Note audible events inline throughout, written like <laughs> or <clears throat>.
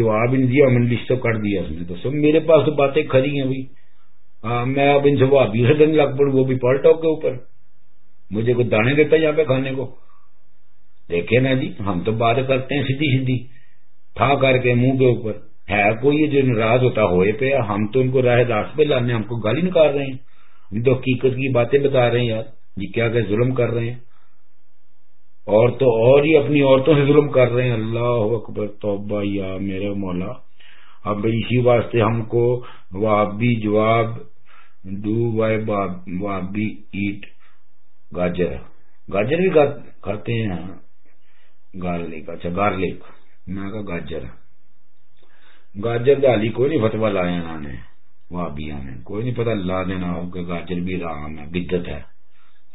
جواب نہیں دیا میں نے لسٹ کر دیا اس نے. تو سب میرے پاس تو باتیں کھڑی ہیں ابھی ہاں میں اب ان سے وہ ابھی سے دن لگ پڑوں، وہ بھی پلٹو کے اوپر. مجھے کوئی دانے دیتا یہاں پہ کھانے کو؟ دیکھے نا جی ہم تو بات کرتے ہیں سیدھی سیدھی. تھا کر کے منہ کے اوپر. ہے کوئی جو ناراض ہوتا ہوئے پہ، ہم تو ان کو راہ راست پہ لانے، ہم کو گالی نکال رہے ہیں. ہم تو حقیقت کی باتیں بتا رہے ہیں یار. یہ کیا کہ ظلم کر رہے ہیں؟ اور تو اور ہی اپنی عورتوں سے ظلم کر رہے ہیں۔ اللہ اکبر، توبہ، یا میرے مولا۔ اب اسی واسطے ہم کو وابی جواب دو وابی ایٹ گاجر۔ گاجر بھی کھاتے ہیں۔ گارلک اچھا گارلک۔ میں کہا گاجر۔ گاجر دالی کوئی نہیں فتوا لایا انہوں نے وابیا نے۔ کوئی نہیں پتا لا دینا ہو کہ گاجر بھی رام ہے بدت ہے۔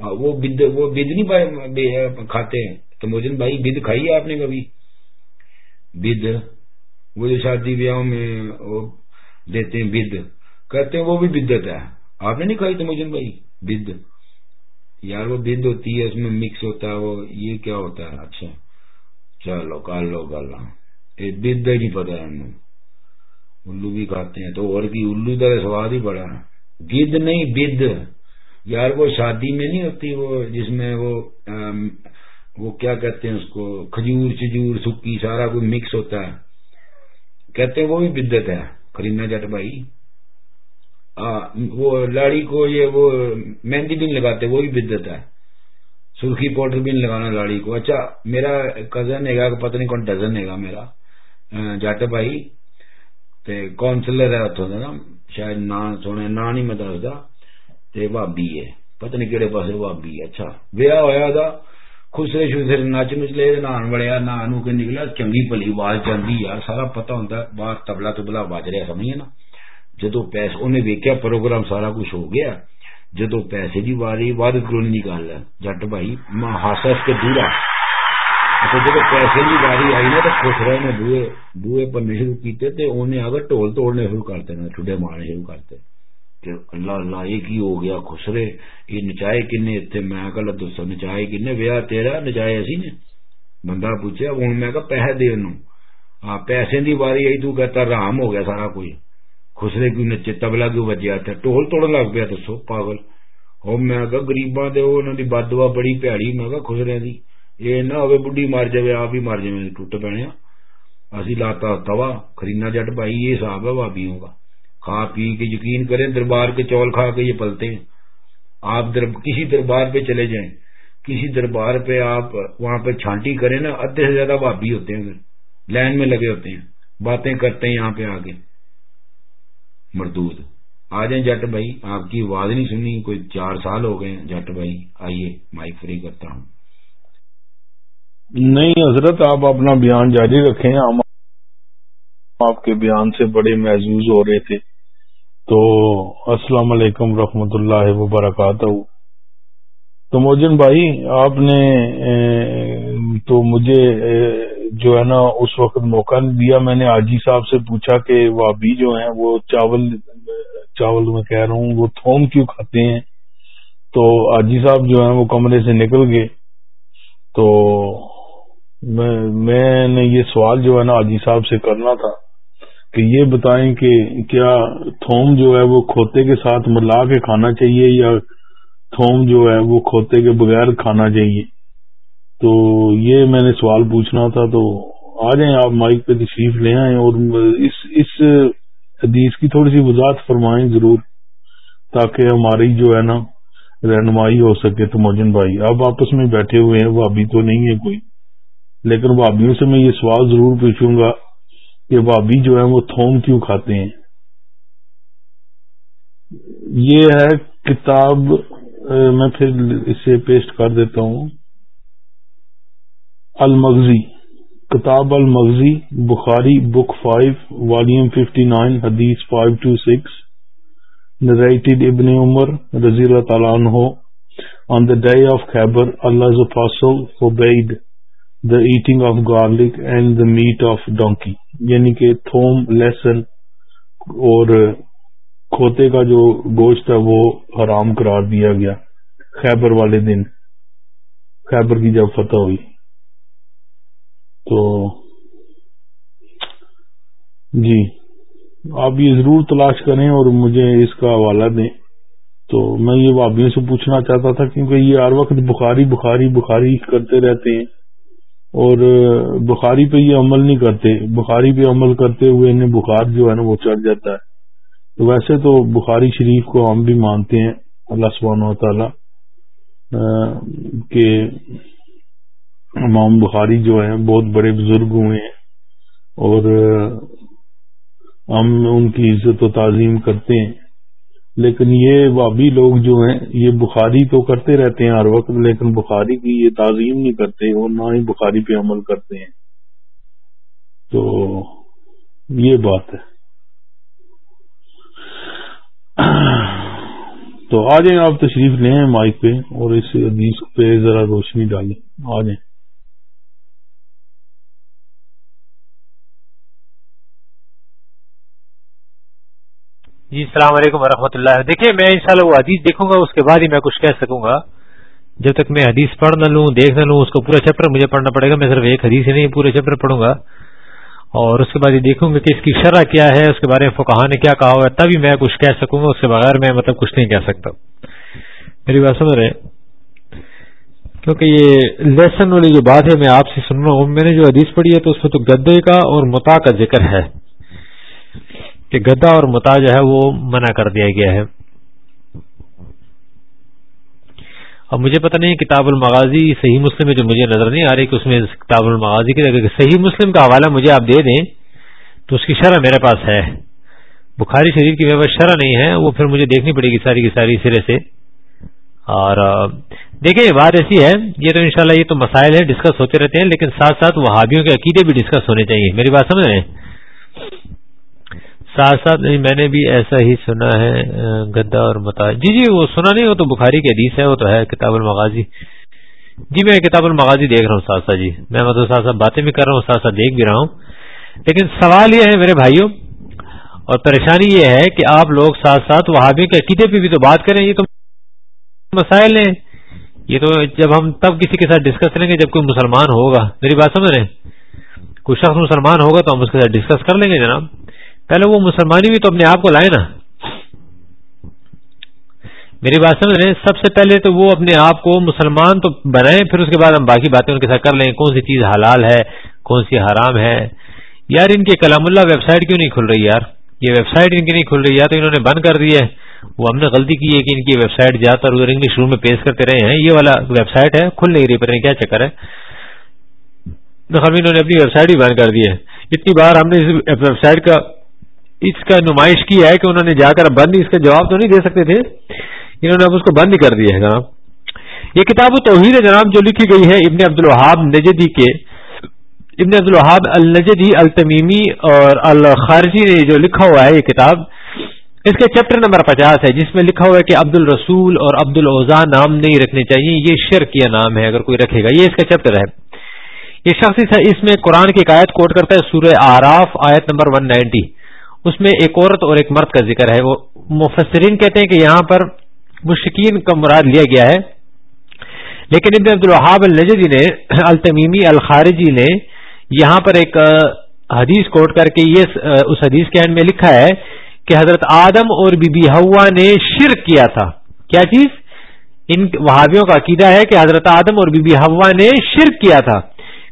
ہاں، وہ بد وہ بد نہیں کھاتے ہیں۔ تو موجن بھائی، بد کھائی ہے آپ نے کبھی؟ بد، وہ جو شادی بیاہ میں وہ دیتے ہیں، بد۔ کہتے ہیں، وہ بھی بدت ہے۔ آپ نے نہیں کھائی تو موجن بھائی، بد۔ یار، وہ بد ہوتی ہے، اس میں مکس ہوتا ہے، وہ یہ کیا ہوتا ہے؟ اچھا۔ چلو، کر لو گلا یہ بد ہی نہیں پتا ہے الو بھی کھاتے ہیں تو اور کی، الو کا سواد ہی بڑا ہے۔ گد نہیں، بد۔ یار وہ شادی میں نہیں ہوتی وہ جس میں وہ وہ کیا کہتے ہیں اس کو، کھجور، چجور سکی سارا کوئی مکس ہوتا ہے۔ کہتے ہیں وہ بھی بدت ہے۔ کرینا جٹ بھائی۔ وہ لاڑی کو یہ وہ مہندی بھی لگاتے، وہ بھی بدت ہے۔ سرخی پاؤڈر بھی لگانا لاڑی کو۔ اچھا میرا کزن ہے گا پتہ نہیں کون ڈزن ہے گا میرا جٹ بھائی۔ کونسلر ہے اتوں کا نا، شاید نا سونے نا نہیں میں دستا ہے۔ پتہ نہیں کہڑے پاس بھابی اچھا ویا ہوا تھا خسرے شسرے نچ نچ لے نہان بڑیا نہ کے نکلا، چنگی پلی آواز جاندی یار۔ سارا پتا ہوتا باہر تبلا تبلا بج رہا سمجھے نا۔ جدو پیسے، انہیں ویکیا پروگرام سارا کچھ ہو گیا، جدو پیسے کی باری عبادت کرونی کی گل ہے جٹ بھائی، میں ہاسا اس کے دورا ہاں۔ اچھا، جب پیسے کی باری آئی نا، تو خسرے نے، بوئے بوئے پڑنے شروع کیتے انہیں اگر ٹول توڑنے شروع کرتے نا ٹھڈے مارنے شروع کرتے کہ اللہ اللہ یہ کی ہو گیا خسرے یہ نچائے کنے؟ اتنے میں کہ دسو نچائے کنے؟ ویا تیرا؟ نچائے اسی نے۔ بندہ پوچھا ہوں میں کہ پیسے دے ہاں پیسے دی باری آئی تو کہتا رام ہو گیا سارا کوئی۔ خسرے کیوں؟ نچے تبلا کیوں بجیا تھا ٹول توڑ لگ پیا، دسو، پاگل۔ ہو، میں کہ گریباں دے انہوں دی بدوا بڑی پیڑی میں کہ خسرے دی۔ یہ نہ ہوئے، بڈھی مر جائے آپ ہی مر جائے ٹوٹ پینے اسی لاتا توا خرینا جٹ بھائی، یہ حساب ہے بھابیوں کا کھا پی کے یقین کریں، دربار کے چول کھا کے یہ پلتے ہیں۔ آپ در... کسی دربار پہ چلے جائیں، کسی دربار پہ آپ وہاں پہ چھانٹی کریں نا، ادھے سے زیادہ بھابی ہوتے ہیں۔ لائن میں لگے ہوتے ہیں۔ باتیں کرتے ہیں یہاں پہ آگے۔ مردود، آ جائیں جٹ بھائی، آپ کی آواز نہیں سنی کوئی چار سال ہو گئے جٹ بھائی، آئیے مائک فری کرتا ہوں۔ نہیں حضرت، آپ اپنا بیان جاری رکھیں۔ ہم آپ کے بیان سے بڑے محظوظ ہو رہے تھے۔ تو السلام علیکم ورحمۃ اللہ وبرکاتہ۔ تو موجن بھائی، آپ نے تو مجھے جو ہے نا، اس وقت موقع نہیں دیا۔ میں نے آجی صاحب سے پوچھا کہ وہ ابھی جو ہیں، وہ چاول چاول میں کہہ رہا ہوں، وہ تھوم کیوں کھاتے ہیں؟ تو آجی صاحب جو ہیں، وہ کمرے سے نکل گئے۔ تو میں نے یہ سوال جو ہے نا آجی صاحب سے کرنا تھا۔ کہ یہ بتائیں کہ کیا تھوم جو ہے وہ کھوتے کے ساتھ ملا کے کھانا چاہیے یا تھوم جو ہے وہ کھوتے کے بغیر کھانا چاہیے؟ تو یہ میں نے سوال پوچھنا تھا، تو آ جائیں آپ مائک پہ تشریف لے آئیں اور اس اس حدیث کی تھوڑی سی وضاحت فرمائیں ضرور تاکہ ہماری جو ہے نا رہنمائی ہو سکے۔ تو موجن بھائی، اب آپس میں بیٹھے ہوئے ہیں، وہ ابھی تو نہیں ہے کوئی، لیکن بھابھیوں سے میں یہ سوال ضرور پوچھوں گا۔ کہ بھابھی جو ہے وہ تھوم کیوں کھاتے ہیں؟ یہ ہے کتاب میں پھر اسے پیسٹ کر دیتا ہوں۔ المغزی، کتاب المغزی، بخاری book five, volume fifty nine, حدیث فائیو ٹو سکس، نریٹڈ ابن عمر رضی اللہ تعالیٰ عنہ، آن دا ڈے آف خیبر، اللہ فاصل forbade the eating of garlic and the meat of donkey. یعنی کہ تھوم لہسن اور کھوتے کا جو گوشت ہے وہ حرام قرار دیا گیا خیبر والے دن۔ خیبر کی جب فتح ہوئی تو جی آپ یہ ضرور تلاش کریں اور مجھے اس کا حوالہ دیں۔ تو میں یہ وابیوں سے پوچھنا چاہتا تھا کیونکہ یہ ہر وقت بخاری بخاری بخاری کرتے رہتے ہیں۔ اور بخاری پہ یہ عمل نہیں کرتے۔ بخاری پہ عمل کرتے ہوئے انہیں بخار جو ہے نا وہ چڑھ جاتا ہے۔ تو ویسے تو بخاری شریف کو ہم بھی مانتے ہیں، اللہ سبحانہ و تعالی کہ امام بخاری جو ہیں، بہت بڑے بزرگ ہوئے ہیں۔ اور ہم ان کی عزت و تعظیم کرتے ہیں۔ لیکن یہ وابی لوگ جو ہیں، یہ بخاری تو کرتے رہتے ہیں ہر وقت، لیکن بخاری کی یہ تعظیم نہیں کرتے اور نہ ہی بخاری پہ عمل کرتے ہیں۔ تو یہ بات ہے۔ تو آ جائیں آپ تشریف لیں مائک پہ اور اس حدیث پہ ذرا روشنی ڈالیں۔ آ جائیں۔ جی السلام علیکم ورحمۃ اللہ۔ دیکھیں، میں انشاءاللہ وہ حدیث دیکھوں گا، اس کے بعد ہی میں کچھ کہہ سکوں گا۔ جب تک میں حدیث پڑھ نہ لوں، دیکھ نہ لوں، اس کو پورا چیپٹر مجھے پڑھنا پڑے گا۔ میں صرف ایک حدیث ہی نہیں پورے چیپٹر پڑھوں گا۔ اور اس کے بعد یہ دیکھوں گا کہ اس کی شرح کیا ہے، اس کے بارے میں فکہ نے کیا کہا ہوا ہے، تبھی میں کچھ کہہ سکوں گا، اس کے بغیر میں مطلب کچھ نہیں کہہ سکتا۔ میری بات سمجھ رہے کیونکہ یہ لیسن والی جو بات ہے، میں آپ سے سن رہا ہوں۔ میں نے جو حدیث پڑھی ہے تو اس میں تو گدے کا اور متا کا ذکر ہے۔ کہ گدا اور متا جو ہے وہ منع کر دیا گیا ہے۔ اب مجھے پتہ نہیں کتاب المغازی صحیح مسلم میں جو مجھے نظر نہیں آ رہی کہ اس میں کتاب المغازی کی اگر صحیح مسلم کا حوالہ مجھے آپ دے دیں تو اس کی شرح میرے پاس ہے۔ بخاری شریف کی میرے شرح نہیں ہے، وہ پھر مجھے دیکھنی پڑے گی ساری کی ساری سرے سے۔ اور دیکھیں، یہ بات ایسی ہے، یہ تو انشاءاللہ یہ تو مسائل ہیں، ڈسکس ہوتے رہتے ہیں، لیکن ساتھ ساتھ وہابیوں کے عقیدے بھی ڈسکس ہونے چاہیے۔ میری بات سمجھ رہے ہیں؟ ساتھ ساتھ نہیں، میں نے بھی ایسا ہی سنا ہے گدا اور متا۔ جی جی وہ سنا نہیں، وہ تو بخاری کے حدیث ہے، وہ تو ہے، کتاب المغازی۔ جی میں کتاب المغازی دیکھ رہا ہوں ساتھ ساتھ جی۔ میں مطلب ساتھ ساتھ باتیں بھی کر رہا ہوں ساتھ ساتھ دیکھ بھی رہا ہوں۔ لیکن سوال یہ ہے میرے بھائیوں، اور پریشانی یہ ہے کہ آپ لوگ ساتھ ساتھ وہابی کے عقیدے پہ بھی تو بات کریں، یہ تو مسائل ہیں۔ یہ تو جب ہم تب کسی کے ساتھ ڈسکس کریں گے، جب کوئی مسلمان ہوگا۔ میری بات سمجھ رہے ہیں؟ کوئی شخص مسلمان ہوگا تو ہم اس کے ساتھ ڈسکس کر لیں گے، جناب۔ پہلے وہ مسلمانی بھی تو اپنے آپ کو لائے نا۔ میری بات سمجھ رہے ہیں؟ سب سے پہلے تو وہ اپنے آپ کو مسلمان تو بنائیں، پھر اس کے بعد ہم باقی باتیں ان کے ساتھ کر لیں۔ کون سی چیز حلال ہے؟ کون سی حرام ہے؟ یار، ان کی کلام اللہ ویب سائٹ کیوں نہیں کھل رہی یار؟ یہ ویب سائٹ ان کی نہیں کھل رہی، یا تو انہوں نے بند کر دی ہے۔ وہ ہم نے غلطی کی ہے کہ ان کی ویب سائٹ زیادہ تر ادھر انگلش روم میں پیش کرتے رہے ہیں۔ یہ والا ویب سائٹ ہے، کھل نہیں رہی پر کیا چکر ہے۔ انہوں نے اپنی ویب سائٹ بھی بند کر دی ہے۔ اتنی بار ہم نے اس ویب سائٹ کا اس کا نمائش کی ہے کہ انہوں نے جا کر بند، اس کا جواب تو نہیں دے سکتے تھے۔ انہوں نے اب اس کو بند کر دیا ہے، جناب۔ یہ کتاب و توحید جناب، جو لکھی گئی ہے ابن عبد الوہاب نجدی کے۔ ابن عبد الوہاب النجدی التمیمی اور الخارجی نے جو لکھا ہوا ہے یہ کتاب، اس کے چیپٹر نمبر پچاس ہے، جس میں لکھا ہوا ہے کہ عبد الرسول اور عبد الاوزا نام نہیں رکھنے چاہیے، یہ شرک یا نام ہے، اگر کوئی رکھے گا۔ یہ اس کا چیپٹر ہے۔ یہ شخص اس میں قرآن کی ایک آیت کوٹ کرتا ہے، سورہ آراف آیت نمبر ون نائنٹی اس میں ایک عورت اور ایک مرد کا ذکر ہے۔ وہ مفسرین کہتے ہیں کہ یہاں پر مشکین کا مراد لیا گیا ہے۔ لیکن ابن عبد الحاب النجدی نے، التمیمی الخارجی نے یہاں پر ایک حدیث کوٹ کر کے یہ اس حدیث کے اینڈ میں لکھا ہے کہ حضرت آدم اور بی بی ہوا نے شرک کیا تھا۔ کیا چیز؟ ان وہابیوں کا عقیدہ ہے کہ حضرت آدم اور بی بی ہوا نے شرک کیا تھا۔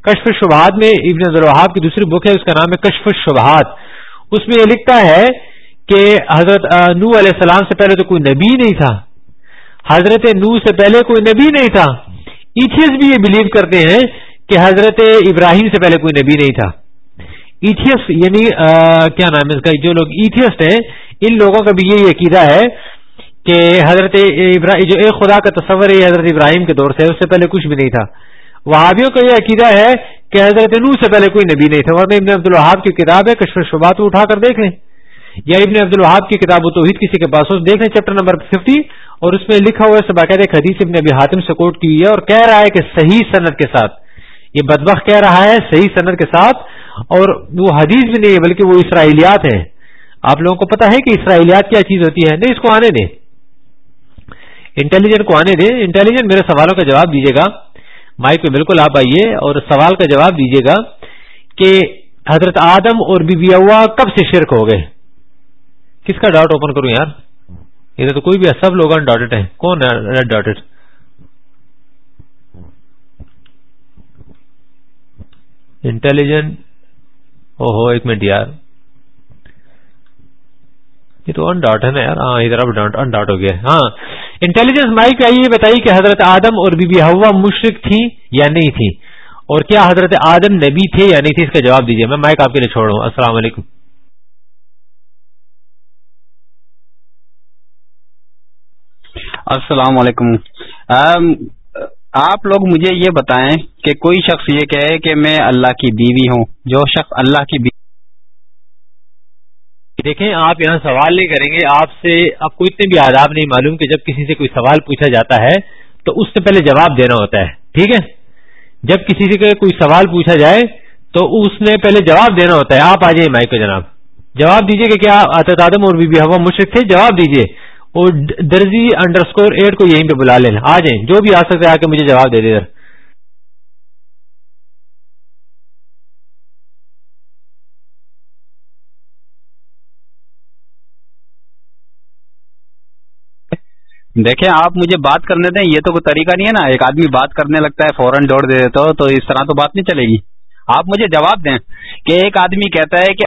کشف شبہات میں ابن عبد الحاب کی دوسری بک ہے، اس کا نام ہے کشف شبہات اس میں یہ لکھتا ہے کہ حضرت نو علیہ السلام سے پہلے تو کوئی نبی نہیں تھا۔ حضرت نو سے پہلے کوئی نبی نہیں تھا۔ ایتھیس بھی یہ بلیو کرتے ہیں کہ حضرت ابراہیم سے پہلے کوئی نبی نہیں تھا۔ ایتھیس یعنی کیا نام ہے اس کا؟ جو لوگ ایتھیسٹ ہیں، ان لوگوں کا بھی یہی عقیدہ ہے کہ حضرت جو ایک خدا کا تصور ہے حضرت ابراہیم کے دور سے اس سے پہلے کچھ بھی نہیں تھا۔ وہابیوں کا یہ عقیدہ ہے کہ حضرت نو سے پہلے کوئی نبی نہیں تھا، ورنہ ابن عبد الحاب کی کتاب ہے، کشف شبات اٹھا کر دیکھ لیں۔ یا ابن عبد الحاب کی کتاب و توحید کسی کے پاس ہو، دیکھ لیں چیپٹر نمبر ففٹی اور اس میں لکھا ہوا ہے باقاعدہ ایک حدیث ابن ابی حاتم سے کوٹ کی ہوئی ہے اور کہہ رہا ہے کہ صحیح صنعت کے ساتھ۔ یہ بدبخ کہہ رہا ہے صحیح صنعت کے ساتھ اور وہ حدیث بھی نہیں ہے، بلکہ وہ اسرائیلیات ہیں۔ آپ لوگوں کو پتا ہے کہ اسرائیلیات کیا چیز ہوتی ہے؟ نہیں، اس کو آنے دیں۔ انٹیلیجنٹ کو آنے دیں۔ انٹیلیجنٹ میرے سوالوں کا جواب دیجیے گا۔ مائک پہ بالکل آپ آئیے اور سوال کا جواب دیجیے گا کہ حضرت آدم اور بی بی اوا کب سے شرک ہو گئے؟ کس کا ڈاٹ اوپن کروں یار؟ ادھر تو کوئی بھی سب لوگ انڈاٹڈ ہیں۔ کون ریڈ ڈاٹڈ انٹیلیجنٹ او ہو ایک منٹ یار۔ یہ تو ان ڈاٹ ہے نا یار. ہاں ادھر اب ان ڈاٹ ہو گیا ہاں۔ انٹیلیجنس مائک آئیے بتائیے کہ حضرت آدم اور بی بی ہوا مشرق تھی یا نہیں تھی اور کیا حضرت آدم نبی تھے یا نہیں تھے؟ اس کا جواب دیجیے میں مائک آپ کے لیے چھوڑ رہا ہوں. السلام علیکم۔ السلام علیکم۔ آپ لوگ مجھے یہ بتائیں کہ کوئی شخص یہ کہے کہ میں اللہ کی بیوی ہوں، جو شخص اللہ کی بیوی دیکھیں، آپ یہاں سوال نہیں کریں گے، آپ سے آپ کو اتنے بھی آداب نہیں معلوم کہ جب کسی سے کوئی سوال پوچھا جاتا ہے تو اس سے پہلے جواب دینا ہوتا ہے، ٹھیک ہے؟ جب کسی سے کوئی سوال پوچھا جائے تو اس نے پہلے جواب دینا ہوتا ہے، آپ آ جائیے مائک پہ جناب۔ جواب دیجیے کہ کیا آدم اور بی بی ہوا مشرق تھے؟ جواب دیجیے اور درزی انڈر اسکور ایٹ کو یہیں پہ بلا لیں، آ جائیں، جو بھی آ سکتے آ کے مجھے جواب دے دے دیکھیں، آپ مجھے بات کرنے دیں، یہ تو کوئی طریقہ نہیں ہے نا۔ ایک آدمی بات کرنے لگتا ہے، فوراً جوڑ دے دیتا تو اس طرح تو بات نہیں چلے گی۔ آپ مجھے جواب دیں کہ ایک آدمی کہتا ہے کہ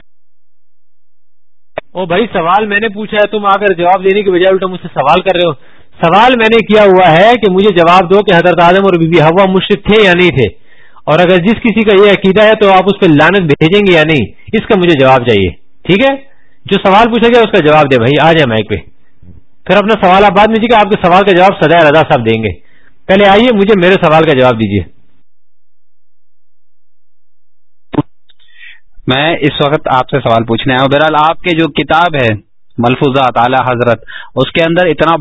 او بھائی، سوال میں نے پوچھا ہے، تم آ کر جواب دینے کی بجائے الٹا مجھ سے سوال کر رہے ہو۔ سوال میں نے کیا ہوا ہے کہ مجھے جواب دو کہ حضرت آدم اور بی بی ہوا مشرق تھے یا نہیں تھے۔ اور اگر جس کسی کا یہ عقیدہ ہے، تو آپ اس پہ لانت بھیجیں گے یا نہیں؟ اس کا مجھے جواب چاہیے۔ ٹھیک ہے؟ جو سوال پوچھا گیا، اس کا جواب دے بھائی، آ جائے مائک پہ۔ پھر اپنا سوال آپ بعد میں جی کہ آپ کے سوال کا جواب سدا رضا صاحب دیں گے۔ پہلے آئیے مجھے میرے سوال کا جواب دیجیے میں اس وقت آپ سے سوال پوچھنے آیا ہوں۔ بہرحال آپ کے جو کتاب ہے ملفوظات اعلی حضرت اس کے اندر اتنا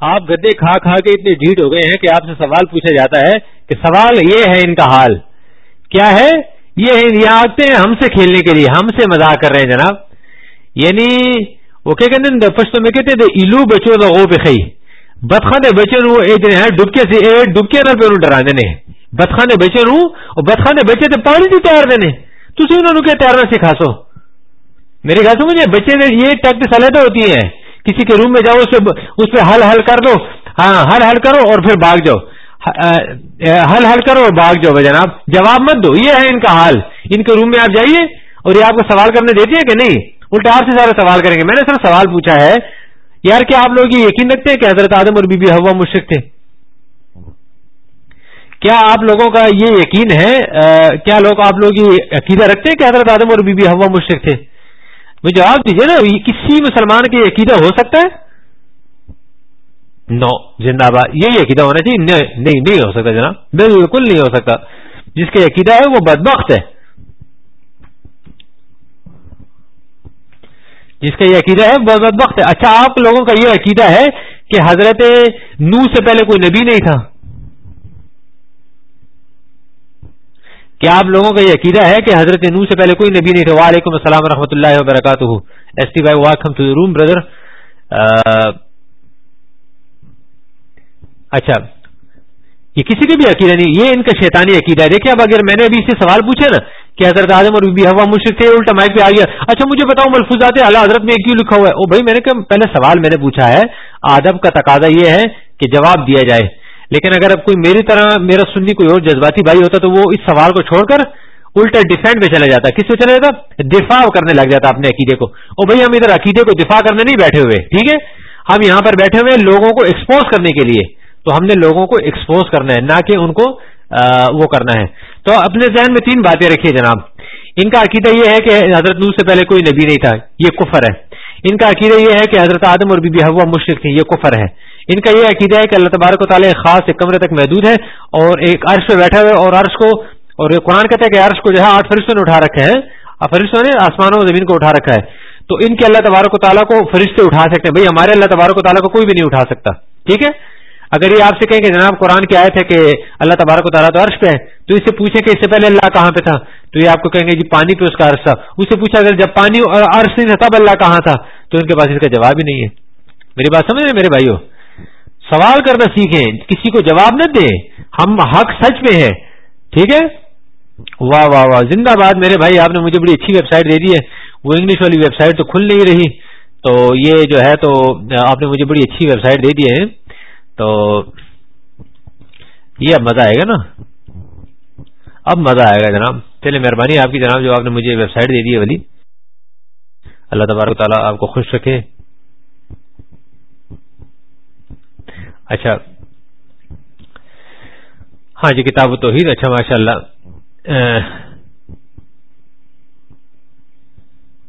آپ گدے کھا کھا کے اتنے ڈھیٹ ہو گئے ہیں کہ آپ سے سوال پوچھا جاتا ہے کہ سوال یہ ہے ان کا حال۔ کیا ہے؟ یہ آتے ہیں ہم سے کھیلنے کے لیے ہم سے مزاق کر رہے ہیں جناب۔ یعنی وہ کیا کہتے ہیں پشتو میں بچو دا غو بخی بدخانے بچے نو اے ڈبکے سے اے ڈبکے نہ پہ ڈرا دینے بدخانے بچے نو اور بچے تے پانی دی تیار دینے تسی انہوں نے کیا تیرنا سکھا سو میری گھر سمجھے بچے نے یہ ٹیکٹس علیحدہ ہوتی ہیں کسی کے روم میں جاؤ، اس پہ اس پہ حل حل کر دو. ہاں حل حل کرو اور پھر بھاگ جاؤ. حل حل کرو اور بھاگ جاؤ جناب. جواب مت دو. یہ ہے ان کا حال. ان کے روم میں آپ جائیے اور یہ آپ کو سوال کرنے دیتی ہے کہ نہیں؟ الٹا آپ سے سارا سوال کریں گے۔ میں نے سر سوال پوچھا ہے۔ یار، کیا آپ لوگ یہ یقین رکھتے ہیں کہ حضرت آدم اور بی بی ہوا مشرق تھے؟ کیا آپ لوگوں کا یہ یقین ہے؟ کیا لوگ آپ لوگ یہ عقیدہ رکھتے ہیں کہ حضرت آدم اور بی بی ہوا مشرق تھے؟ مجھے جواب دیجیے نا کسی مسلمان کے عقیدہ ہو سکتا ہے؟ نو زندہ باد یہی عقیدہ ہونا چاہیے۔ نہیں نہیں ہو سکتا جناب۔ بالکل نہیں ہو سکتا۔ جس کا عقیدہ ہے وہ بدبخت ہے۔ جس کا یہ عقیدہ ہے، بہت وقت ہے۔ اچھا آپ لوگوں کا یہ عقیدہ ہے کہ حضرت نو سے پہلے کوئی نبی نہیں تھا۔ کیا آپ لوگوں کا یہ عقیدہ ہے کہ حضرت نو سے پہلے کوئی نبی نہیں تھا۔ وعلیکم السلام و اللہ وبرکاتہ۔ ایس ٹی بائی ویلکم ٹو روم بردر اچھا۔ یہ کسی کا بھی عقیدہ نہیں، یہ ان کا شیطانی عقیدہ ہے۔ دیکھیں اب اگر میں نے ابھی اس سے سوال پوچھا نا کہ حضرت آدم اور بی ہوا مشرق تھے، الٹا مائک پہ آ گیا۔ اچھا مجھے بتاؤ ملفوظات اعلیٰ حضرت میں کیوں لکھا ہوا ہے؟ او بھائی، میں نے کہا، پہلے سوال میں نے پوچھا ہے، آدم کا تقاضا یہ ہے کہ جواب دیا جائے۔ لیکن اگر اب کوئی میری طرح، میرا سنی کوئی اور جذباتی بھائی ہوتا تو وہ اس سوال کو چھوڑ کر الٹا ڈیفینڈ پہ چلا جاتا۔ کس پہ چلا جاتا؟ دفاع کرنے لگ جاتا اپنے عقیدے کو۔ او بھائی، ہم ادھر عقیدے کو دفاع کرنے نہیں بیٹھے ہوئے، ٹھیک ہے؟ ہم یہاں پر بیٹھے ہوئے لوگوں کو ایکسپوز کرنے کے لیے۔ تو ہم نے لوگوں کو ایکسپوز کرنا ہے، نہ کہ ان کو وہ کرنا ہے۔ تو اپنے ذہن میں تین باتیں رکھیے جناب۔ ان کا عقیدہ یہ ہے کہ حضرت نور سے پہلے کوئی نبی نہیں تھا، یہ کفر ہے۔ ان کا عقیدہ یہ ہے کہ حضرت آدم اور بی بی ہوا مشرق تھی یہ کفر ہے۔ ان کا یہ عقیدہ ہے کہ اللہ تبارک و تعالیٰ خاص ایک کمرے تک محدود ہے اور ایک عرش پہ بیٹھا ہوئے اور عرش کو، اور قرآن کہتا ہے کہ عرش کو جو ہے آٹھ فرشتوں نے اٹھا رکھے ہیں۔ فرشتوں نے آسمانوں زمین کو اٹھا رکھا ہے۔ تو ان کے اللہ تبارک و تعالیٰ کو فرشتے اٹھا سکتے ہیں۔ بھائی، ہمارے اللہ تبارک و تعالیٰ کو کوئی بھی نہیں اٹھا سکتا۔ ٹھیک ہے؟ اگر یہ آپ سے کہیں کہ جناب قرآن کی آیت ہے کہ اللہ تبارک و تعالیٰ تو عرش پہ ہے تو اس سے پوچھیں کہ اس سے پہلے اللہ کہاں پہ تھا؟ تو یہ آپ کو کہیں گے جی پانی پہ اس کا عرص تھا اس سے پوچھا اگر جب پانی عرش نہیں تھا، تب اللہ کہاں تھا؟ تو ان کے پاس اس کا جواب ہی نہیں ہے۔ میری بات سمجھ رہے میرے بھائیو سوال کرنا سیکھیں، کسی کو جواب نہ دیں۔ ہم حق سچ میں ہیں۔ ٹھیک ہے؟ واہ واہ واہ، زندہ باد۔ میرے بھائی، آپ نے مجھے بڑی اچھی ویب سائٹ دے دی ہے۔ وہ انگلش والی ویب سائٹ تو کھل نہیں رہی۔ تو یہ جو ہے تو آپ نے مجھے بڑی اچھی ویب سائٹ دے دی ہے۔ تو یہ اب مزہ آئے گا نا؟ اب مزہ آئے گا جناب۔ چلے مہربانی آپ کی جناب، جو آپ نے مجھے ویب سائٹ دے دی ہے ولی۔ اللہ تبارک تعالیٰ آپ کو خوش رکھے۔ اچھا۔ ہاں جی کتاب توحید اچھا ماشاء اللہ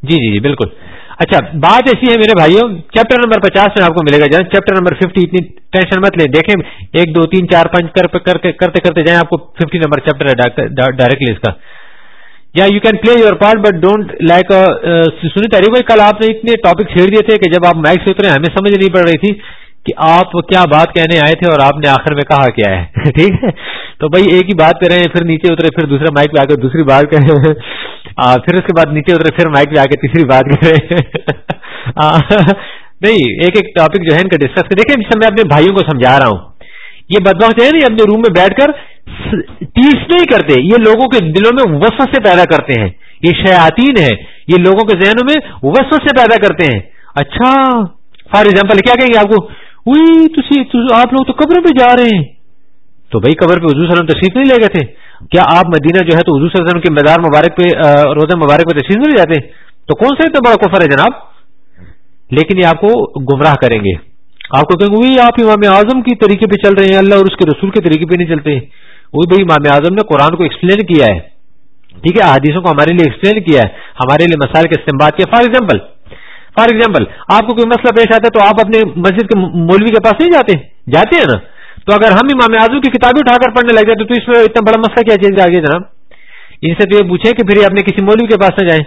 جی جی جی بالکل۔ اچھا بات ایسی ہے میرے بھائیوں چیپٹر نمبر پچاس میں آپ کو ملے گا جائیں چیپٹر نمبر ففٹی اتنی ٹینشن مت لیں، دیکھیں، ایک، دو، تین، چار، پانچ کرتے کرتے جائیں آپ کو ففٹی نمبر چیپٹر ہے ڈائریکٹلی اس کا۔ یا you can play your part but don't like سنی تاریخ کل آپ نے اتنے ٹاپک چھیڑ دیے تھے کہ جب آپ مائک سے اترے ہمیں سمجھ نہیں پڑ رہی تھی۔ کہ آپ کیا بات کہنے آئے تھے اور آپ نے آخر میں کہا کیا ہے؟ <laughs> ٹھیک ہے؟ تو بھائی ایک ہی بات کریں پھر نیچے اترے، پھر دوسرے مائک پہ آ کر دوسری بات کریں پھر اس کے بعد نیچے اترے، پھر مائک پہ آ کے تیسری بات کریں <laughs> نہیں، ایک ایک ٹاپک جو ہے ان کا ڈسکس کر دیکھیں جس میں اپنے بھائیوں کو سمجھا رہا ہوں۔ یہ بدبخت ہے نا اپنے روم میں بیٹھ کر ٹیچ نہیں کرتے۔ یہ لوگوں کے دلوں میں وسوسے سے پیدا کرتے ہیں۔ یہ شیاتین ہے یہ لوگوں کے ذہنوں میں وسوسے سے پیدا کرتے ہیں۔ اچھا فار ایگزامپل کیا کہیں گے آپ کو؟ آپ لوگ تو قبر پہ جا رہے ہیں۔ تو بھائی قبر پہ حضور وسلم تشریف نہیں لے گئے تھے؟ کیا آپ مدینہ جو ہے تو حضور صلی اللہ علیہ وسلم کے مدار مبارک پہ روزہ مبارک پہ تشریف نہیں جاتے؟ تو کون سا اتنا بڑا کفر ہے جناب؟ لیکن یہ آپ کو گمراہ کریں گے۔ آپ کو کہیں گے، وہی آپ امام اعظم کی طریقے پہ چل رہے ہیں، اللہ اور اس کے رسول کے طریقے پہ نہیں چلتے۔ وہی بھائی امام اعظم نے قرآن کو ایکسپلین کیا ہے۔ ٹھیک ہے حدیثوں کو ہمارے لیے ایکسپلین کیا ہے۔ ہمارے لیے مسائل کا استعمال کیا۔ فار ایگزامپل فار ایگزامپل آپ کو کوئی مسئلہ پیش آتا ہے تو آپ اپنے مسجد کے مولوی کے پاس نہیں جاتے جاتے ہیں نا؟ تو اگر ہم امام اعظم کی کتابیں اٹھا کر پڑھنے لگ جاتے تو اس میں اتنا بڑا مسئلہ کیا چیز آگے جناب؟ ان سے تو یہ پوچھیں کہ پھر اپنے کسی مولوی کے پاس نہ جائیں۔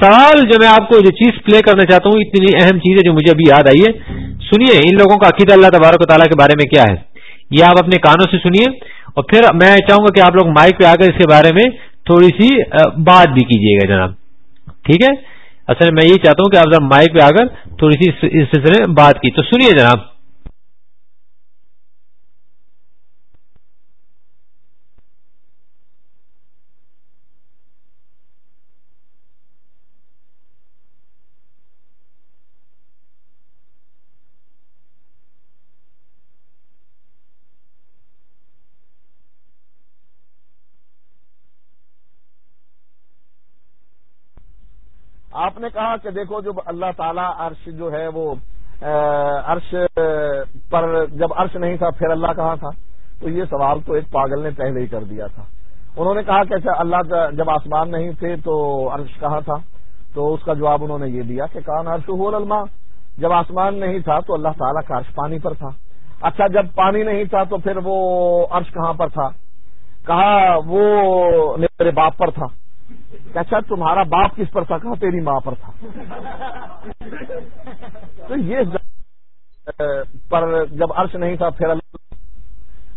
سوال جو میں آپ کو جو چیز پلے کرنا چاہتا ہوں، اتنی اہم چیز ہے جو مجھے ابھی یاد آئی ہے۔ سنیے ان لوگوں کا عقیدہ اللہ تبارک و تعالیٰ کے بارے میں کیا ہے۔ یہ آپ اپنے کانوں سے سنیے۔ اور پھر میں چاہوں گا کہ آپ لوگ مائک پہ آ کر اس کے بارے میں تھوڑی سی بات بھی کیجیے گا جناب۔ ٹھیک ہے؟ اصل میں یہی چاہتا ہوں کہ آپ ذرا مائک پہ آ کر تھوڑی سی اس سلسلے میں بات کی۔ تو سنیے جناب۔ آپ نے کہا کہ دیکھو جب اللہ تعالیٰ عرش جو ہے وہ عرش پر جب عرش نہیں تھا، پھر اللہ کہاں تھا؟ تو یہ سوال تو ایک پاگل نے پہلے ہی کر دیا تھا۔ انہوں نے کہا کہ اچھا اللہ جب آسمان نہیں تھے تو عرش کہاں تھا؟ تو اس کا جواب انہوں نے یہ دیا کہ کان عرش ہو الما۔ جب آسمان نہیں تھا تو اللہ تعالیٰ کا عرش پانی پر تھا۔ اچھا جب پانی نہیں تھا تو پھر وہ عرش کہاں پر تھا؟ کہا وہ میرے باپ پر تھا۔ اچھا تمہارا باپ کس پر تھا؟ کہا تیری ماں پر تھا۔ تو یہ پر جب عرش نہیں تھا، پھر اللہ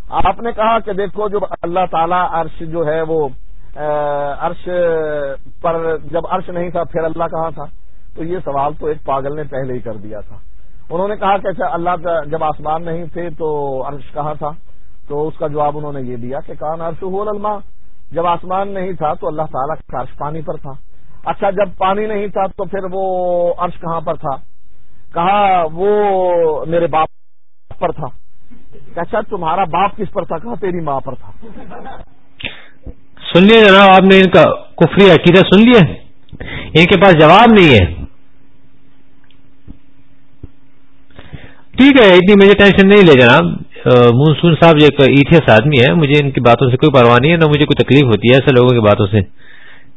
آپ نے کہا کہ دیکھو جب اللہ تعالی عرش جو ہے وہ عرش پر جب عرش نہیں تھا، پھر اللہ کہاں تھا؟ تو یہ سوال تو ایک پاگل نے پہلے ہی کر دیا تھا۔ انہوں نے کہا کہ اچھا اللہ جب آسمان نہیں تھے تو عرش کہاں تھا؟ تو اس کا جواب انہوں نے یہ دیا کہ کان عرش ہو الما جب آسمان نہیں تھا تو اللہ تعالیٰ کا عرش پانی پر تھا۔ اچھا جب پانی نہیں تھا تو پھر وہ عرش کہاں پر تھا؟ کہا وہ میرے باپ پر تھا؟ اچھا تمہارا باپ کس پر تھا؟ کہا تیری ماں پر تھا؟ سن لیے جناب آپ نے ان کا کفری عقیدہ سن لیا ان کے پاس جواب نہیں ہے۔ ٹھیک ہے، اتنی مجھے ٹینشن نہیں لے جناب۔ مونسون صاحب ایک ایتھیس آدمی ہے، مجھے ان کی باتوں سے کوئی پرواہ نہیں ہے، نہ مجھے کوئی تکلیف ہوتی ہے ایسے لوگوں کی باتوں سے۔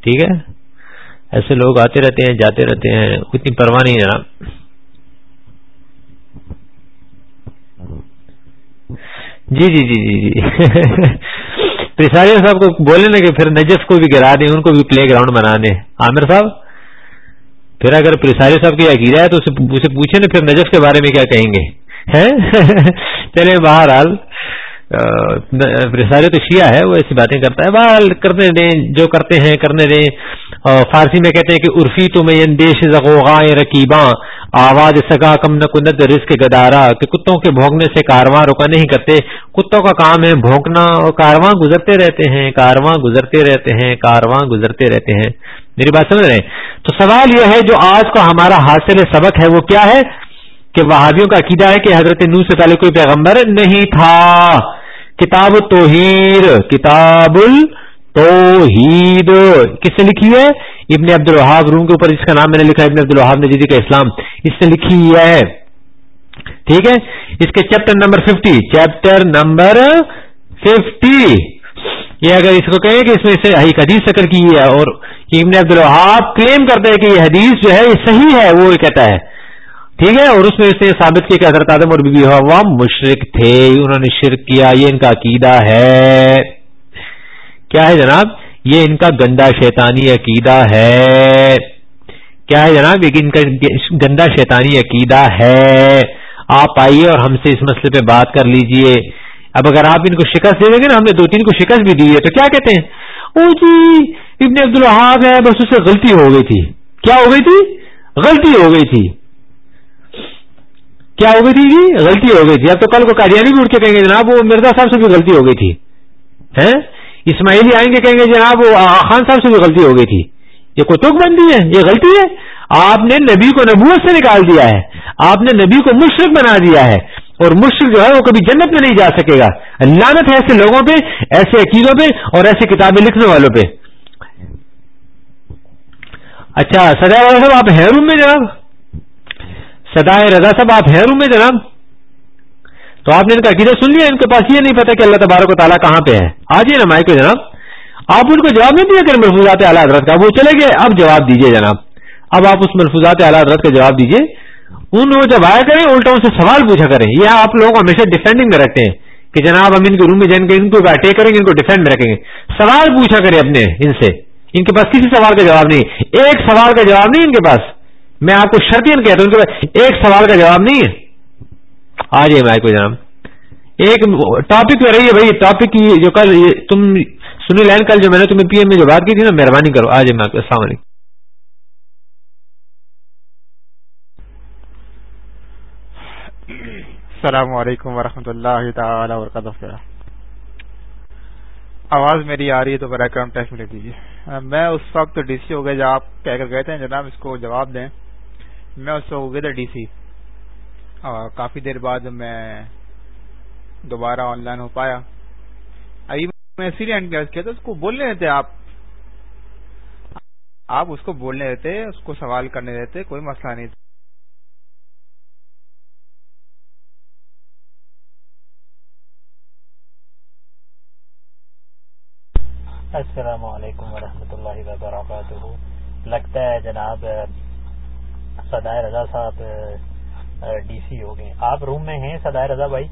ٹھیک ہے؟ ایسے لوگ آتے رہتے ہیں، جاتے رہتے ہیں، اتنی پرواہ نہیں جناب۔ جی جی جی جی جی۔ <laughs> پریساریہ صاحب کو بولے نا کہ پھر نجس کو بھی گرا دیں، ان کو بھی پلے گراؤنڈ بنانے عامر صاحب؟ پھر اگر پریساریہ صاحب کی عقیدہ ہے تو اسے پوچھیں نا، پھر نجس کے بارے میں کیا کہیں گے؟ <laughs> چلے، بہرحال سارے تو شیعہ ہے وہ ایسی باتیں کرتا ہے۔ بہرحال، کرنے دیں، جو کرتے ہیں، کرنے دیں۔ فارسی میں کہتے ہیں کہ عرفی تو میں اندیش زغوغائے رقیباں آواز سگا کم نہ کنت رزق گدارا۔ کہ کتوں کے بھونکنے سے کارواں رکا نہیں کرتے۔ کتوں کا کام ہے بھونکنا۔ اور کارواں گزرتے رہتے ہیں کارواں گزرتے رہتے ہیں کارواں گزرتے رہتے ہیں۔ میری بات سمجھ رہے ہیں؟ تو سوال یہ ہے، جو آج کا ہمارا حاصل سبق ہے، وہ کیا ہے؟ کہ وہابیوں کا عقیدہ ہے کہ حضرت نو سے پہلے کوئی پیغمبر نہیں تھا۔ کتاب توحید کتاب التوحید۔ کس سے لکھی ہے؟ ابن عبد الحاب روم کے اوپر جس کا نام میں نے لکھا ابن عبد الحاب نے کا اسلام۔ اس نے لکھی ہے۔ ٹھیک ہے؟ اس کے chapter number fifty, chapter number fifty. یہ اگر اس کو کہیں کہ اس میں سے حدیث ذکر کی ہے اور ابن عبد الحاب کلیم کرتے ہیں کہ یہ حدیث جو ہے، یہ صحیح ہے، وہ کہتا ہے۔ ٹھیک ہے، اور اس میں اس نے ثابت کیا کہ حضرت آدم اور بی بی ہوا مشرق تھے، انہوں نے شرک کیا، یہ ان کا عقیدہ ہے۔ کیا ہے جناب؟ یہ ان کا گندا شیطانی عقیدہ ہے۔ کیا ہے جناب؟ یہ ان کا گندا شیطانی عقیدہ ہے۔ آپ آئیے اور ہم سے اس مسئلے پہ بات کر لیجیے۔ اب اگر آپ ان کو شکست دے دیں گے نا، ہم نے دو تین کو شکست بھی دی ہے، تو کیا کہتے ہیں؟ او جی ابن عبد الحاب ہے، بس اسے غلطی ہو گئی تھی۔ کیا ہو گئی تھی؟ غلطی ہو گئی تھی۔ کیا ہو گئی تھی جی؟ غلطی ہو گئی تھی۔ اب تو کل کو قادیانی بھی اٹھ کے کہیں گے جناب، وہ مرزا صاحب سے بھی غلطی ہو گئی تھی۔ اسماعیلی آئیں گے کہیں گے جناب، وہ خان صاحب سے بھی غلطی ہو گئی تھی۔ یہ کوئی تک بندی ہے، یہ غلطی ہے۔ آپ نے نبی کو نبوت سے نکال دیا ہے۔ آپ نے نبی کو مشرق بنا دیا ہے۔ اور مشرق جو ہے وہ کبھی جنت میں نہیں جا سکے گا۔ لانت ہے ایسے لوگوں پہ، ایسے عقیدوں پہ اور ایسے کتابیں لکھنے والوں پہ۔ اچھا سجا والا صاحب، آپ ہیں روم میں جناب؟ سدائے رضا صاحب، آپ ہیں روم میں جناب؟ تو آپ نے ان کا عقیدہ سن لیا، ان کے پاس یہ نہیں پتا کہ اللہ تبارک و تعالیٰ کہاں پہ ہے آج نا مائک جناب۔ آپ ان کو جواب نہیں دیا کہ ملفوظات اعلیٰ حضرت کا، وہ چلے گئے۔ اب جواب دیجیے جناب۔ اب آپ اس ملفوظات اعلیٰ حضرت کا جواب دیجیے ان وہ جب آیا کریں، الٹا ان سے سوال پوچھا کریں۔ یہ آپ لوگ ہمیشہ ڈیفینڈنگ میں رکھتے ہیں کہ جناب ہم ان کے روم میں جائیں گے ان کو اٹیک کریں گے، ان کو ڈیفینڈ میں رکھیں گے۔ سوال پوچھا کریں اپنے ان سے۔ ان کے پاس کسی سوال کا جواب نہیں ایک سوال کا جواب نہیں ان کے پاس۔ میں آپ کو شرطین کہتا ہوں کہ ایک سوال کا جواب نہیں ہے۔ آ جائیے میں کو جناب۔ ایک ٹاپک پہ رہی ہے بھائی ٹاپک کی جو کل تم سنی لین کل جو میں نے تمہیں پی ایم میں جو بات کی تھی نا، مہربانی کرو۔ آ جائیے میں السلام علیکم۔ السلام علیکم ورحمۃ اللہ تعالی وبرکاتہ۔ آواز میری آ رہی ہے تو برائے کرم ٹیسٹ میں لے دیجیے میں اس وقت ڈی سی ہو گیا جب آپ کہہ کر گئے تھے، جناب اس کو جواب دیں۔ میں اس ہو گیا ڈی سی۔ کافی دیر بعد میں دوبارہ آن لائن ہو پایا۔ ابھی میں اسی لیے کیا تھا اس کو بولنے دیتے آپ۔ آپ اس کو بولنے دیتے، اس کو سوال کرنے دیتے، کوئی مسئلہ نہیں۔ تھا السلام علیکم ورحمۃ اللہ وبرکاتہ۔ لگتا ہے جناب سدائے رضا صاحب ڈی سی ہو گئے۔ آپ روم میں ہیں سدائے رضا بھائی؟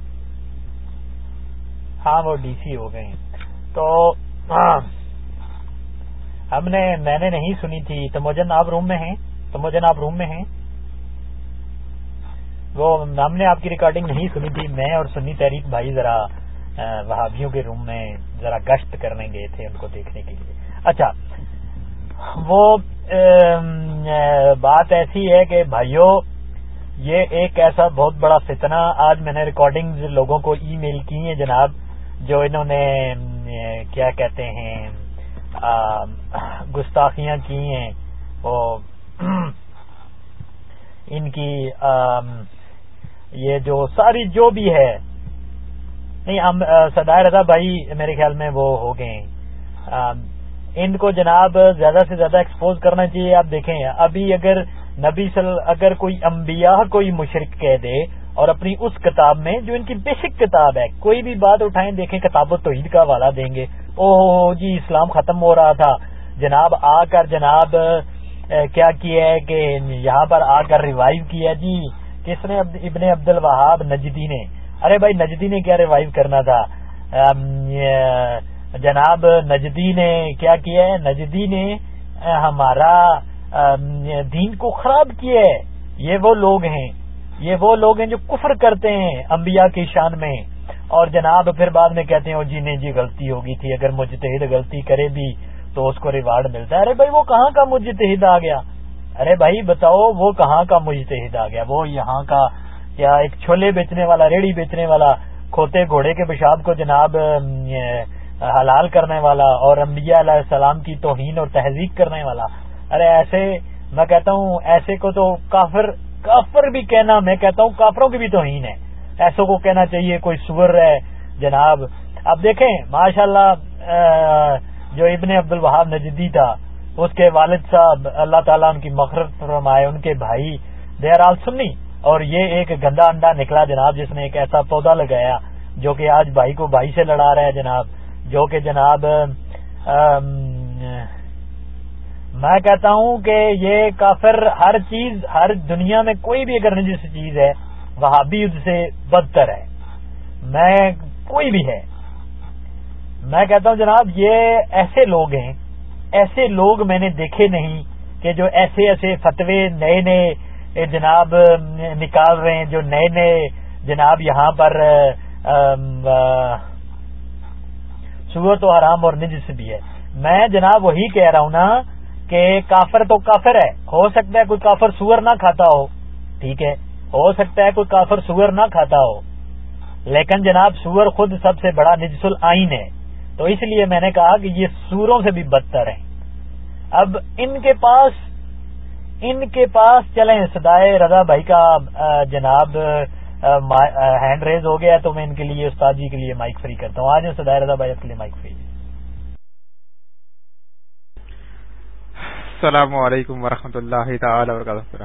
ہاں وہ ڈی سی ہو گئے ہیں۔ تو ہاں، ہم نے، میں نے نہیں سنی تھی۔ تموجن آپ روم میں ہیں؟ تموجن آپ روم میں ہیں؟ وہ، ہم نے آپ کی ریکارڈنگ نہیں سنی تھی۔ میں اور سنی تحریک بھائی ذرا وہابیوں کے روم میں ذرا گشت کرنے گئے تھے ان کو دیکھنے کے لیے۔ اچھا وہ بات ایسی ہے کہ بھائیوں یہ ایک ایسا بہت بڑا فتنہ آج میں نے ریکارڈنگ لوگوں کو ای میل کی ہیں جناب، جو انہوں نے کیا کہتے ہیں گستاخیاں کی ہیں، وہ ان کی یہ جو ساری جو بھی ہے، نہیں ہم سدائے رضا بھائی میرے خیال میں وہ ہو گئے ان کو جناب زیادہ سے زیادہ ایکسپوز کرنا چاہیے، آپ دیکھیں، ابھی اگر نبی صلی اگر کوئی انبیاء کوئی مشرق کہہ دے اور اپنی اس کتاب میں جو ان کی بیسک کتاب ہے، کوئی بھی بات اٹھائیں، دیکھیں کتاب و توحید کا حوالہ دیں گے۔ او جی اسلام ختم ہو رہا تھا۔ جناب، آ کر جناب کیا کیا ہے کہ یہاں پر آ کر ریوائو کیا؟ جی کس نے ابن عبد الوہاب نجدی نے؟ ارے بھائی، نجدی نے کیا ریوائو کرنا تھا؟ جناب نجدی نے کیا کیا ہے؟ نجدی نے ہمارا دین کو خراب کیا ہے۔ یہ وہ لوگ ہیں، یہ وہ لوگ ہیں جو کفر کرتے ہیں انبیاء کی شان میں۔ اور جناب پھر بعد میں کہتے ہیں جی نہیں جی غلطی ہوگی تھی۔ اگر مجتہد غلطی کرے بھی تو اس کو ریوارڈ ملتا ہے۔ ارے بھائی، وہ کہاں کا مجتہد آ گیا؟ ارے بھائی، بتاؤ، وہ کہاں کا مجتہد آ گیا؟ وہ یہاں کا یا ایک چھولے بیچنے والا، ریڑھی بیچنے والا، کھوتے گھوڑے کے پیشاب کو جناب حلال کرنے والا اور انبیاء علیہ السلام کی توہین اور تہذیب کرنے والا۔ ارے ایسے میں کہتا ہوں، ایسے کو تو کافر کافر بھی کہنا، میں کہتا ہوں کافروں کی بھی توہین ہے۔ ایسوں کو کہنا چاہیے، کوئی سور ہے۔ جناب، اب دیکھیں ماشاء اللہ جو ابن عبد الوہاب نجدی تھا، اس کے والد صاحب اللہ تعالیٰ ان کی مغرب فرمائے، ان کے بھائی، دے آر آل سنی۔ اور یہ ایک گندا انڈا نکلا جناب، جس نے ایک ایسا پودا لگایا، جو کہ آج بھائی کو بھائی سے لڑا رہا ہے جناب۔ جو کہ جناب میں کہتا ہوں کہ یہ کافر ہر چیز، ہر دنیا میں کوئی بھی اگر نجس چیز ہے، وہابی اس سے بدتر ہے۔ میں، کوئی بھی ہے۔ میں کہتا ہوں جناب، یہ ایسے لوگ ہیں، ایسے لوگ میں نے دیکھے نہیں کہ جو ایسے ایسے فتوے نئے نئے جناب، نکال رہے ہیں، جو نئے نئے جناب یہاں پر سور تو حرام اور نجس بھی ہے۔ میں جناب وہی کہہ رہا ہوں نا کہ کافر تو کافر ہے۔ ہو سکتا ہے کوئی کافر سور نہ کھاتا ہو۔ ٹھیک ہے۔ ہو سکتا ہے کوئی کافر سور نہ کھاتا ہو۔ لیکن جناب سور خود سب سے بڑا نجس العین ہے۔ تو اس لیے میں نے کہا کہ یہ سوروں سے بھی بدتر ہیں۔ اب ان کے پاس، ان کے پاس چلیں۔ سدائے رضا بھائی کا جناب ہینڈ ریز ہو گیا تو میں ان کے لیے استاد جی کے لیے مائک فری کرتا ہوں۔ آج سدائے رضا بھائی کے لیے مائک فری۔ السلام علیکم ورحمۃ اللہ تعالی وبرکاتہ۔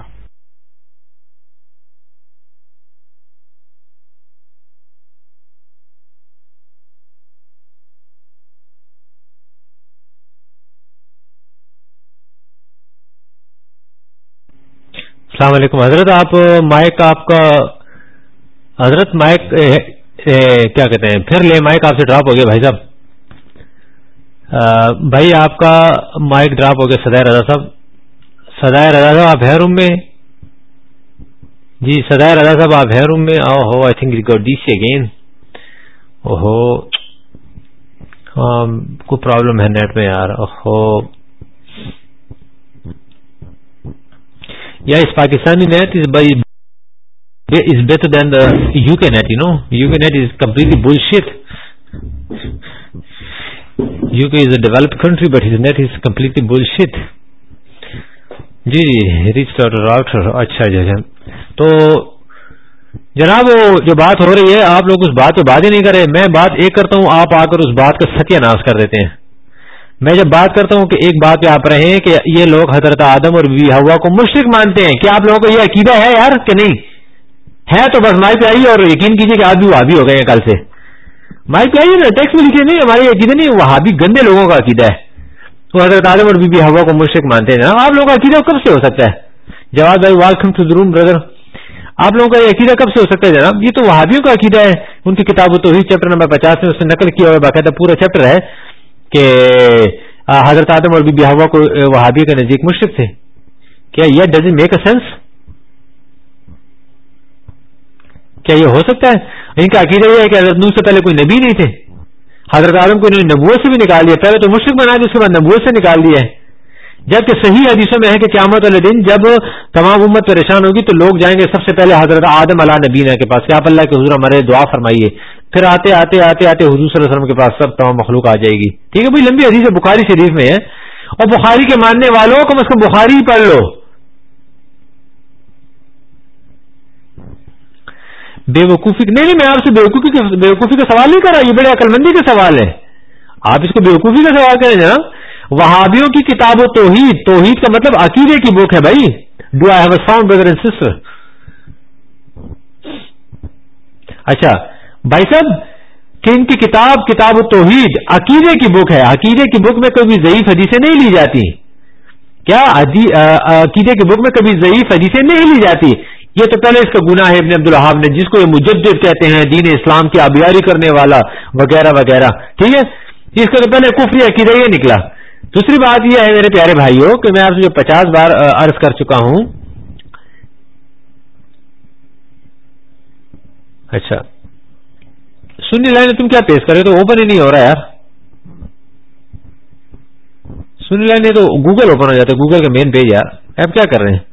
السلام علیکم۔ حضرت آپ مائک آپ کا حضرت مائک کیا کہتے ہیں؟ پھر لے، مائک آپ سے ڈراپ ہو گیا بھائی صاحب۔ بھائی آپ کا مائک ڈراپ ہو گیا سدائے رضا صاحب۔ سدائے رضا صاحب، آپ ہے روم میں؟ جی سدائے رضا صاحب، آپ ہے روم میں؟ او ہو I think record D C again او ہو کوئی پرابلم ہے نیٹ میں یار۔ اوہو۔ یا اس Pakistani net is by is better than the U K net you know U K net is completely bullshit U K is a develop country but his net is completely bullshit جی جی reach doctor اچھا جی تو جناب وہ جو بات ہو رہی ہے، آپ لوگ اس بات پہ بات ہی نہیں کرے میں بات ایک کرتا ہوں، آپ آ کر اس بات کا ستیہ ناش کر دیتے ہیں. میں جب بات کرتا ہوں کہ ایک بات پہ آپ رہے ہیں کہ یہ لوگ حضرت آدم اور بی ہوا کو مشرق مانتے ہیں، کیا آپ لوگوں کو یہ عقیدہ ہے یار کہ نہیں؟ ہے تو بس مائی پہ آئیے اور یقین کیجیے کہ آج بھی وہاں بھی ہو گئے ہیں کل سے۔ مائی پہ آئیے نا ٹیکس میں لکھے نہیں ہمارے عقیدہ نہیں وہاں بھی گندے لوگوں کا عقیدہ ہے۔ تو حضرت آدم اور بی بی ہوا کو مشرق مانتے ہیں۔ آپ لوگوں کا عقیدہ کب سے ہو سکتا ہے؟ جواب بھائی ویلکم ٹو روم بردر آپ لوگوں کا یہ عقیدہ کب سے ہو سکتا ہے جناب؟ یہ تو وہابیوں کا عقیدہ ہے۔ ان کی کتاب تو چیپٹر نمبر پچاس میں اس سے نقل کیا ہوا باقاعدہ پورا چیپٹر ہے کہ حضرت آدم اور بی بی ہوا کو وہابی کے نزدیک مشرق تھے۔ کیا یہ ڈز میک اے سینس کیا یہ ہو سکتا ہے؟ ان کا عقیدہ یہ ہے کہ حضرت نو سے پہلے کوئی نبی نہیں تھے۔ حضرت عالم کو انہوں نے نبوت سے بھی نکال دیا پہلے تو مشرق بنا دیا اس کے بعد نبوت سے نکال دیا ہے۔ جبکہ صحیح حدیثوں میں ہے کہ قیامت والے دن جب تمام امت پریشان ہوگی تو لوگ جائیں گے۔ سب سے پہلے حضرت آدم اللہ نبینا کے پاس۔ کیا آپ اللہ کے حضور ہمارے دعا فرمائیے۔ پھر آتے آتے آتے آتے حضور صلی اللہ علیہ وسلم کے پاس سب تمام مخلوق آ جائے گی۔ ٹھیک ہے بھائی، لمبی حدیث بخاری شریف میں ہے۔ اور بخاری کے ماننے والوں کم از کم بخاری پڑھ لو۔ بے وقوفی نہیں نہیں، میں آپ سے بے وقوفی بے وقوفی کا سوال نہیں کر رہا یہ بڑے عقل مندی کا سوال ہے آپ اس کو بے وقوفی کا سوال کریں جناب۔ وہابیوں کی کتاب و توحید توحید کا مطلب عقیدے کی بک ہے بھائی۔ Do I have a sound brother and sister اچھا بھائی صاحب، کہ ان کی کتاب کتاب و توحید عقیدے کی بک ہے۔ عقیدے کی بک میں کبھی ضعیف حدیثیں نہیں لی جاتی۔ کیا عقیدے کی بک میں کبھی ضعیف حدیثیں نہیں لی جاتی؟ یہ تو پہلے اس کا گناہ ہے ابن عبدالحاب نے، جس کو یہ مجدد کہتے ہیں، دین اسلام کی آبیاری کرنے والا، وغیرہ وغیرہ۔ ٹھیک ہے؟ اس کا تو پہلے کفری عقیدہ یہ نکلا۔ دوسری بات یہ ہے میرے پیارے بھائیوں کہ میں آپ سے جو پچاس بار عرض کر چکا ہوں۔ اچھا۔ سنی لائن تم کیا پیش کرے تو اوپن ہی نہیں ہو رہا یار۔ سن لینے تو گوگل اوپن ہو جاتا ہے۔ گوگل کا مین پیج یار ایپ کیا کر رہے ہیں؟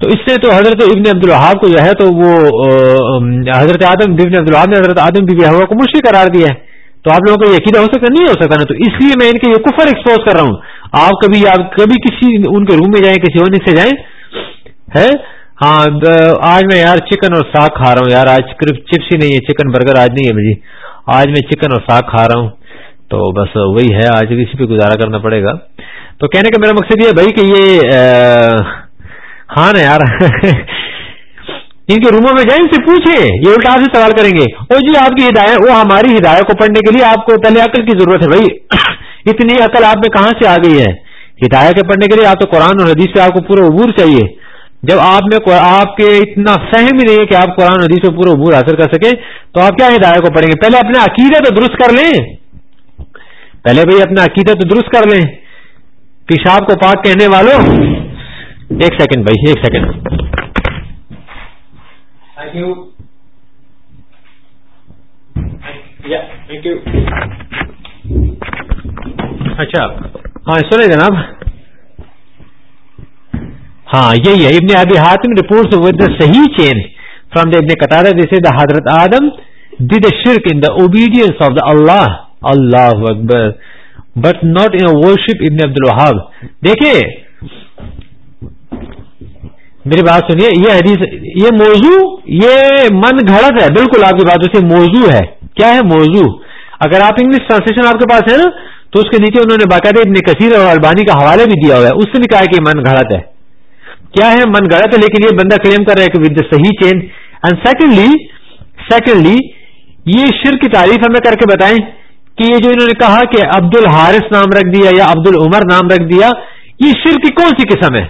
تو اس سے تو حضرت ابن عبد الحاب کو جو ہے تو وہ حضرت آدم، ابن عبد الحاب نے حضرت آدم بی ہوا کو مشکل قرار دیا ہے۔ تو آپ لوگوں کا یہ عقیدہ ہو سکتا نہیں ہو سکتا نا۔ تو اس لیے میں ان کے یہ کفر ایکسپوز کر رہا ہوں۔ آپ کبھی آپ کبھی کسی ان کے روم میں جائیں، کسی اور سے جائیں، ہے؟ ہاں آج میں یار چکن اور ساگ کھا رہا ہوں۔ یار، آج چپس ہی نہیں ہے چکن برگر آج نہیں ہے مجھے۔ آج میں چکن اور ساگ کھا رہا ہوں۔ تو بس وہی ہے، آج اسی پہ گزارا کرنا پڑے گا۔ تو کہنے کا میرا مقصد یہ بھائی کہ یہ ہاں نا یار۔ ان کے روموں میں جائیں، ان سے پوچھیں۔ یہ الٹا سے سوال کریں گے۔ اور جی آپ کی ہدایت، وہ ہماری ہدایت کو پڑھنے کے لیے آپ کو پہلے عقل کی ضرورت ہے بھائی۔ <coughs> اتنی عقل آپ میں کہاں سے آ گئی ہے؟ ہدایت کے پڑھنے کے لیے آپ تو قرآن اور حدیث سے آپ کو پورا عبور چاہیے۔ جب آپ میں آپ کے اتنا فہم ہی نہیں ہے کہ آپ قرآن حدیث سے پورا عبور حاصل کر سکیں، تو آپ کیا ہدایت کو پڑھیں گے؟ پہلے اپنے عقیدہ تو درست کر لیں۔ پہلے بھائی اپنا عقیدہ تو درست کر لیں۔ پیشاب کو پاک کہنے والوں ایک سیکنڈ بھائی ایک second. Thank you thank you اچھا۔ ہاں سنے جناب۔ ہاں یہی ہے۔ ابن ابھی ہاتم رپورٹ ود دا صحیح چین فرام دا ابن قطار جیسے دا حضرت آدم ڈی دا شرک in the obedience of the اللہ۔ اللہ اکبر۔ بٹ ناٹ ان ورشپ ابن عبد الوہاب دیکھیں میری بات سنیے، یہ حدیث، یہ موضوع، یہ من گھڑت ہے، بالکل آپ کی بات اسے موضوع ہے۔ کیا ہے موضوع؟ اگر آپ انگلش ٹرانسلیشن آپ کے پاس ہے نا، تو اس کے نیچے انہوں نے باقاعدہ ابن کثیر اور البانی کا حوالے بھی دیا ہوا ہے۔ اس سے بھی کہا کہ من گھڑت ہے۔ کیا ہے من گھڑت ہے؟ لیکن یہ بندہ کلیم کر رہا ہے کہ ود صحیح چین اینڈ سیکنڈلی سیکنڈلی یہ شر کی تعریف ہمیں کر کے بتائیں کہ یہ جو انہوں نے کہا کہ عبد الحارث نام رکھ دیا یا عبد العمر نام رکھ دیا، یہ شر کی کون سی قسم ہے؟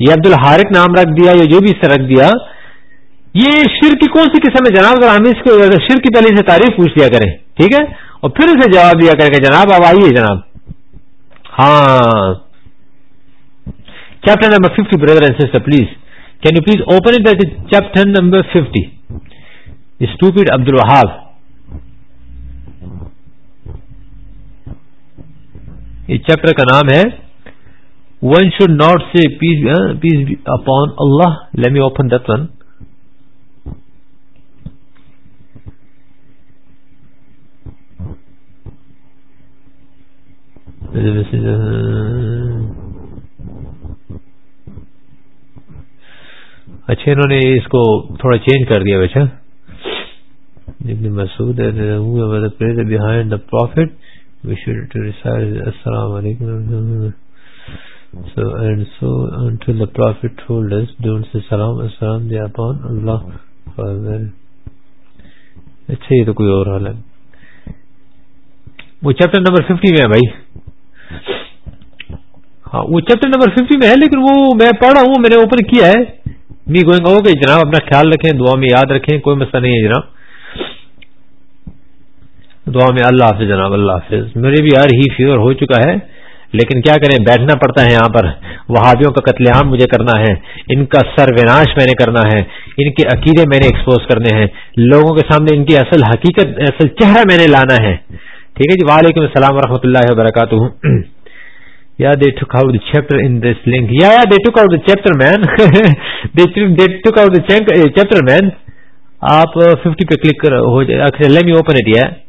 یہ عبد الحارث نام رکھ دیا یا جو بھی اس سے رکھ دیا، یہ شر کی کون سی قسم ہے؟ جناب اگر ہم اس کو شر کی پہلے سے تعریف پوچھ لیا کریں، ٹھیک ہے؟ اور پھر اسے جواب دیا کریں کہ جناب، اب آئیے جناب۔ ہاں۔ Chapter number fifty brother and sister please can you please open it chapter number fifty stupid عبد الوہاب اس چیپٹر کا نام ہے one should not say peace peace upon Allah let me open that one اچھا انہوں نے اس کو تھوڑا چینج کر دیا ویسا مسعود بہائنڈ دا پروفٹ السلام علیکم۔ So and so until the Prophet told us, don't say salam assalam the upon Allah. Father. اچھا یہ تو کوئی اور حال ہے وہ چیپٹر نمبر ففٹی میں ہے بھائی ہاں وہ چیپٹر نمبر ففٹی میں ہے لیکن وہ میں پڑھ رہا ہوں میں نے اوپن کیا ہے می گوئنگ ہو کہ جناب اپنا خیال رکھیں دعا میں یاد رکھیں کوئی مسئلہ نہیں ہے جناب دعا میں اللہ حافظ جناب اللہ حافظ میرے بھی یار ہی فیور ہو چکا ہے لیکن کیا کریں، بیٹھنا پڑتا ہے یہاں پر۔ وہابیوں کا قتل عام مجھے کرنا ہے۔ ان کا سر وناش میں نے کرنا ہے۔ ان کے عقیدے میں نے ایکسپوز کرنے ہیں۔ لوگوں کے سامنے ان کی اصل حقیقت، اصل چہرہ میں نے لانا ہے۔ ٹھیک ہے جی وعلیکم السلام و اللہ وبرکاتہ۔ <clears throat> Yeah they took out the chapter in this link. Yeah they took out the chapter man. <laughs> They took out the chapter man. آپ ففٹی پہ کلک کر ہو جائے۔ لیٹ می اوپن اٹ یا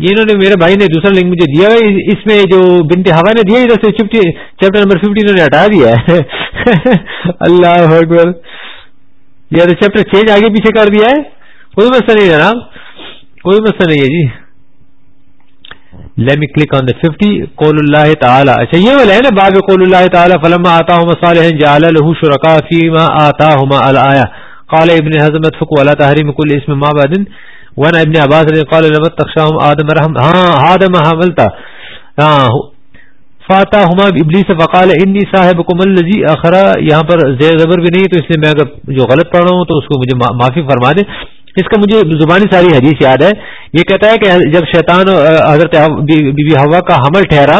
یہ انہوں نے میرے بھائی نے دوسرا لنک مجھے دیا ہے، اس میں جو بنت ہوا نے دیا ادھر سے چیپٹر نمبر ففٹی انہوں نے ہٹا دیا ہے۔ <laughs> اللہ اکبر۔ یا تو چیپٹر چینج آگے پیچھے کر دیا ہے۔ کوئی مسئلہ نہیں جناب۔ کوئی مسئلہ نہیں ہے جی۔ Let me click on the fifty قول اللہ تعالیٰ۔ اچھا یہ والا ہے نا باب قول اللہ تعالیٰ، فلما آتا ہوں صالح جعل له شرکا فیما آتا ہما الایا قال ابن حضمت فقو اللہ تحریم کل اسم ما بعدن وان ابن عباس نے قال لمت تخشاهم آدم رحم ہاں آدم ہاں، حملتا فاتحهما ابلیس فقال انی صاحبکم الذی اخرا. یہاں پر زیر زبر بھی نہیں تو اس لیے میں اگر جو غلط پڑھ رہا ہوں تو اس کو مجھے معافی فرما دیں اس کا مجھے زبانی ساری حدیث یاد ہے. یہ کہتا ہے کہ جب شیطان حضرت بی بی ہوا کا حمل ٹھہرا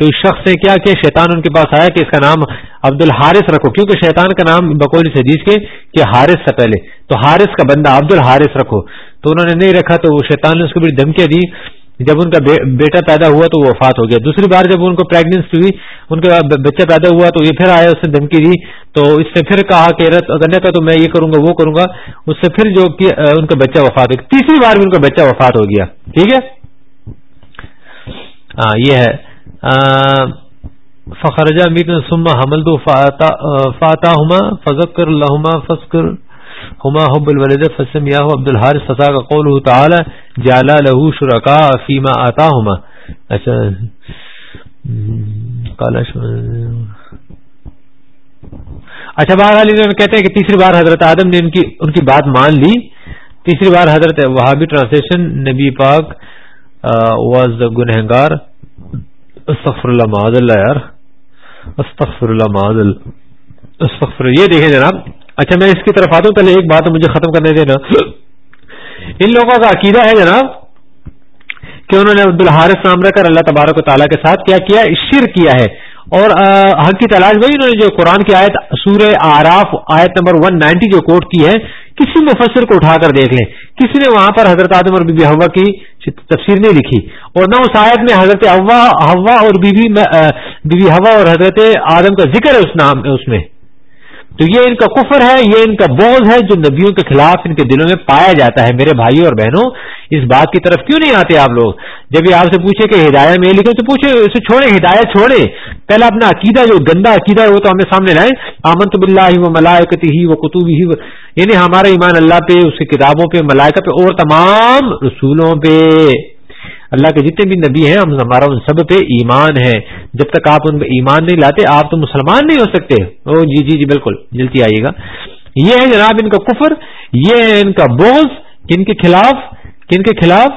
تو اس شخص نے کیا کہ شیطان ان کے پاس آیا کہ اس کا نام عبد الحارث رکھو، کیونکہ شیطان کا نام بقول اس حدیث کے کہ حارث سے پہلے۔ تو حارث کا بندہ عبد الحارث رکھو۔ تو انہوں نے نہیں رکھا، تو شیطان نے اس کو بھی دھمکیاں دی۔ جب ان کا بیٹا پیدا ہوا تو وہ وفات ہو گیا۔ دوسری بار جب ان کو پریگنینس ہوئی، ان کا بچہ پیدا ہوا تو یہ پھر آیا، اس نے دھمکی دی۔ تو اس نے پھر کہا کہ رت اگر نہیں تو میں یہ کروں گا، وہ کروں گا۔ اس سے پھر جو ان کا بچہ وفات ہو گیا۔ تیسری بار بھی ان کا بچہ وفات ہو گیا۔ ٹھیک ہے؟ ہاں یہ ہے۔ فخرجہ میٹ سما حمل تو فاتح ہما فضکر الحما فسکر ہما حب الولد فسم یا عبد الحارث فسا کا قول تعالی جالا لہو شرکا فیما آتا ہما اچھا کالا اچھا بہرحال انہوں نے کہتے ہیں کہ تیسری بار حضرت آدم نے ان کی ان کی بات مان لی۔ تیسری بار حضرت وہابی ٹرانسلیشن نبی پاک واز گنہگار۔ استغفر اللہ معاذ اللہ یار. استغفر اللہ معاذ اللہ استغفر یہ دیکھیں جناب. اچھا میں اس کی طرف آتا ہوں. پہلے ایک بات مجھے ختم کرنے دینا. ان لوگوں کا عقیدہ ہے جناب کہ انہوں نے عبد الحارث نام رکھ کر اللہ تبارک و تعالیٰ کے ساتھ کیا کیا شر کیا ہے. اور حق کی تلاش بھائی انہوں نے جو قرآن کی آیت سورہ آراف آیت نمبر 190 جو کوٹ کی ہے کسی مفسر کو اٹھا کر دیکھ لیں۔ کسی نے وہاں پر حضرت آدم اور بی بی ہوا کی تفسیر نہیں لکھی۔ اور نہ اس آیت میں حضرت ہوا اور بی بی ہوا اور حضرت آدم کا ذکر ہے اس نام، اس میں۔ تو یہ ان کا کفر ہے، یہ ان کا بوجھ ہے جو نبیوں کے خلاف ان کے دلوں میں پایا جاتا ہے، میرے بھائیوں اور بہنوں۔ اس بات کی طرف کیوں نہیں آتے آپ لوگ؟ جب یہ آپ سے پوچھے کہ ہدایت میں لکھے تو پوچھے، اسے چھوڑے ہدایت چھوڑے پہلے اپنا عقیدہ، جو گندا عقیدہ ہے، وہ تو ہمیں سامنے لائیں۔ آمن تو بلّہ ہی وہ ملائکتی ہی وہ قطوبی ہی یعنی ہمارا ایمان اللہ پہ، اس کی کتابوں پہ، ملائکہ پہ اور تمام رسولوں پہ۔ اللہ کے جتنے بھی نبی ہیں، ہم ہمارا ان سب پہ ایمان ہے۔ جب تک آپ ان پہ ایمان نہیں لاتے، آپ تو مسلمان نہیں ہو سکتے۔ او جی جی جی بالکل۔ جلتی آئیے گا۔ یہ ہے جناب ان کا کفر، یہ ہے ان کا بوز کن کے خلاف، کن کے خلاف؟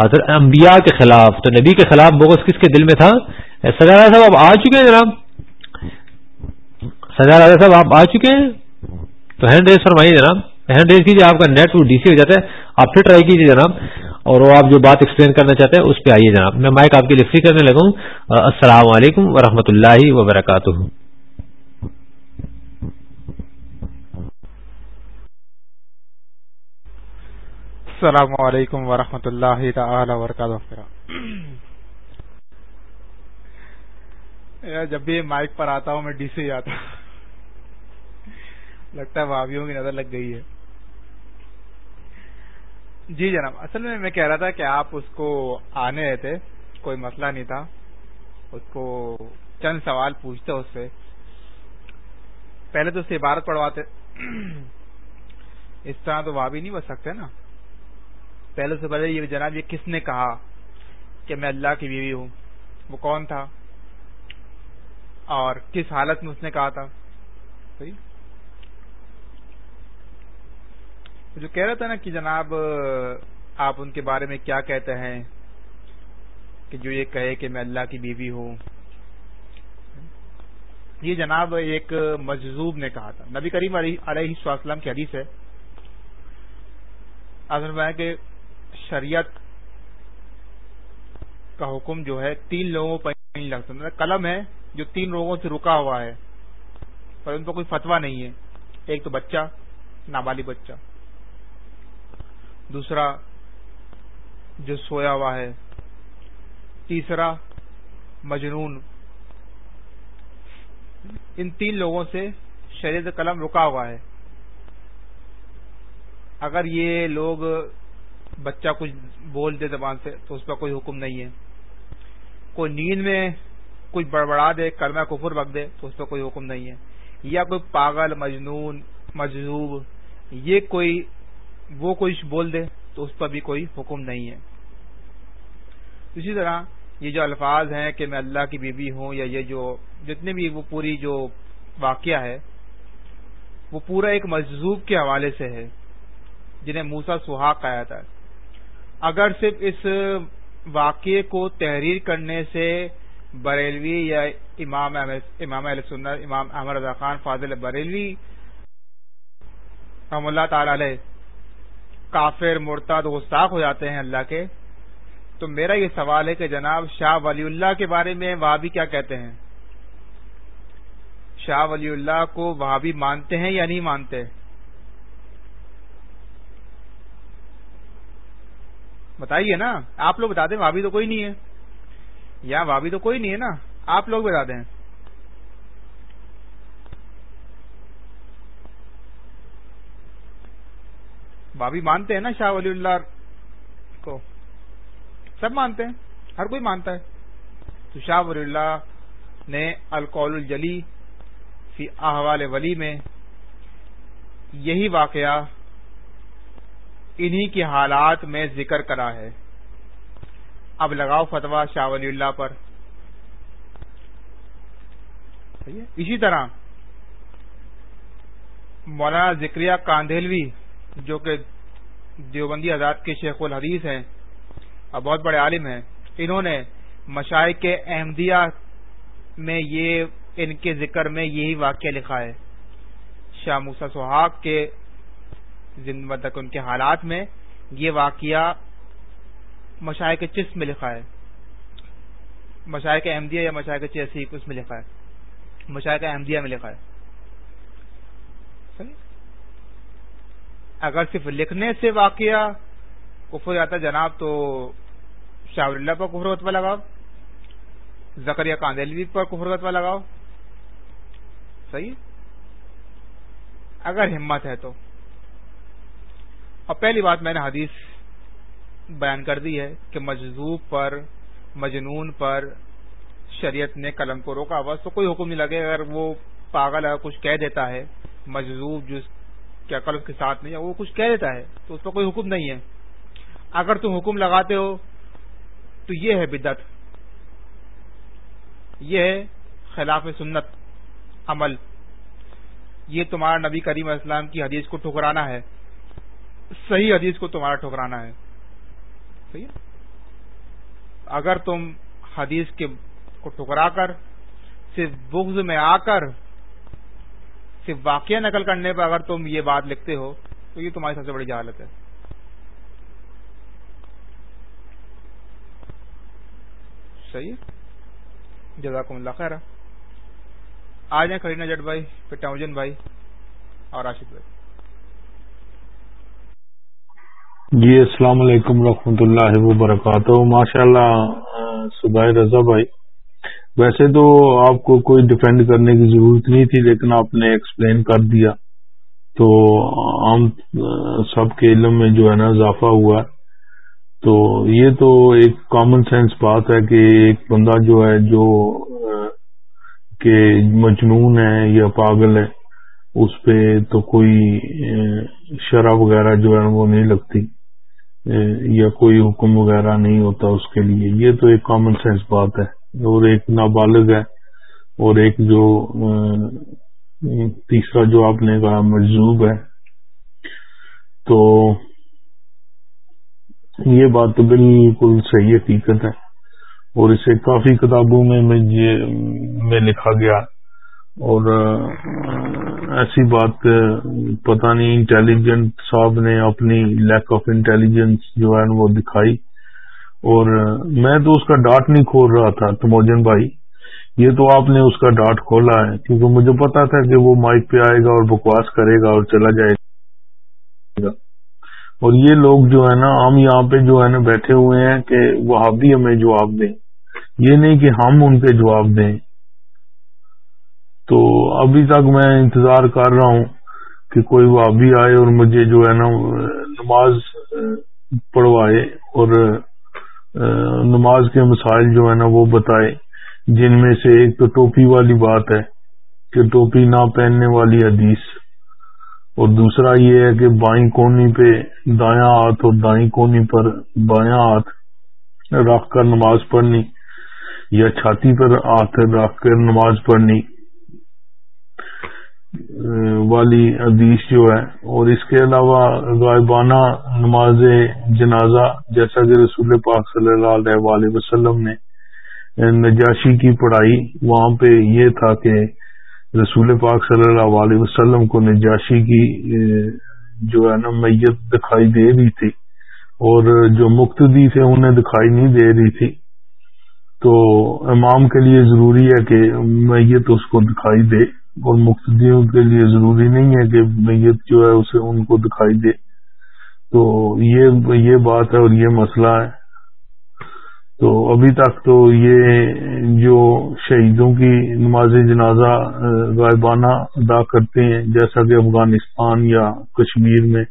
حضرت انبیاء کے خلاف۔ تو نبی کے خلاف بوگس کس کے دل میں تھا؟ سجا صاحب، آپ آ چکے ہیں جناب۔ سجا راجا صاحب، آپ آ چکے ہیں۔ تو ہینڈ ریس فرمائیے جناب۔ ہینڈ ریس کیجیے، آپ کا نیٹ وہ ڈی سی ہو جاتا ہے۔ آپ پھر ٹرائی کیجیے جناب۔ اور وہ آپ جو بات ایکسپلین کرنا چاہتے ہیں، اس پہ آئیے جناب۔ میں مائک آپ کے لیے فری کرنے لگا ہوں۔ السلام علیکم ورحمۃ اللہ وبرکاتہ۔ السلام علیکم ورحمۃ اللہ تعالی وبرکاتہ۔ جب بھی مائک پر آتا ہوں، میں ڈی سی آتا لگتا ہے بھابھیوں کی نظر لگ گئی ہے۔ جی جناب، اصل میں میں کہہ رہا تھا کہ آپ اس کو آنے رہے تھے، کوئی مسئلہ نہیں تھا۔ اس کو چند سوال پوچھتے اس سے۔ پہلے تو اس سے عبارت پڑھواتے۔ اس طرح تو وہاں بھی نہیں بچ سکتے نا۔ پہلے سے پہلے یہ جناب، یہ کس نے کہا کہ میں اللہ کی بیوی ہوں؟ وہ کون تھا؟ اور کس حالت میں اس نے کہا تھا؟ صحیح؟ جو کہہ رہا تھا نا کہ جناب، آپ ان کے بارے میں کیا کہتے ہیں؟ کہ جو یہ کہے کہ میں اللہ کی بیوی ہوں۔ یہ جناب ایک مجذوب نے کہا تھا۔ نبی کریم علیہ السلام کی حدیث ہے۔ میں کہ شریعت کا حکم جو ہے، تین لوگوں پر نہیں لگ سکتا قلم ہے جو تین لوگوں سے رکا ہوا ہے، پر ان پر کوئی فتوا نہیں ہے۔ ایک تو بچہ، نابالغ بچہ۔ دوسرا جو سویا ہوا ہے، تیسرا مجنون۔ ان تین لوگوں سے شرید قلم رکا ہوا ہے۔ اگر یہ لوگ بچہ کچھ بول دے زبان سے، تو اس پر کوئی حکم نہیں ہے۔ کوئی نیند میں کچھ بڑبڑا دے، کلمہ کفر بک دے، تو اس پر کوئی حکم نہیں ہے۔ یا کوئی پاگل، مجنون، مجذوب، یہ کوئی وہ کوئی بول دے تو اس پر بھی کوئی حکم نہیں ہے۔ اسی طرح یہ جو الفاظ ہیں کہ میں اللہ کی بیوی ہوں یا یہ جو جتنے بھی وہ پوری جو واقعہ ہے، وہ پورا ایک مجذوب کے حوالے سے ہے، جنہیں موسا سہاگ کہا جاتا ہے۔ اگر صرف اس واقعے کو تحریر کرنے سے بریلوی یا امام امام علیہ سنت، امام احمد رضا خان، فاضل بریلوی رحم اللہ تعالی علیہ کافر مرتاد گستاخ ہو جاتے ہیں اللہ کے۔ تو میرا یہ سوال ہے کہ جناب شاہ ولی اللہ کے بارے میں وہاں بھی کیا کہتے ہیں؟ شاہ ولی اللہ کو وہاں بھی مانتے ہیں یا نہیں مانتے؟ بتائیے نا، آپ لوگ بتا دیں بھابھی تو کوئی نہیں ہے۔ یا بھابھی تو کوئی نہیں ہے نا، آپ لوگ بتا دیں۔ بھابھی مانتے ہیں نا شاہ ولی اللہ کو؟ سب مانتے ہیں، ہر کوئی مانتا ہے۔ تو شاہ ولی اللہ نے القول الجلی فی احوال ولی میں یہی واقعہ انہی کے حالات میں ذکر کرا ہے۔ اب لگاؤ فتوا شاہ ولی اللہ پر۔ اسی طرح مولانا ذکریہ کاندھیلوی جو کہ دیوبندی آزاد کے شیخ الحدیث ہیں اور بہت بڑے عالم ہیں، انہوں نے مشاعر کے احمدیہ میں یہ، ان کے ذکر میں یہی واقعہ لکھا ہے۔ شاہ موسا سہاگ کے تک ان کے حالات میں یہ واقعہ مشاعر کے چس میں لکھا ہے۔ مشاعر کے احمدیہ یا مشاعر کے چیسی اس میں لکھا ہے۔ مشاعر کے احمدیہ میں لکھا ہے۔ اگر صرف لکھنے سے واقعہ کفر جاتا جناب، تو شاہ اللہ پر کفر وطبہ لگاؤ زکریہ کاندیلوی پر کفر وطبہ لگاؤ۔ صحیح؟ اگر ہمت ہے تو۔ اور پہلی بات میں نے حدیث بیان کر دی ہے کہ مجذوب پر، مجنون پر شریعت نے قلم کو روکا بس تو کوئی حکم نہیں لگے، اگر وہ پاگل اگر کچھ کہہ دیتا ہے، مجذوب جس کیا قلم کے ساتھ نہیں ہے، وہ کچھ کہہ دیتا ہے، تو اس پر کوئی حکم نہیں ہے۔ اگر تم حکم لگاتے ہو، تو یہ ہے بدت یہ ہے خلاف سنت عمل۔ یہ تمہارا نبی کریم اسلام کی حدیث کو ٹھکرانا ہے۔ صحیح حدیث کو تمہارا ٹھکرانا ہے۔ صحیح اگر تم حدیث کے کو ٹھکرا کر، صرف بغض میں آ کر صرف واقعہ نقل کرنے پر اگر تم یہ بات لکھتے ہو، تو یہ تمہاری سب سے بڑی جہالت ہے۔ صحیح؟ جزاکم اللہ خیر آ جائیں کرینا جٹ بھائی، پھر ٹاؤجن بھائی اور راشد بھائی۔ جی السلام علیکم ورحمۃ اللہ وبرکاتہ۔ ماشاء اللہ صبح رضا بھائی ویسے تو آپ کو کوئی ڈیفینڈ کرنے کی ضرورت نہیں تھی، لیکن آپ نے ایکسپلین کر دیا۔ تو عام سب کے علم میں جو ہے نا اضافہ ہوا۔ تو یہ تو ایک کامن سینس بات ہے کہ ایک بندہ جو ہے، جو، کہ مجنون ہے یا پاگل ہے، اس پہ تو کوئی شرح وغیرہ جو ہے وہ نہیں لگتی۔ یا کوئی حکم وغیرہ نہیں ہوتا اس کے لیے۔ یہ تو ایک کامن سینس بات ہے۔ اور ایک نابالغ ہے اور ایک جو تیسرا جو آپ نے کہا مجزوب ہے۔ تو یہ بات تو بالکل صحیح حقیقت ہے اور اسے کافی کتابوں میں میں لکھا گیا۔ اور ایسی بات، پتہ نہیں انٹیلیجنٹ صاحب نے اپنی لیک آف انٹیلیجنس جو ہے وہ دکھائی۔ اور میں تو اس کا ڈاٹ نہیں کھول رہا تھا، تموجن بھائی۔ یہ تو آپ نے اس کا ڈاٹ کھولا ہے، کیونکہ مجھے پتا تھا کہ وہ مائک پہ آئے گا اور بکواس کرے گا اور چلا جائے گا۔ اور یہ لوگ جو ہے نا، ہم یہاں پہ جو ہے نا، بیٹھے ہوئے ہیں کہ وہ بھی ہمیں جواب دیں۔ یہ نہیں کہ ہم ان پہ جواب دیں۔ تو ابھی تک میں انتظار کر رہا ہوں کہ کوئی وہ آئے اور مجھے جو ہے نا، نماز پڑھوائے اور نماز کے مسائل جو ہے نا وہ بتائے جن میں سے ایک تو ٹوپی والی بات ہے کہ ٹوپی نہ پہننے والی حدیث۔ اور دوسرا یہ ہے کہ بائیں کونی پہ دایاں ہاتھ اور دائیں کونی پر بایاں ہاتھ رکھ کر نماز پڑھنی یا چھاتی پر ہاتھ رکھ کر نماز پڑھنی۔ والی حدیث جو ہے، اور اس کے علاوہ غائبانہ نماز جنازہ، جیسا کہ رسول پاک صلی اللہ علیہ وآلہ وسلم نے نجاشی کی پڑھائی، وہاں پہ یہ تھا کہ رسول پاک صلی اللہ علیہ وسلم کو نجاشی کی جو ہے نا، میت دکھائی دے رہی تھی۔ اور جو مقتدی تھے، انہیں دکھائی نہیں دے رہی تھی۔ تو امام کے لیے ضروری ہے کہ میت اس کو دکھائی دے۔ اور مقتدیوں کے لیے ضروری نہیں ہے کہ میت جو ہے اسے ان کو دکھائی دے۔ تو یہ بات ہے اور یہ مسئلہ ہے۔ تو ابھی تک تو یہ جو شہیدوں کی نماز جنازہ غائبانہ ادا کرتے ہیں، جیسا کہ افغانستان یا کشمیر میں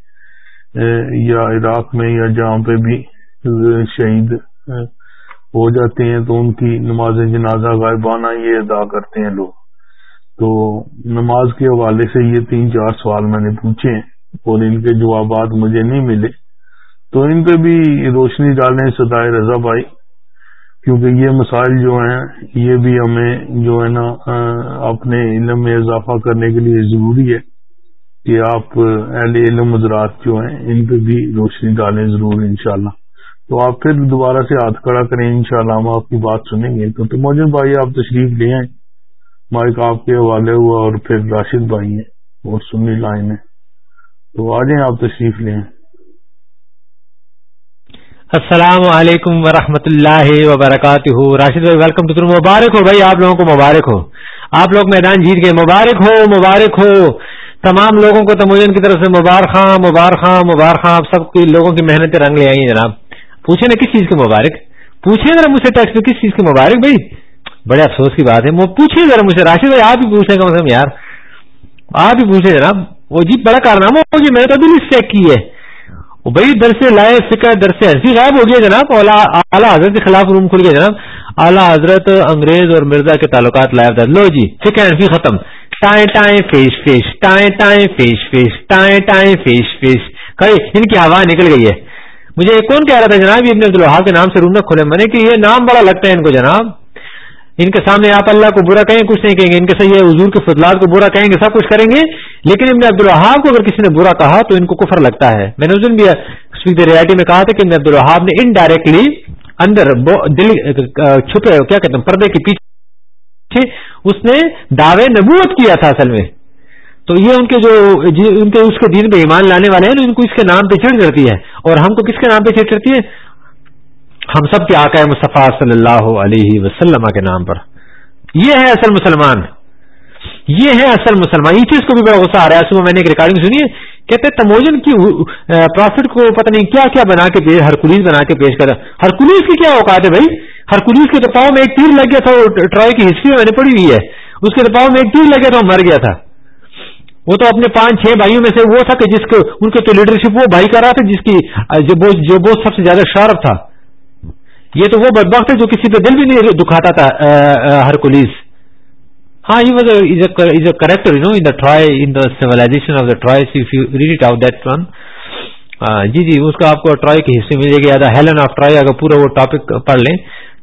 یا عراق میں، یا جہاں پہ بھی شہید ہو جاتے ہیں، تو ان کی نماز جنازہ غائبانہ یہ ادا کرتے ہیں لوگ۔ تو نماز کے حوالے سے یہ تین چار سوال میں نے پوچھے ہیں اور ان کے جوابات مجھے نہیں ملے۔ تو ان پہ بھی روشنی ڈالیں سدائے رضا بھائی، کیونکہ یہ مسائل جو ہیں، یہ بھی ہمیں جو ہے نا اپنے علم میں اضافہ کرنے کے لیے ضروری ہے کہ آپ اہل علم حضرات جو ہیں، ان پہ بھی روشنی ڈالیں ضرور انشاءاللہ۔ تو آپ پھر دوبارہ سے ہاتھ کھڑا کریں، انشاءاللہ ہم آپ کی بات سنیں گے۔ تو موجود بھائی، آپ تشریف لے آئیں۔ مائک آپ کے حوالے ہوا اور پھر راشد بھائی ہیں اور سنی لائن ہے تو آ جائیں آپ تشریف لیں۔ السلام علیکم ورحمۃ اللہ وبرکاتہ۔ راشد بھائی ویلکم ٹو مبارک ہو۔ بھائی، آپ لوگوں کو مبارک ہو۔ آپ لوگ میدان جیت گئے۔ مبارک ہو مبارک ہو۔ تمام لوگوں کو تموجن کی طرف سے مبارک خاں مبارک خاں مبارک خاں سب کی لوگوں کی محنتیں رنگ لے آئی ہیں جناب۔ پوچھے نا کس چیز کی مبارک؟ پوچھے ذرا مجھ سے ٹیکس میں کس چیز کی مبارک بھائی؟ بڑے افسوس کی بات ہے۔ وہ پوچھے ذرا مجھ سے، راشد بھائی، آپ ہی پوچھیں کم سے کم یار۔ آپ ہی پوچھے جناب۔ وہ جی بڑا کارنامہ ہو جی میں نے تو ابھی چیک کی ہے۔ وہ بھائی در سے لائے فکر در سے غائب ہو گیا جناب۔ اعلیٰ حضرت کے خلاف روم کھل گیا جناب۔ اعلیٰ حضرت انگریز اور مرزا کے تعلقات لائب در لو جی فکر ایسی ختم۔ ٹائیں ٹائیں، فیش فیش۔ ٹائیں ٹائیں، فیش فیش۔ ٹائیں ٹائیں، فیش فیش۔ ان کی ہوا نکل گئی ہے۔ مجھے کون کہہ رہا تھا جناب؟ یہ عبد الحاب کے نام سے روم نہ کھلے میں نے کہ یہ نام بڑا لگتا ہے ان کو جناب۔ ان کے سامنے آپ اللہ کو برا کہیں، کچھ نہیں کہیں گے۔ ان کے صحیح حضور کے فضلات کو برا کہیں گے، سب کچھ کریں گے۔ لیکن ابن عبد الحاب کو اگر کسی نے برا کہا تو ان کو کفر لگتا ہے۔ میں نے اس دن بھی ریالٹی میں کہا تھا کہ ابن عبد الحاب نے انڈائریکٹلی اندر دل چھپے کیا کہتے ہیں، پردے کے پیچھے اس نے دعوے نبوت کیا تھا اصل میں۔ تو یہ ان کے جو جی، ان کے اس کے دین پہ ایمان لانے والے ہیں، ان کو اس کے نام پہ چڑھ کرتی ہے۔ اور ہم کو کس کے نام پہ چڑھ کرتی ہے؟ ہم سب کے آقا مصطفیٰ صلی اللہ علیہ وسلم کے نام پر۔ یہ ہے اصل مسلمان۔ یہ ہے اصل مسلمان۔ یہ چیز کو بھی بڑا غصہ آ رہا ہے۔ صبح میں نے ایک ریکارڈنگ سنی ہے۔ کہتے تموجن کی پروفٹ کو پتہ نہیں کیا کیا بنا کے ہرکولیز بنا کے پیش کر ہرکولیز کی کیا اوقات ہے بھائی؟ ہرکولیز کے پاؤں میں ایک تیر لگ گیا تھا۔ ٹرائی کی ہسٹری میں نے پڑھی ہوئی ہے۔ اس کے پاؤں میں ایک تیر لگ گیا تھا، وہ مر گیا تھا۔ وہ تو اپنے پانچ چھ بھائیوں میں سے وہ تھا کہ جس کو ان کے تو لیڈرشپ وہ بھائی کر رہا تھا، جس کی جو بہت سب سے زیادہ شارپ تھا۔ یہ تو وہ بدبخت ہے جو کسی پہ دل بھی نہیں دکھاتا تھا ہر کلیز۔ ہاں he was is a character you know in try in the civilization of the tribes if you read it out that one جی جی اس کا آپ کو ٹرائی کی حصے ملے گی ہیلن آف ٹرائی اگر پورا وہ ٹاپک پڑھ لیں۔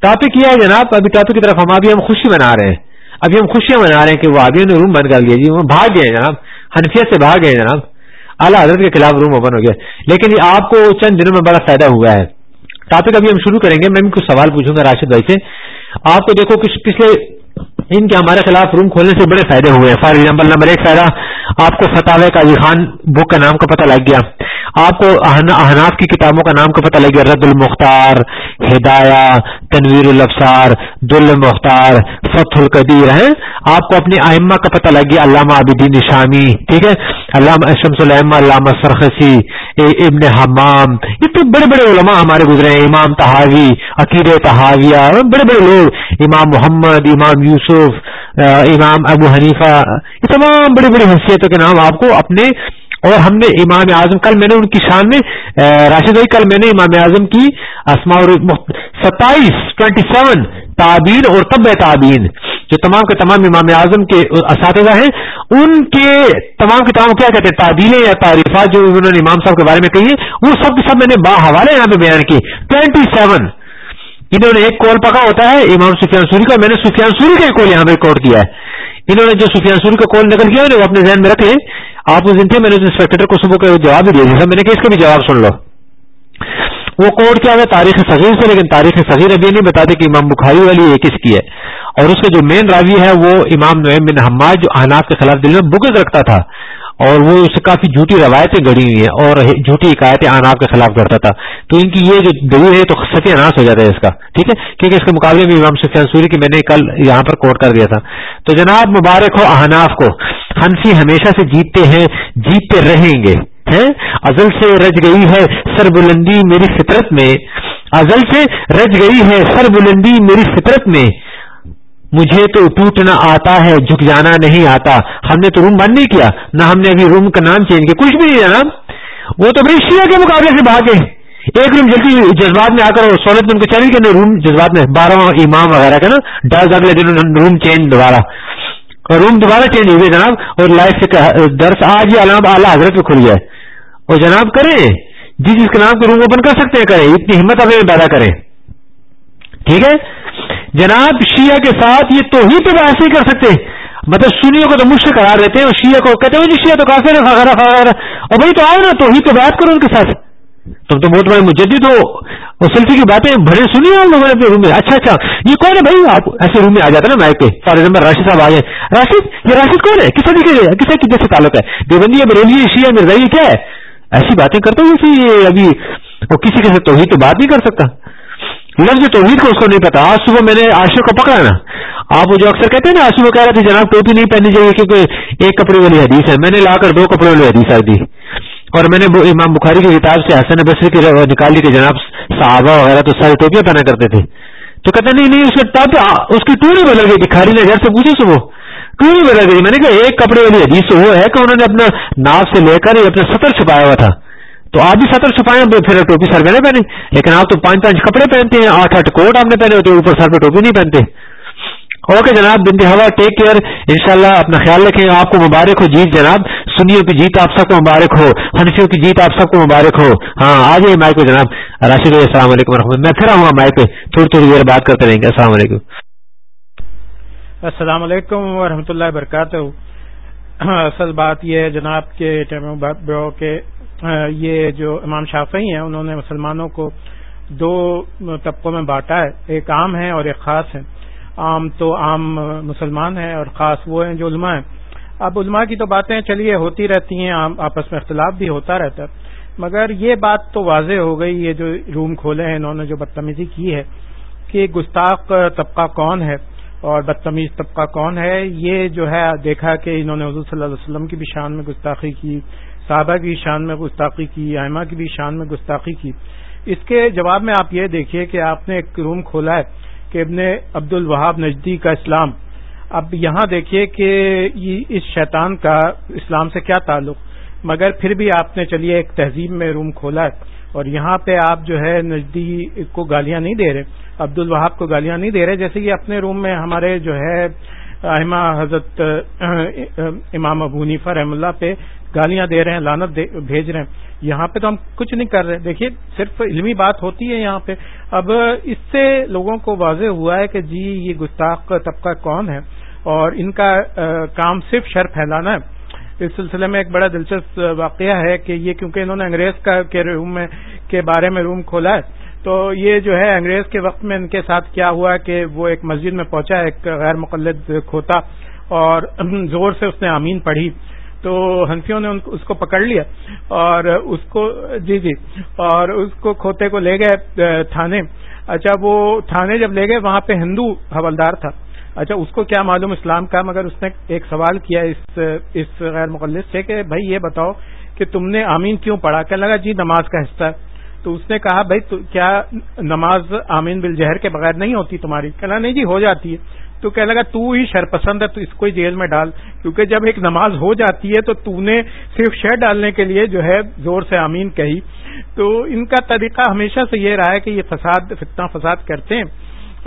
ٹاپک یہ ہے جناب، ابھی ٹاپک کی طرف ہم ابھی ہم خوشی منا رہے ہیں۔ ابھی ہم خوشیاں منا رہے ہیں کہ وہ ابھی نے روم بند کر لیا۔ جی وہ بھاگ گئے جناب۔ حنفیت سے بھاگ گئے جناب۔ اعلیٰ حضرت کے خلاف روم اوپن ہو گیا۔ لیکن آپ کو چند دنوں میں بڑا فائدہ ہوا ہے۔ ٹاپک ابھی ہم شروع کریں گے، میں بھی کچھ سوال پوچھوں گا، راشد بھائی سے۔ آپ کو دیکھو کچھ پچھلے ان کے ہمارے خلاف روم کھولنے سے بڑے فائدے ہوئے ہیں۔ فار ایگزامپل نمبر ایک فائدہ، آپ کو فتح کا خان بک کا نام کا پتہ لگ گیا۔ آپ کو احناف کی کتابوں کا نام کا پتہ لگ گیا۔ رد المختار، ہدایہ، تنویر الفسار دل مختار، فتح القدیر، ہیں۔ آپ کو اپنی آئمہ کا پتہ لگ گیا۔ علامہ عبدین شامی، ٹھیک ہے۔ علامہ شمس الحمہ علامہ سرخسی ابن حمام۔ یہ تو بڑے بڑے علماء ہمارے گزرے ہیں۔ امام تحاوی عقید تحاویہ بڑے بڑے لوگ۔ امام محمد، امام یوسف امام ابو حنیفہ، یہ تمام بڑی بڑی حیثیتوں کے نام آپ کو اپنے اور ہم نے امام اعظم، کل میں نے ان کی شان میں راشد بھائی، کل میں نے امام اعظم کی اسماء ستائیس ٹوینٹی سیون تعبین اور طب تعبین جو تمام کے تمام امام اعظم کے اساتذہ ہیں۔ ان کے تمام کے تمام کیا کہتے ہیں تعبیلیں یا تعریفات جو انہوں نے امام صاحب کے بارے میں کہی ہے وہ سب کے سب میں نے با حوالے یہاں پہ بیان کی۔ ٹوینٹی سیون انہوں نے ایک کال پکا ہوتا ہے، امام سفیان سوری کا، میں نے سفیان سوری کا ایک کال یہاں پہ ریکارڈ کیا ہے۔ انہوں نے جو سفیان سوری کا کال نکل گیا وہ اپنے ذہن میں رکھ لیں آپ اس دن تھے، میں نے انسپیکٹر کو صبح کا جواب بھی دیا میں نے کہ اس کا بھی جواب سن لو۔ وہ کوڈ کیا ہے؟ تاریخ صغیر سے، لیکن تاریخ صغیر ابھی نہیں بتاتے کہ امام بخاری والی یہ کس کی ہے۔ اور اس کا جو مین راوی ہے، وہ امام نعیم بن حماد، جو احناف کے خلاف دل میں بکز رکھتا تھا۔ اور وہ اسے کافی جھوٹی روایتیں گڑی ہوئی ہیں اور جھوٹی حکایتیں آناب کے خلاف کرتا تھا۔ تو ان کی یہ جو دلیل ہے تو ستیہ ناش ہو جاتا ہے اس کا، ٹھیک ہے؟ کیونکہ اس کے مقابلے میں امام سفیان سوری کی میں نے کل یہاں پر کوٹ کر دیا تھا۔ تو جناب مبارک ہو احناف کو ہنسی ہمیشہ سے جیتتے ہیں، جیتتے رہیں گے ازل سے رج گئی ہے سر بلندی میری فطرت میں، ازل سے رج گئی ہے سر بلندی میری فطرت میں مجھے تو ٹوٹنا آتا ہے، جھک جانا نہیں آتا۔ ہم نے تو روم بند نہیں کیا، نہ ہم نے ابھی روم کا نام چینج کیا۔ کچھ بھی نہیں جناب۔ وہ تو بھائی شیعہ کے مقابلے سے بھاگے ایک روم جلدی جذبات میں آ کر سہولت میں ان کو چل گئے روم جذبات میں بارہ امام وغیرہ کا نا ڈر اگلے دن روم چینج دوبارہ۔ اور روم دوبارہ چینج ہوئے جناب۔ اور لائف سے درس آج ہی علام اعلیٰ حضرت میں کھل گیا اور جناب کریں، جس جس کے نام کے روم اوپن کر سکتے ہیں، کریں۔ اتنی ہمت اپنے پیدا کریں۔ ٹھیک ہے؟ جناب شیعہ کے ساتھ یہ توحید تو ایسے ہی کر سکتے۔ مطلب سنیوں کو تو مشکل قرار دیتے ہیں، اور شیعہ کو کہتے ہیں جی شیعہ تو کافی وغیرہ وغیرہ اور بھائی تو آئے نا، توحید تو بات کرو ان کے ساتھ۔ تم تو بہت بڑے مجدد ہو۔ سلفی کی باتیں بڑے سنی ہوں لوگوں نے اپنے روم میں۔ اچھا اچھا۔ یہ کون ہے بھائی؟ آپ ایسے روم میں آ جاتا نا مائک پہ۔ فار ایگزامپل راشد صاحب آئے راشد، یہ راشد کون ہے؟ کس کس کی جیسے تعلق ہے؟ دیوبندی بریلی شیعہ مرزائی کیا ہے؟ ایسی باتیں کرتا ہوں یہ ابھی وہ کسی کے ساتھ توحید تو بات نہیں کر سکتا۔ لفظ توحید کو اس کو نہیں پتا، آج صبح میں نے آشو کو پکڑا نا۔ آپ وہ جو اکثر کہتے ہیں نا آج صبح کہہ رہے تھے، جناب ٹوپی نہیں پہننی چاہیے کیونکہ ایک کپڑے والی حدیث ہے۔ میں نے لا کر دو کپڑے والی حدیث آ دی۔ اور میں نے امام بخاری کی کتاب سے حسن بصری کی نکالی کہ جناب صحابہ وغیرہ تو سارے ٹوپیاں پہنا کرتے تھے۔ تو کہتے نہیں نہیں، اس کے تب اس کی ٹوری بدل گئی بخاری نے گھر سے پوچھی صبح ٹوری بدل گئی۔ میں نے کہا، ایک کپڑے والی حدیث وہ ہے کہ انہوں نے اپنا ناف سے لے کر اپنا سطر چھپایا ہوا تھا۔ تو آپ بھی سطر چھپائے پھر ٹوپی سر میں نے پہنی لیکن آپ تو پانچ پانچ کپڑے پہنتے ہیں، آٹھ آٹھ کوٹ آپ نے پہنے ہوتے اوپر سر پہ ٹوپی نہیں پہنتے۔ اوکے جناب بنتے ہوا، ٹیک کیئر۔ انشاءاللہ اپنا خیال رکھیں، آپ کو مبارک ہو۔ جیت جناب، سنیوں کی جیت آپ سب کو مبارک ہو۔ ہنسیوں کی جیت آپ سب کو مبارک ہو۔ ہاں آ جائیے مائک پہ جناب۔ راشد السلام علیکم ورحمۃ میں پھر آؤں گا مائک پہ۔ تھوڑی تھوڑی دیر بات کرتے رہیں گے۔ السلام علیکم۔ السلام علیکم ورحمۃ اللہ وبرکاتہ۔ اصل بات یہ ہے جناب کے کے یہ جو امام شافعی ہیں، انہوں نے مسلمانوں کو دو طبقوں میں بانٹا ہے، ایک عام ہے اور ایک خاص ہے عام تو عام مسلمان ہیں اور خاص وہ ہیں جو علماء ہیں۔ اب علماء کی تو باتیں چلیے ہوتی رہتی ہیں آپس میں اختلاف بھی ہوتا رہتا ہے۔ مگر یہ بات تو واضح ہو گئی، یہ جو روم کھولے ہیں، انہوں نے جو بدتمیزی کی ہے کہ گستاخ طبقہ کون ہے اور بدتمیز طبقہ کون ہے، یہ جو ہے، دیکھا کہ انہوں نے حضور صلی اللہ علیہ وسلم کی بھی شان میں گستاخی کی۔ صحابہ کی شان میں گستاخی کی آئمہ کی بھی شان میں گستاخی کی۔ اس کے جواب میں آپ یہ دیکھیے کہ آپ نے ایک روم کھولا ہے کہ ابن عبد الوہاب نجدی کا اسلام۔ اب یہاں دیکھیے کہ اس شیطان کا اسلام سے کیا تعلق؟ مگر پھر بھی آپ نے چلیے ایک تہذیب میں روم کھولا ہے اور یہاں پہ آپ جو ہے نجدی کو گالیاں نہیں دے رہے عبد الوہاب کو گالیاں نہیں دے رہے، جیسے کہ اپنے روم میں ہمارے جو ہے احمہ حضرت امام ابونیفہ رحم اللہ پہ گالیاں دے رہے ہیں لانت بھیج رہے ہیں۔ یہاں پہ تو ہم کچھ نہیں کر رہے۔ دیکھیے، صرف علمی بات ہوتی ہے یہاں پہ۔ اب اس سے لوگوں کو واضح ہوا ہے کہ جی یہ گستاخ طبقہ کون ہے اور ان کا کام صرف شر پھیلانا ہے۔ اس سلسلے میں ایک بڑا دلچسپ واقعہ ہے کہ یہ کیونکہ انہوں نے انگریز کا، کے روم میں، کے بارے میں روم کھولا ہے۔ تو یہ جو ہے، انگریز کے وقت میں ان کے ساتھ کیا ہوا کہ وہ ایک مسجد میں پہنچا، ایک غیر مقلد کھوتا اور <clears throat> زور سے اس نے آمین پڑھی۔ تو ہنسیوں نے اس کو پکڑ لیا اور اس کو جی جی اور اس کو کھوتے کو لے گئے تھانے۔ اچھا وہ تھانے جب لے گئے، وہاں پہ ہندو حوالدار تھا۔ اچھا اس کو کیا معلوم اسلام کا؟ مگر اس نے ایک سوال کیا اس اس غیر مقلد سے کہ بھائی یہ بتاؤ کہ تم نے آمین کیوں پڑھا؟ کہنے لگا جی نماز کا حصہ۔ ہے تو اس نے کہا، بھائی کیا نماز آمین بالجہر کے بغیر نہیں ہوتی تمہاری؟ کہنا نہیں جی ہو جاتی ہے. تو کہنے لگا، تو ہی شر پسند ہے، تو اس کو ہی جیل میں ڈال. کیونکہ جب ایک نماز ہو جاتی ہے تو تو نے صرف شر ڈالنے کے لیے جو ہے زور سے آمین کہی۔ تو ان کا طریقہ ہمیشہ سے یہ رہا ہے کہ یہ فساد، فتنہ فساد کرتے ہیں۔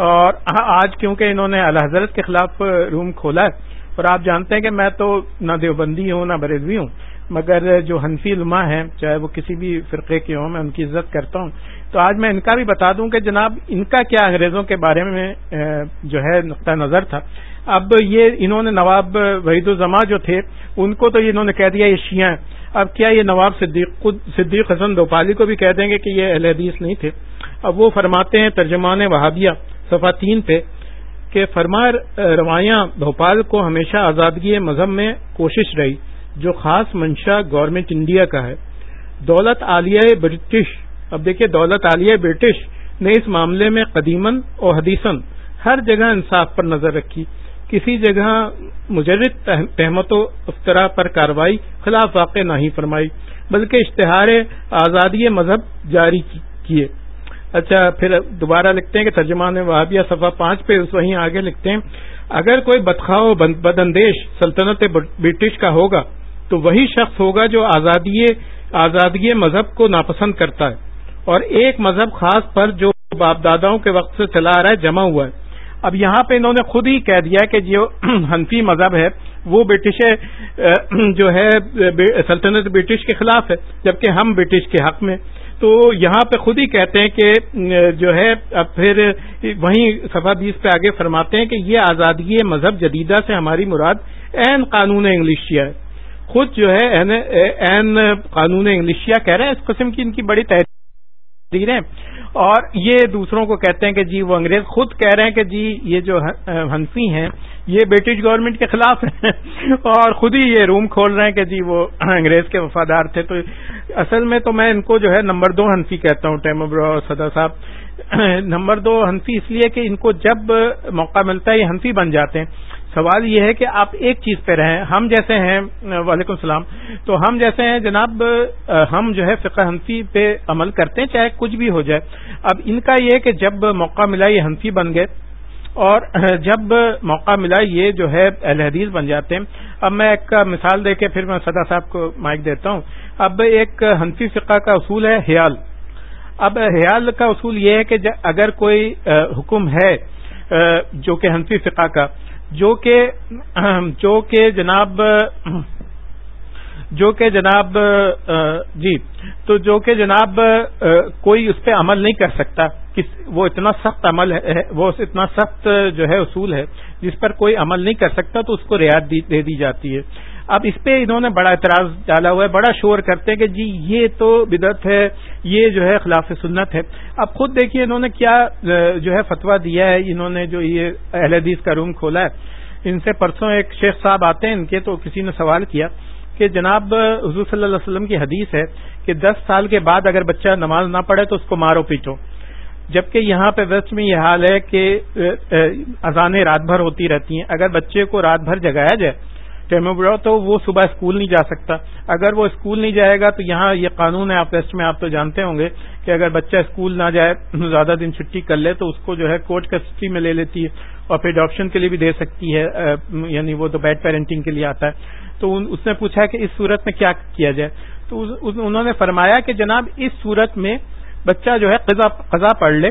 اور آج کیونکہ انہوں نے اللہ حضرت کے خلاف روم کھولا ہے، اور آپ جانتے ہیں کہ میں تو نہ دیوبندی ہوں، نہ بریلوی ہوں مگر جو حنفی علماء ہیں، چاہے وہ کسی بھی فرقے کے ہوں، میں ان کی عزت کرتا ہوں۔ تو آج میں ان کا بھی بتا دوں کہ جناب، ان کا کیا انگریزوں کے بارے میں جو ہے نقطۂ نظر تھا۔ اب یہ انہوں نے نواب وحید الزما جو تھے، ان کو تو انہوں نے کہہ دیا یہ شیعہ ہیں۔ اب کیا یہ نواب صدیق، خود صدیق حسن دوپالی کو بھی کہہ دیں گے کہ یہ اہل حدیث نہیں تھے؟ اب وہ فرماتے ہیں ترجمان وہابیہ صفا تین پہ کہ فرما روایاں بھوپال کو ہمیشہ آزادگی مذہب میں کوشش رہی۔ جو خاص منشا گورنمنٹ انڈیا کا ہے۔ دولت عالیہ برٹش۔ اب دیکھیے دولت عالیہ برٹش نے اس معاملے میں قدیمن اور حدیثن ہر جگہ انصاف پر نظر رکھی۔ کسی جگہ مجرد تہمت و افطرا پر کاروائی خلاف واقع نہیں فرمائی، بلکہ اشتہار آزادی مذہب جاری کیے۔ اچھا پھر دوبارہ لکھتے ہیں کہ ترجمان وہابیہ صفحہ پانچ پہ اس وہیں آگے لکھتے ہیں، اگر کوئی بدخواہ بد اندیش سلطنت برٹش کا ہوگا تو وہی شخص ہوگا جو آزادی آزادی مذہب کو ناپسند کرتا ہے۔ اور ایک مذہب خاص پر جو باپ داداؤں کے وقت سے چلا آ رہا ہے، جمع ہوا ہے۔ اب یہاں پہ انہوں نے خود ہی کہہ دیا کہ جو <clears throat> حنفی مذہب ہے، وہ برٹش جو ہے سلطنت برٹش کے خلاف ہے، جبکہ ہم برٹش کے حق میں۔ تو یہاں پہ خود ہی کہتے ہیں کہ جو ہے، اب پھر وہیں سفا بیس پہ آگے فرماتے ہیں کہ یہ آزادی مذہب جدیدہ سے ہماری مراد این قانون انگلشیا ہے۔ خود جو ہے این قانون انگلشیا کہہ رہے ہیں، اس قسم کی ان کی بڑی تحریریں اور یہ دوسروں کو کہتے ہیں کہ جی وہ انگریز خود کہہ رہے ہیں کہ جی یہ جو ہنسی ہیں، یہ برٹش گورنمنٹ کے خلاف ہیں۔ <laughs> اور خود ہی یہ روم کھول رہے ہیں کہ جی وہ <clears throat> انگریز کے وفادار تھے۔ تو اصل میں تو میں ان کو جو ہے نمبر دو ہنسی کہتا ہوں ٹیمبرو اور صدا صاحب۔ <clears throat> نمبر دو ہنسی اس لیے کہ ان کو جب موقع ملتا ہے یہ ہنسی بن جاتے ہیں۔ سوال یہ ہے کہ آپ ایک چیز پہ رہیں، ہم جیسے ہیں، وعلیکم السلام، تو ہم جیسے ہیں، جناب ہم جو ہے فقہ حنفی پہ عمل کرتے ہیں، چاہے کچھ بھی ہو جائے۔ اب ان کا یہ کہ جب موقع ملا یہ حنفی بن گئے، اور جب موقع ملا یہ جو ہے اہل حدیث بن جاتے ہیں۔ اب میں ایک مثال دے کے پھر میں سدا صاحب کو مائک دیتا ہوں۔ اب ایک حنفی فقہ کا اصول ہے حیال۔ اب حیال کا اصول یہ ہے کہ اگر کوئی حکم ہے جو کہ حنفی فقہ کا جو کہ جو کہ جناب جو کہ جناب جی تو جو کہ جناب کوئی اس پہ عمل نہیں کر سکتا وہ اتنا سخت عمل ہے وہ اتنا سخت جو ہے اصول ہے، جس پر کوئی عمل نہیں کر سکتا تو اس کو رعایت دے دی جاتی ہے۔ اب اس پہ انہوں نے بڑا اعتراض ڈالا ہوا ہے، بڑا شور کرتے ہیں کہ جی یہ تو بدت ہے، یہ جو ہے خلاف سنت ہے۔ اب خود دیکھیے انہوں نے کیا جو ہے فتوا دیا ہے، انہوں نے جو یہ اہل حدیث کا روم کھولا ہے۔ ان سے پرسوں ایک شیخ صاحب آتے ہیں، ان کے تو کسی نے سوال کیا کہ جناب حضور صلی اللہ علیہ وسلم کی حدیث ہے کہ دس سال کے بعد اگر بچہ نماز نہ پڑھے تو اس کو مارو پیٹو۔ جبکہ یہاں پہ ویسٹ میں یہ حال ہے کہ اذانیں رات بھر ہوتی رہتی ہیں۔ اگر بچے کو رات بھر جگایا جائے ٹیمو تو وہ صبح اسکول نہیں جا سکتا۔ اگر وہ اسکول نہیں جائے گا تو یہاں یہ قانون ہے، آپ ویسٹ میں آپ تو جانتے ہوں گے کہ اگر بچہ اسکول نہ جائے، زیادہ دن چھٹی کر لے تو اس کو جو ہے کورٹ کسٹری میں لے لیتی ہے اور پھر اڈاپشن کے لیے بھی دے سکتی ہے یعنی وہ تو بیڈ پیرنٹنگ کے لیے آتا ہے۔ تو اس نے پوچھا کہ اس صورت میں کیا کیا جائے؟ تو انہوں نے فرمایا کہ جناب اس صورت میں بچہ جو ہے قضا پڑھ لے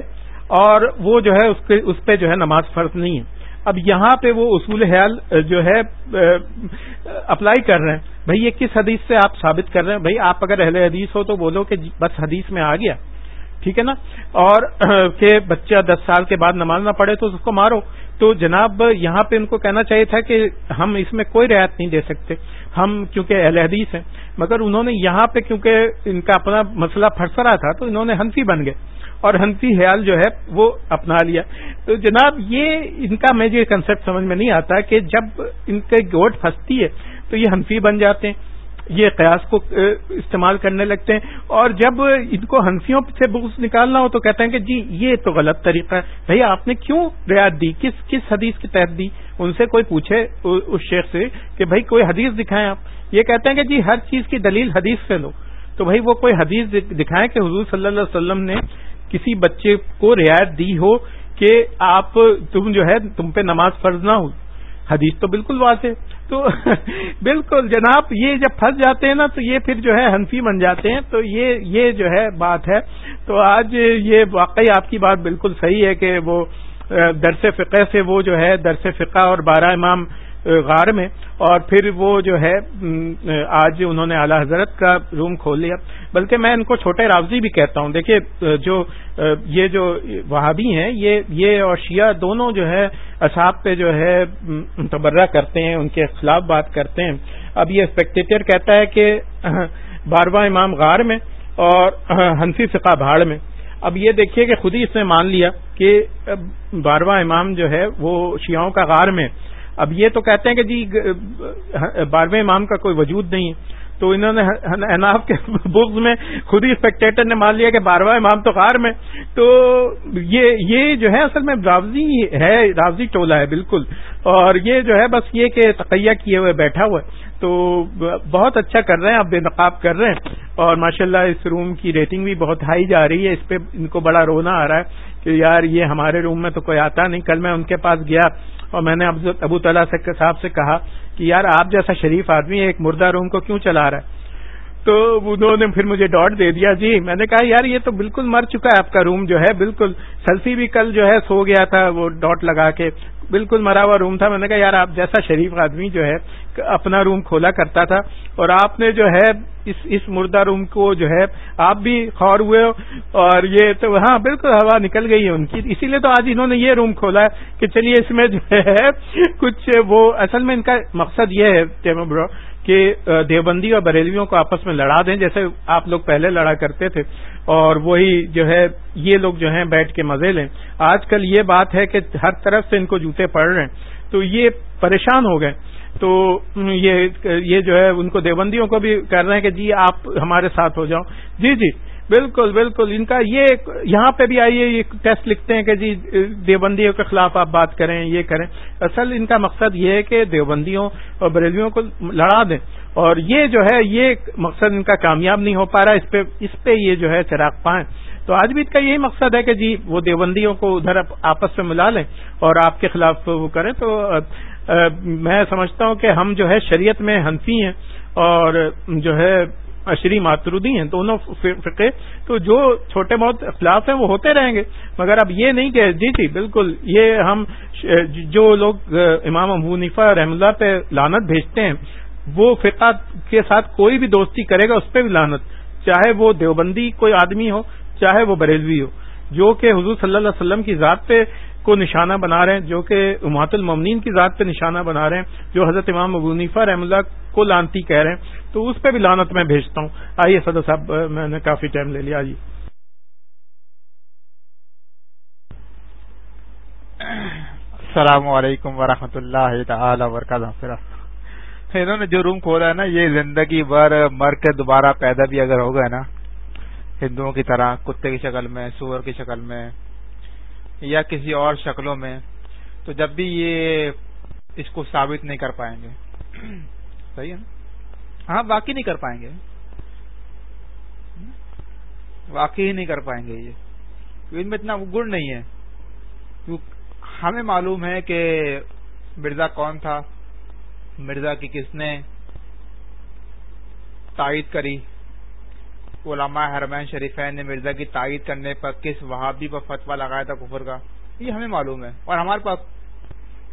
اور وہ جو ہے اس پہ جو ہے نماز فرض نہیں ہے۔ اب یہاں پہ وہ اصول حیال جو ہے اپلائی کر رہے ہیں۔ بھائی، یہ کس حدیث سے آپ ثابت کر رہے ہیں؟ بھائی، آپ اگر اہل حدیث ہو تو بولو کہ جی، بس حدیث میں آ گیا۔ ٹھیک ہے نا؟ اور کہ بچہ دس سال کے بعد نماز نہ پڑھے تو اس کو مارو۔ تو جناب، یہاں پہ ان کو کہنا چاہیے تھا کہ ہم اس میں کوئی رعایت نہیں دے سکتے۔ ہم کیونکہ اہل حدیث ہیں، مگر انہوں نے یہاں پہ کیونکہ ان کا اپنا مسئلہ پھرسرا تھا تو انہوں نے ہنفی بن گئے۔ اور ہنفی خیال جو ہے وہ اپنا لیا۔ تو جناب، یہ ان کا مجھے کنسپٹ سمجھ میں نہیں آتا کہ جب ان کے گوٹ پھنستی ہے تو یہ ہنفی بن جاتے ہیں، یہ قیاس کو استعمال کرنے لگتے ہیں۔ اور جب ان کو ہنفیوں سے بغض نکالنا ہو تو کہتے ہیں کہ جی یہ تو غلط طریقہ ہے۔ بھائی، آپ نے کیوں رعایت دی؟ کس کس حدیث کے تحت دی؟ ان سے کوئی پوچھے اس شیخ سے کہ بھائی، کوئی حدیث دکھائیں آپ۔ یہ کہتے ہیں کہ جی ہر چیز کی دلیل حدیث سے لو۔ تو بھائی، وہ کوئی حدیث دکھائیں کہ حضور صلی اللہ علیہ وسلم نے کسی بچے کو رعایت دی ہو کہ آپ تم جو ہے تم پہ نماز فرض نہ ہو حدیث تو بالکل واضح تو <laughs> بالکل جناب، یہ جب پھنس جاتے ہیں نا تو یہ پھر جو ہے ہنفی بن جاتے ہیں۔ تو یہ یہ جو ہے بات ہے۔ تو آج یہ واقعی آپ کی بات بالکل صحیح ہے کہ وہ درس فقہ سے وہ جو ہے درس فقہ اور بارہ امام غار میں اور پھر وہ جو ہے آج انہوں نے اعلی حضرت کا روم کھول لیا۔ بلکہ میں ان کو چھوٹے راوزی بھی کہتا ہوں۔ دیکھیے، جو، یہ جو وہابی ہیں، یہ یہ اور شیعہ دونوں جو ہے، اصحاب پہ جو ہے تبرہ کرتے ہیں، ان کے خلاف بات کرتے ہیں۔ اب یہ اسپیکٹیٹر کہتا ہے کہ، بارواں امام غار میں اور ہنسی فقہ بھاڑ میں۔ اب یہ دیکھیے کہ خود ہی اس نے مان لیا کہ بارواں امام جو ہے، وہ شیعوں کا غار میں اب یہ تو کہتے ہیں کہ جی بارہویں امام کا کوئی وجود نہیں ہے۔ تو انہوں نے اناف کے بغض میں خود ہی اسپیکٹیٹر نے مان لیا کہ بارہواں امام تو غار میں۔ تو یہ یہ جو ہے اصل میں راوزی ہے، راوزی ٹولہ ہے، بالکل۔ اور یہ جو ہے بس یہ کہ تقیہ کیے ہوئے، بیٹھا ہوا ہے۔ تو بہت اچھا کر رہے ہیں، آپ بے نقاب کر رہے ہیں۔ اور ماشاءاللہ اس روم کی ریٹنگ بھی بہت ہائی جا رہی ہے۔ اس پہ ان کو بڑا رونا آ رہا ہے کہ یار یہ ہمارے روم میں تو کوئی آتا نہیں۔ کل میں ان کے پاس گیا۔ اور میں نے ابو تعالیٰ صاحب سے کہا کہ یار آپ جیسا شریف آدمی ایک مردہ روم کو کیوں چلا رہا ہے؟ تو انہوں نے پھر مجھے ڈاٹ دے دیا جی میں نے کہا، یار، یہ تو بالکل مر چکا ہے، آپ کا روم جو ہے، بالکل سلفی بھی کل جو ہے سو گیا تھا، وہ ڈاٹ لگا کے بالکل مرا ہوا روم تھا۔ میں نے کہا، یار، آپ جیسا شریف آدمی جو ہے، اپنا روم کھولا کرتا تھا اور آپ نے جو ہے اس اس مردہ روم کو جو ہے، آپ بھی خور ہوئے ہو اور یہ تو ہاں بالکل ہوا نکل گئی ہے ان کی۔ اسی لیے تو آج انہوں نے یہ روم کھولا ہے کہ چلیے، اس میں جو ہے، کچھ وہ، اصل میں ان کا مقصد یہ ہے برو کہ دیوبندی اور بریلویوں کو آپس میں لڑا دیں، جیسے آپ لوگ پہلے لڑا کرتے تھے، اور وہی جو ہے، یہ لوگ جو ہیں، بیٹھ کے مزے لیں۔ آج کل یہ بات ہے کہ ہر طرف سے ان کو جوتے پڑ رہے ہیں۔ تو یہ پریشان ہو گئے۔ تو یہ جو ہے، ان کو دیوبندیوں کو بھی کر رہے ہیں کہ جی آپ ہمارے ساتھ ہو جاؤ۔ جی جی۔ بالکل بالکل۔ ان کا یہ یہاں پہ بھی آئیے، یہ ٹیسٹ لکھتے ہیں کہ جی دیوبندیوں کے خلاف آپ بات کریں، یہ کریں۔ اصل ان کا مقصد یہ ہے کہ دیوبندیوں اور بریلویوں کو لڑا دیں۔ اور یہ جو ہے، یہ مقصد ان کا کامیاب نہیں ہو پا رہا، اس پہ اس پہ یہ جو ہے چراغ پائیں تو آج بھی اس کا یہی مقصد ہے کہ جی وہ دیوبندیوں کو ادھر آپس میں ملا لیں اور آپ کے خلاف وہ کریں۔ تو میں سمجھتا ہوں کہ ہم جو ہے شریعت میں ہنسی ہیں اور جو ہے اشری ماترودی ہیں دونوں فقے تو جو چھوٹے بہت اخلاف ہیں وہ ہوتے رہیں گے۔ مگر اب یہ نہیں کہ جی جی بالکل، یہ ہم جو لوگ امام ابو نفا رحم اللہ پہ لانت بھیجتے ہیں، وہ فقہ کے ساتھ کوئی بھی دوستی کرے گا، اس پہ بھی لانت چاہے وہ دیوبندی کوئی آدمی ہو، چاہے وہ بریلوی ہو، جو کہ حضور صلی اللہ علیہ وسلم کی ذات پہ کو نشانہ بنا رہے ہیں، جو کہ امہات المومنین کی ذات پہ نشانہ بنا رہے ہیں، جو حضرت امام ابو نیفا رحم اللہ کو لانتی کہہ رہے ہیں۔ تو اس پہ بھی لانت میں بھیجتا ہوں۔ آئیے صدر صاحب، میں نے کافی ٹائم لے لیا جی السلام علیکم ورحمۃ اللہ تعالی وبرکاتہ۔ انہوں نے جو روم کھولا ہے نا، یہ زندگی بھر مر کے دوبارہ پیدا بھی اگر ہوگا نا، ہندوؤں کی طرح، کتے کی شکل میں، سور کی شکل میں، یا کسی اور شکلوں میں، تو جب بھی یہ اس کو ثابت نہیں کر پائیں گے۔ صحیح ہے نا؟ ہاں باقی نہیں کر پائیں گے۔ واقعی ہی نہیں کر پائیں گے یہ۔ ان میں اتنا گڑ نہیں ہے۔ ہمیں معلوم ہے کہ مرزا کون تھا؟ مرزا کی کس نے تائید کری؟ علماء حرمین شریفین نے مرزا کی تائید کرنے پر کس وہابی پر فتوا لگایا تھا کفر کا؟ یہ ہمیں معلوم ہے۔ اور ہمارے پاس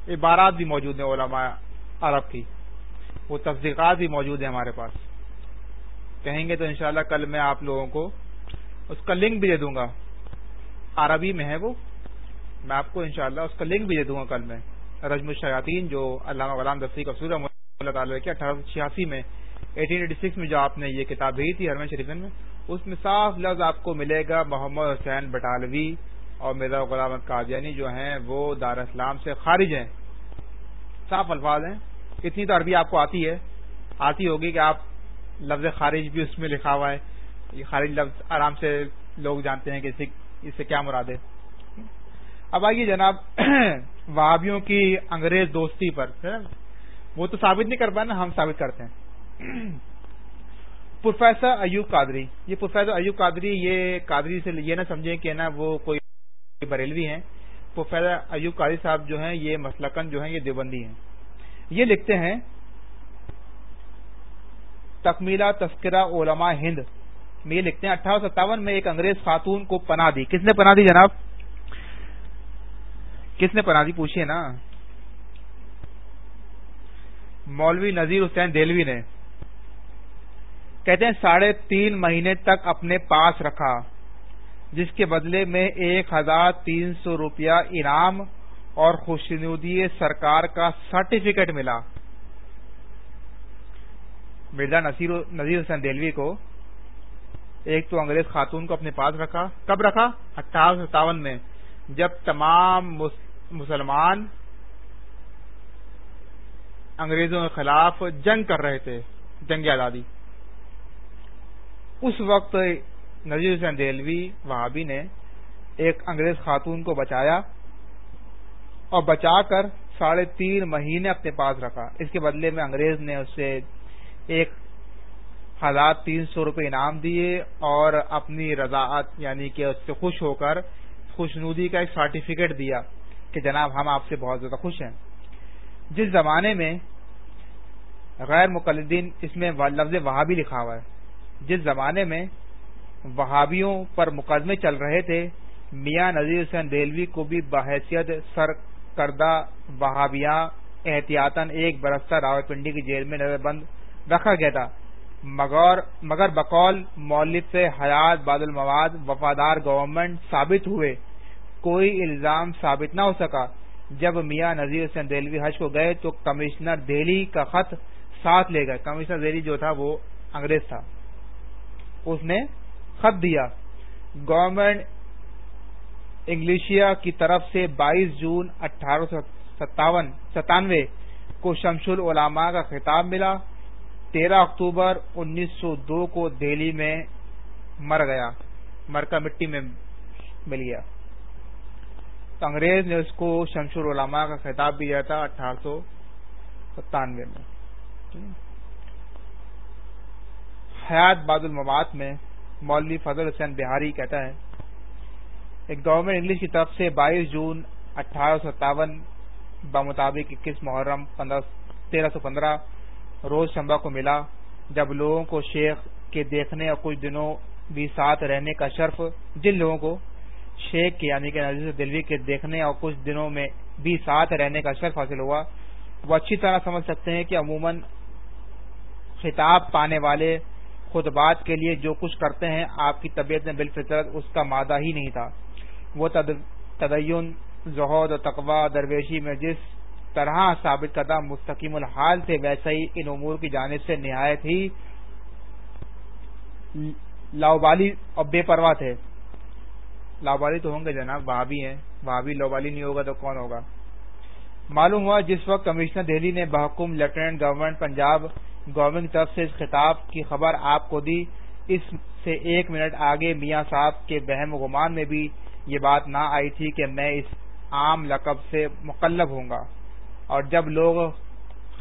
عبارات بھی موجود ہیں علماء عرب کی۔ وہ تصدیقات بھی موجود ہیں ہمارے پاس۔ کہیں گے تو انشاءاللہ کل میں آپ لوگوں کو اس کا لنک بھی دے دوں گا۔ عربی میں ہے وہ۔ میں آپ کو انشاءاللہ اس کا لنک بھی دے دوں گا کل میں۔ رجم الشیاطین جو علامہ غلام دفتی کا سورہ اللہ تعالیٰ کے اٹھارہ سو چھیاسی میں ایٹین ایٹی سکس میں جو آپ نے یہ کتاب بھیجی تھی ہرمن شریفن میں، اس میں صاف لفظ آپ کو ملے گا، محمد حسین بٹالوی اور مرزا غلام قادیانی جو ہیں وہ دار اسلام سے خارج ہیں۔ صاف الفاظ ہیں۔ اتنی تو عربی آپ کو آتی ہے، آتی ہوگی کہ آپ لفظ خارج بھی اس میں لکھا ہوا ہے۔ یہ خارج لفظ آرام سے لوگ جانتے ہیں کہ اس سے کیا مراد ہے۔ اب آئیے جناب <clears throat> وابیوں کی انگریز دوستی پر۔ وہ تو ثابت نہیں کر پائے نا، ہم ثابت کرتے ہیں۔ <clears throat> پروفیسر ایوب قادری۔ یہ پروفیسر ایوب قادری، یہ قادری سے یہ نہ سمجھیں کہ نا وہ کوئی بریلوی ہیں۔ پروفیسر ایوب قادری صاحب جو ہیں، یہ مسلکن جو ہیں، یہ دیوبندی ہیں۔ یہ لکھتے ہیں تکمیلا تذکرہ علماء ہند۔ میں یہ لکھتے ہیں، اٹھارہ ستاون میں ایک انگریز خاتون کو پناہ دی۔ کس نے پناہ دی جناب؟ کس نے پناہ دی؟ پوچھیے نا۔ مولوی نذیر حسین دلوی نے۔ کہتے ہیں، ساڑھے تین مہینے تک اپنے پاس رکھا، جس کے بدلے میں ایک ہزار تین سو روپیہ انعام اور خوشنودی سرکار کا سرٹیفکیٹ ملا۔ مرزا نذیر حسین دلوی کو ایک تو انگریز خاتون کو اپنے پاس رکھا۔ کب رکھا؟ اٹھارہ سو ستاون میں، جب تمام مسلمان انگریزوں کے خلاف جنگ کر رہے تھے، جنگ آزادی۔ اس وقت نذیر حسین دہلوی وہابی نے ایک انگریز خاتون کو بچایا۔ اور بچا کر ساڑھے تین مہینے اپنے پاس رکھا۔ اس کے بدلے میں انگریز نے اسے ایک ہزار تین سو روپے انعام دیے اور اپنی رضاعت یعنی کہ اس سے خوش ہو کر خوشنودی کا ایک سرٹیفکیٹ دیا کہ جناب ہم آپ سے بہت زیادہ خوش ہیں۔ جس زمانے میں غیر مقلدین اس میں لفظ وہابی لکھا ہوا ہے۔ جس زمانے میں وہابیوں پر مقدمے چل رہے تھے، میاں نذیر حسین دہلوی کو بھی بحیثیت سر کردہ وہابیاں احتیاطاً ایک برسہ راول پنڈی کی جیل میں نظر بند رکھا گیا تھا۔ مگر بقول مولف سے حیات باد المواد وفادار گورنمنٹ ثابت ہوئے۔ کوئی الزام ثابت نہ ہو سکا۔ جب میاں نذیر حسین دہلوی حج کو گئے تو کمشنر دہلی کا خط ساتھ لے گئے۔ کمشنر دہلی جو تھا وہ انگریز تھا۔ اس نے خط دیا۔ گورنمنٹ انگلیشیا کی طرف سے بائیس جون اٹھارہ سو ستانوے کو شمش العلماء کا خطاب ملا۔ تیرہ اکتوبر انیس سو دو کو دہلی میں مر گیا۔ مرکا مٹی میں مل گیا۔ تو انگریز نے اس کو شمشور العلماء کا خطاب بھی دیا تھا اٹھارہ سو ستانوے میں۔ حیات باد المواد میں مولوی فضل حسین بہاری کہتا ہے ایک گورنمنٹ انگلش کی طرف سے بائیس جون اٹھارہ سو ستاون بمطابق اکیس محرم تیرہ سو پندرہ روز شمبا کو ملا، جب لوگوں کو شیخ کے دیکھنے اور کچھ دنوں بھی ساتھ رہنے کا شرف، جن لوگوں کو شیخ کے یعنی کہ نظیر دلوی کے دیکھنے اور کچھ دنوں میں بھی ساتھ رہنے کا شرف حاصل ہوا، وہ اچھی طرح سمجھ سکتے ہیں کہ عموماً خطاب پانے والے خطبات کے لیے جو کچھ کرتے ہیں، آپ کی طبیعت میں بالفطرت اس کا مادہ ہی نہیں تھا۔ وہ تدین زہود و تقوا درویشی میں جس طرح ثابت کردہ مستقیم الحال تھے، ویسے ہی ان امور کی جانب سے نہایت ہی لاؤبالی اور بے پرواہ تھے۔ لاؤبالی تو ہوں گے جناب وہاں بھی ہیں۔ وہاں بھی نہیں ہوگا تو کون ہوگا؟ معلوم ہوا جس وقت کمشنر دہلی نے بحکم لیفٹیننٹ گورنمنٹ پنجاب گورنمنٹ کی طرف سے اس خطاب کی خبر آپ کو دی، اس سے ایک منٹ آگے میاں صاحب کے بہم گمان میں بھی یہ بات نہ آئی تھی کہ میں اس عام لقب سے مقلب ہوں گا۔ اور جب لوگ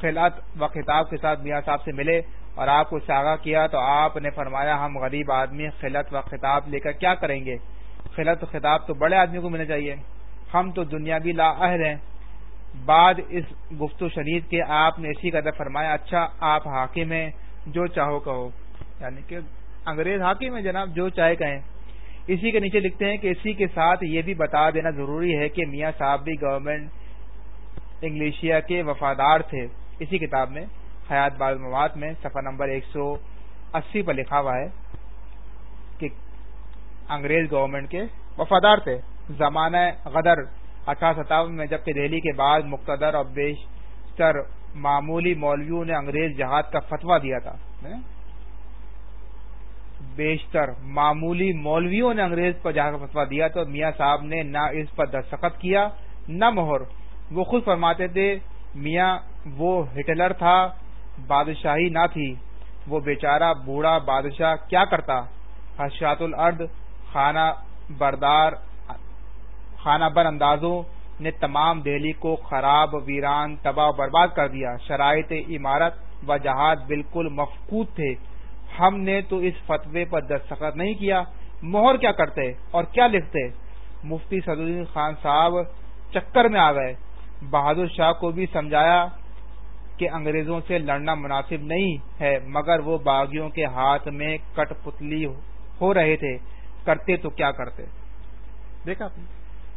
خلعت و خطاب کے ساتھ میاں صاحب سے ملے اور آپ کو ساگا کیا تو آپ نے فرمایا، ہم غریب آدمی خلعت و خطاب لے کر کیا کریں گے؟ خلعت و خطاب تو بڑے آدمی کو ملنا چاہیے۔ ہم تو دنیا بھی لاہر ہیں۔ بعد اس گفت و شنید کے آپ نے اسی قدر فرمایا اچھا آپ حاکم ہیں، جو چاہو کہو۔ یعنی کہ انگریز حاکم ہیں جناب، جو چاہے کہیں۔ اسی کے نیچے لکھتے ہیں کہ اسی کے ساتھ یہ بھی بتا دینا ضروری ہے کہ میاں صاحب بھی گورنمنٹ انگلیشیا کے وفادار تھے۔ اسی کتاب میں، حیات بعض مواد میں، صفحہ نمبر ایک سو اسی پر لکھا ہوا ہے کہ انگریز گورنمنٹ کے وفادار تھے۔ زمانہ غدر، اٹھارہ ستاون میں، جبکہ دہلی کے بعد مقتدر اور بیشتر معمولی مولویوں نے انگریز جہاد کا فتوا دیا تھا۔ بیشتر معمولی مولویوں نے انگریز پر جہاز کا فتوا دیا تو میاں صاحب نے نہ اس پر دستخط کیا، نہ مہر۔ وہ خود فرماتے تھے، میاں، وہ ہٹلر تھا، بادشاہی نہ تھی، وہ بیچارہ، بوڑھا، بادشاہ، کیا کرتا؟ حشات الارض، خانہ بردار، خانہ بر اندازوں نے تمام دہلی کو خراب، ویران، تباہ و برباد کر دیا۔ شرائط عمارت و جہاد بالکل مفقود تھے۔ ہم نے تو اس فتوے پر دستخط نہیں کیا۔ مہر کیا کرتے اور کیا لکھتے؟ مفتی صدر خان صاحب چکر میں آ گئے۔ بہادر شاہ کو بھی سمجھایا کہ انگریزوں سے لڑنا مناسب نہیں ہے، مگر وہ باغیوں کے ہاتھ میں کٹ پتلی ہو رہے تھے۔ کرتے تو کیا کرتے؟ دیکھا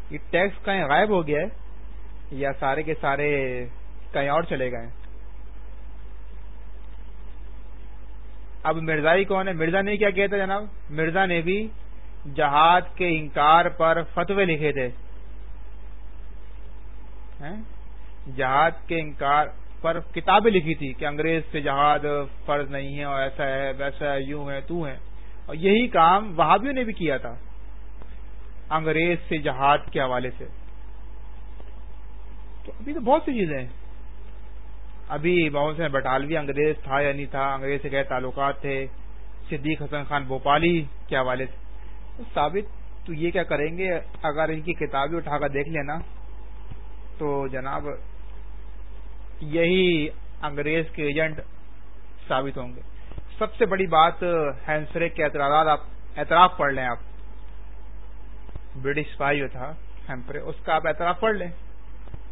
یہ ٹیکس کہیں غائب ہو گیا ہے یا سارے کے سارے کہیں اور چلے گئے اب مرزائی کون ہے؟ مرزا نے کیا کہتا جناب؟ مرزا نے بھی جہاد کے انکار پر فتوے لکھے تھے۔ جہاد کے انکار پر کتابیں لکھی تھی کہ انگریز سے جہاد فرض نہیں ہے اور ایسا ہے، ویسا ہے، یوں ہے، تو ہے۔ اور یہی کام وہابیوں نے بھی کیا تھا۔ انگریز سے جہاد کے حوالے سے۔ تو ابھی تو بہت سی چیزیں ہیں۔ ابھی محمد سے بٹالوی انگریز تھا یا نہیں تھا؟ انگریز سے گئے تعلقات تھے۔ صدیق حسن خان بھوپالی کے حوالے سے ثابت، تو یہ کیا کریں گے؟ اگر ان کی کتابیں اٹھا کر دیکھ لینا، تو جناب یہی انگریز کے ایجنٹ ثابت ہوں گے۔ سب سے بڑی بات، ہینسرے کے اعتراضات آپ اعتراف پڑھ لیں آپ۔ برٹش اسپائی جو تھا ہیمپرے اس کا آپ اعتراف پڑھ لیں۔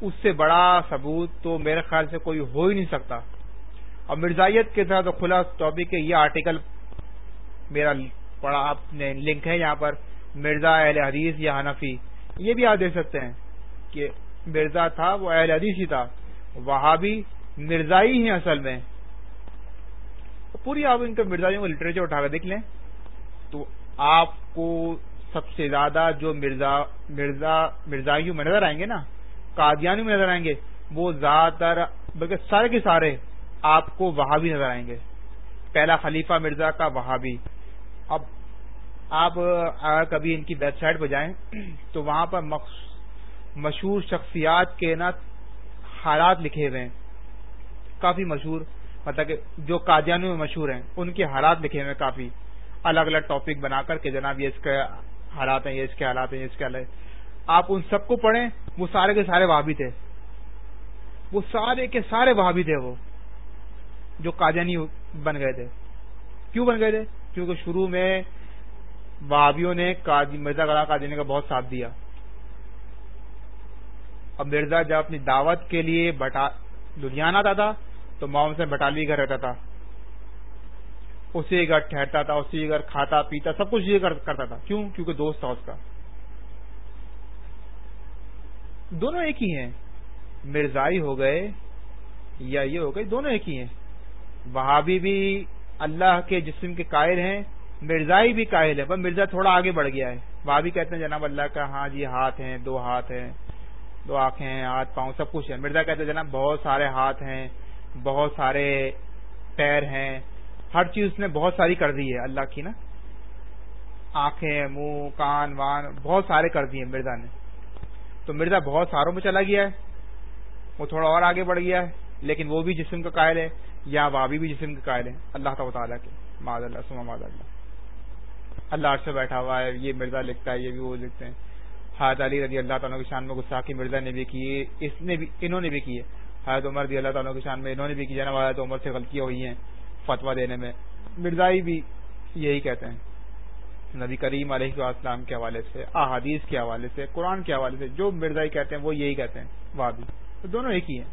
اس سے بڑا ثبوت تو میرے خیال سے کوئی ہو ہی نہیں سکتا۔ اور مرزائیت کے ساتھ کھلا ٹاپک ہے یہ آرٹیکل میرا پڑا آپ نے لنک ہے یہاں پر، مرزا اہل حدیث یا حنفی۔ یہ بھی آپ دیکھ سکتے ہیں کہ مرزا تھا، وہ اہل حدیث ہی تھا۔ وہاں بھی مرزائی ہیں اصل میں۔ پوری آپ ان کے مرزائیوں کو لٹریچر اٹھا کر دیکھ لیں۔ تو آپ کو سب سے زیادہ جو مرزا مرزا، مرزائیوں میں نظر آئیں گے نا قادیانیوں میں نظر آئیں گے، وہ زیادہ تر بلکہ سارے کے سارے آپ کو وہاں بھی نظر آئیں گے۔ پہلا خلیفہ مرزا کا وہاں بھی اب آپ اگر کبھی ان کی ویب سائٹ پہ جائیں تو وہاں پر مشہور شخصیات کے نا حالات لکھے ہوئے ہیں۔ کافی مشہور مطلب کہ جو قادیانوں میں مشہور ہیں، ان کے حالات لکھے ہوئے کافی۔ الگ الگ ٹاپک بنا کر کے جناب یہ اس کے حالات ہیں، یہ اس کے حالات ہیں، یہ اس کے حالات آپ ان سب کو پڑھیں، وہ سارے کے سارے وہابی تھے۔ وہ سارے کے سارے وہابی تھے وہ، جو قادیانی بن گئے تھے۔ کیوں بن گئے تھے؟ کیونکہ شروع میں وہابیوں نے مرزا گڑا قادیانی کا بہت ساتھ دیا۔ اب مرزا جب اپنی دعوت کے لیے لدھیانہ آتا تھا، تو محمد سے بٹالی گھر رہتا تھا۔ اسی گھر ٹھہرتا تھا، اسی گھر کھاتا، پیتا، سب کچھ یہ کرتا تھا۔ کیوں؟ کیونکہ دوست تھا اس کا۔ دونوں ایک ہی ہیں۔ مرزائی ہو گئے یا یہ ہو گئے، دونوں ایک ہی ہیں۔ وہاں بھی اللہ کے جسم کے قائل ہیں، مرزائی بھی قائل ہے پر مرزا تھوڑا آگے بڑھ گیا ہے۔ وہاں بھی کہتے ہیں، جناب اللہ کا ہاں جی ہاتھ ہیں، دو ہاتھ ہیں، دو آنکھیں ہیں، ہاتھ، پاؤں، سب کچھ ہے مرزا کہتے ہیں، جناب بہت سارے ہاتھ ہیں، بہت سارے پیر ہیں۔ ہر چیز اس نے بہت ساری کر دی ہے اللہ کی نا۔ آنکھیں، منہ، کان، وان، بہت سارے کر دیے مرزا نے۔ تو مرزا بہت ساروں میں چلا گیا ہے۔ وہ تھوڑا اور آگے بڑھ گیا ہے، لیکن وہ بھی جسم کا قائل ہے یا وابی بھی جسم کا قائل ہے۔ اللہ تعالیٰ کے۔ ماد اللہ، سما ماد اللہ۔ اللہ سے بیٹھا ہوا ہے، یہ مرزا لکھتا ہے، یہ بھی وہ لکھتے ہیں۔ حضرت علی رضی اللہ تعالیٰ کی شان میں گستاخی مرزا نے بھی کی، اس نے بھی، انہوں نے بھی کی ہے۔ حضرت عمر رضی اللہ تعالیٰ کی شان میں انہوں نے بھی کی جانا حضرت عمر سے غلطیاں ہوئی ہیں فتوا دینے میں۔ مرزائی بھی یہی کہتے ہیں۔ نبی کریم علیہ السلام کے حوالے سے، احادیث کے حوالے سے، قرآن کے حوالے سے، جو مرزائی کہتے ہیں، وہ یہی کہتے ہیں وہاں بھی تو دونوں ایک ہی ہیں۔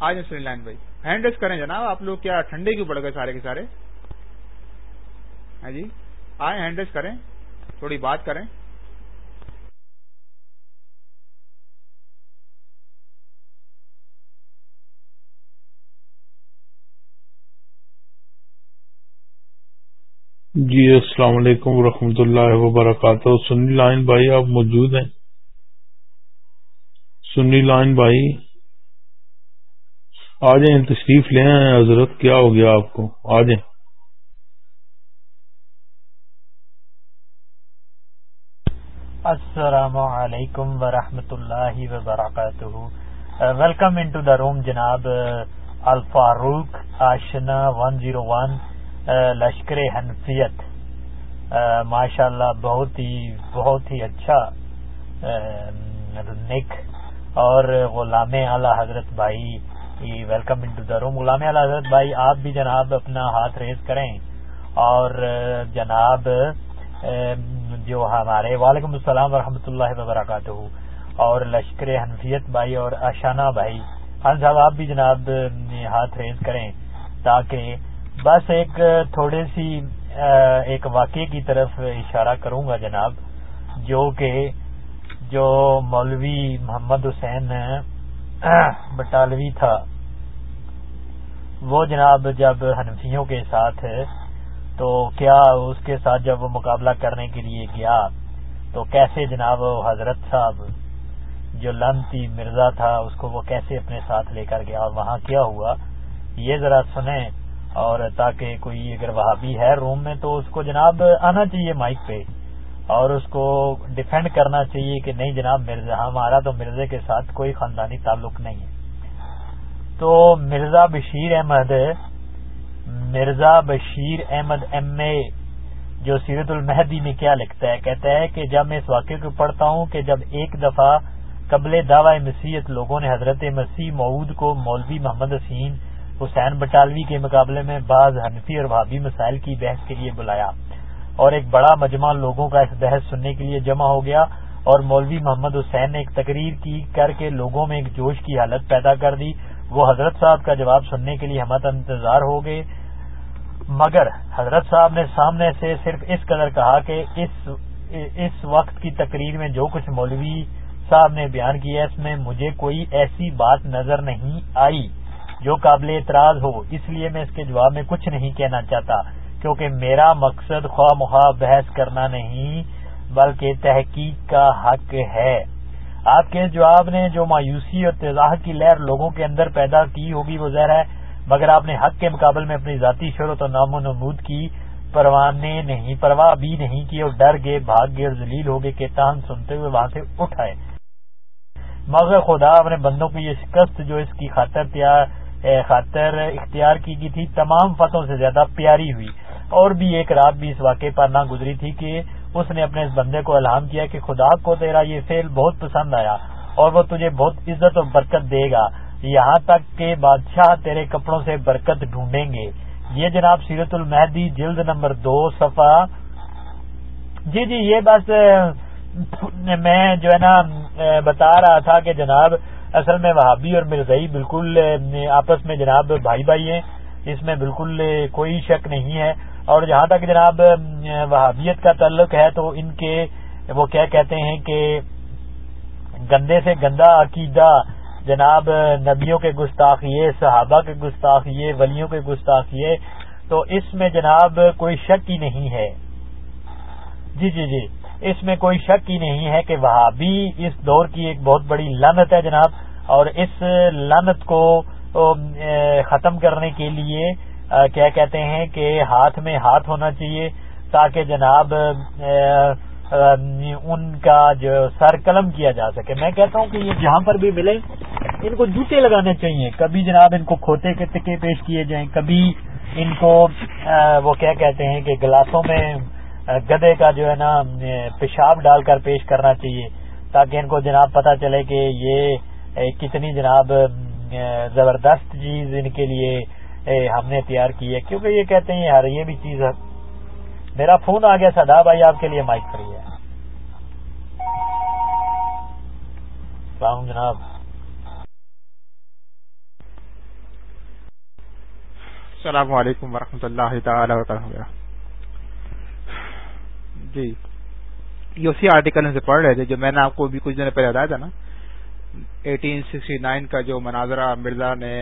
آج سنی لائن بھائی، ہینڈ ریس کریں جناب، آپ لوگ کیا ٹھنڈے کیوں پڑ گئے سارے کے سارے؟ ہاں جی؟ آئے ہینڈ ریس کریں، تھوڑی بات کریں۔ جی السلام علیکم ورحمۃ اللہ وبرکاتہ۔ سنی لائن بھائی، آپ موجود ہیں؟ سنی لائن بھائی، آ جائیں، تشریف لے آئے حضرت، کیا ہو گیا آپ کو؟ آ جائیں۔ السلام علیکم ورحمۃ اللہ وبرکاتہ۔ ویلکم ان ٹو دا روم جناب الفاروق آشنا، ون زیرو ون۔ لشکر حنفیت ماشاء اللہ بہت ہی بہت ہی اچھا نک، اور غلام اعلی حضرت بھائی ویلکم ان ٹو دا روم، غلام اعلی حضرت بھائی، آپ بھی جناب اپنا ہاتھ ریز کریں، اور جناب جو ہمارے، وعلیکم السلام ورحمۃ اللہ وبرکاتہ، اور لشکر حنفیت بھائی اور اشانہ بھائی خان صاحب، آپ بھی جناب ہاتھ ریز کریں، تاکہ بس ایک تھوڑی سی ایک واقعے کی طرف اشارہ کروں گا جناب، جو کہ، جو مولوی محمد حسین بٹالوی تھا۔ وہ جناب جب حنفیوں کے ساتھ، تو کیا اس کے ساتھ جب وہ مقابلہ کرنے کے لیے گیا، تو کیسے جناب حضرت صاحب جو لنتی مرزا تھا، اس کو وہ کیسے اپنے ساتھ لے کر گیا اور وہاں کیا ہوا؟ یہ ذرا سنیں۔ اور تاکہ کوئی اگر وہاں بھی ہے روم میں تو اس کو جناب آنا چاہیے مائک پہ اور اس کو ڈیفینڈ کرنا چاہیے کہ نہیں جناب، مرزا، ہمارا تو مرزے کے ساتھ کوئی خاندانی تعلق نہیں ہے۔ تو مرزا بشیر احمد، مرزا بشیر احمد ایم اے، جو سیرت المہدی میں کیا لکھتا ہے، کہتا ہے کہ جب میں اس واقعے کو پڑھتا ہوں کہ جب ایک دفعہ قبل دعوی مسیحت لوگوں نے حضرت مسیح معود کو مولوی محمد حسین حسین بٹالوی کے مقابلے میں بعض حنفی اور بھابی مسائل کی بحث کے لیے بلایا اور ایک بڑا مجمع لوگوں کا اس بحث سننے کے لیے جمع ہو گیا اور مولوی محمد حسین نے ایک تقریر کی کر کے لوگوں میں ایک جوش کی حالت پیدا کر دی۔ وہ حضرت صاحب کا جواب سننے کے لیے ہمت انتظار ہو گئے۔ مگر حضرت صاحب نے سامنے سے صرف اس قدر کہا کہ اس اس وقت کی تقریر میں جو کچھ مولوی صاحب نے بیان کیا اس میں مجھے کوئی ایسی بات نظر نہیں آئی۔ جو قابل اعتراض ہو، اس لیے میں اس کے جواب میں کچھ نہیں کہنا چاہتا، کیونکہ میرا مقصد خواہ مخواہ بحث کرنا نہیں، بلکہ تحقیق کا حق ہے۔ آپ کے جواب نے جو مایوسی اور تضاح کی لہر لوگوں کے اندر پیدا کی ہوگی، وہ ظاہر ہے، مگر آپ نے حق کے مقابل میں اپنی ذاتی شہرت اور نام و نمود کی پروانے نہیں، پرواہ بھی نہیں کی اور ڈر گئے، بھاگ گئے اور ذلیل ہو گئے کہ تان سنتے ہوئے وہاں سے اٹھائے۔ مگر خدا اپنے بندوں کو یہ شکست جو اس کی خاطر خاطر اختیار کی گئی تھی، تمام فتحوں سے زیادہ پیاری ہوئی۔ اور بھی ایک رات بھی اس واقعے پر نہ گزری تھی کہ اس نے اپنے اس بندے کو الہام کیا کہ خدا کو تیرا یہ فعل بہت پسند آیا اور وہ تجھے بہت عزت اور برکت دے گا۔ یہاں تک کہ بادشاہ تیرے کپڑوں سے برکت ڈھونڈیں گے۔ یہ جناب سیرت المہدی، جلد نمبر دو، صفحہ۔ جی جی یہ بس، میں جو ہے نا، بتا رہا تھا کہ جناب اصل میں وہابی اور مرزئی بالکل آپس میں جناب بھائی بھائی ہیں، اس میں بالکل کوئی شک نہیں ہے۔ اور جہاں تک جناب وہابیت کا تعلق ہے، تو ان کے وہ کیا کہتے ہیں کہ گندے سے گندا عقیدہ، جناب، نبیوں کے گستاخیے صحابہ کے گستاخیے ولیوں کے گستاخیے تو اس میں جناب کوئی شک ہی نہیں ہے۔ جی جی جی اس میں کوئی شک ہی نہیں ہے کہ وہابی اس دور کی ایک بہت بڑی لانت ہے جناب۔ اور اس لانت کو ختم کرنے کے لیے کیا کہتے ہیں کہ ہاتھ میں ہاتھ ہونا چاہیے تاکہ جناب ان کا جو سر قلم کیا جا سکے۔ میں کہتا ہوں کہ یہ جہاں پر بھی ملے ان کو جوتے لگانے چاہیے۔ کبھی جناب ان کو کھوتے کے ٹکے پیش کیے جائیں، کبھی ان کو وہ کیا کہتے ہیں کہ گلاسوں میں گدے کا جو ہے نا پیشاب ڈال کر پیش کرنا چاہیے تاکہ ان کو جناب پتہ چلے کہ یہ کتنی جناب زبردست چیز ان کے لیے ہم نے تیار کی ہے۔ کیونکہ یہ کہتے ہیں، یار، یہ بھی چیز ہے۔ میرا فون آ گیا سدا بھائی آپ کے لیے مائک فری ہے۔ السلام جناب۔ السلام علیکم ورحمۃ اللہ تعالی وبرکاتہ۔ جی یہ اسی آرٹیکل سے پڑھ رہے تھے جو میں نے آپ کو بھی کچھ دن پہلے بتایا تھا نا۔ ایٹین سکسٹی نائن کا جو مناظرہ مرزا نے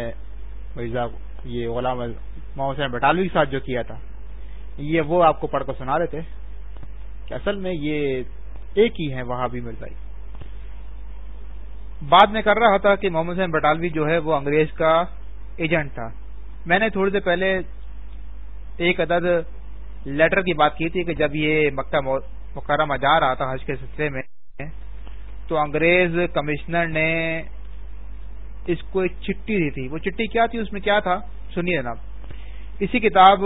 مرزا یہ غلام محمد حسین بٹالوی کے ساتھ جو کیا تھا، یہ وہ آپ کو پڑھ کر سنا رہے تھے کہ اصل میں یہ ایک ہی ہے وہاں بھی مرزائی بعد میں کر رہا تھا کہ محمد حسین بٹالوی جو ہے وہ انگریز کا ایجنٹ تھا۔ میں نے تھوڑی دیر پہلے ایک عدد لیٹر کی بات کی تھی کہ جب یہ مکہ مکرمہ جا رہا تھا حج کے سلسلے میں تو انگریز کمشنر نے اس کو ایک چٹھی دی تھی۔ وہ چٹھی کیا تھی؟ اس میں کیا تھا؟ سنیے جناب۔ اسی کتاب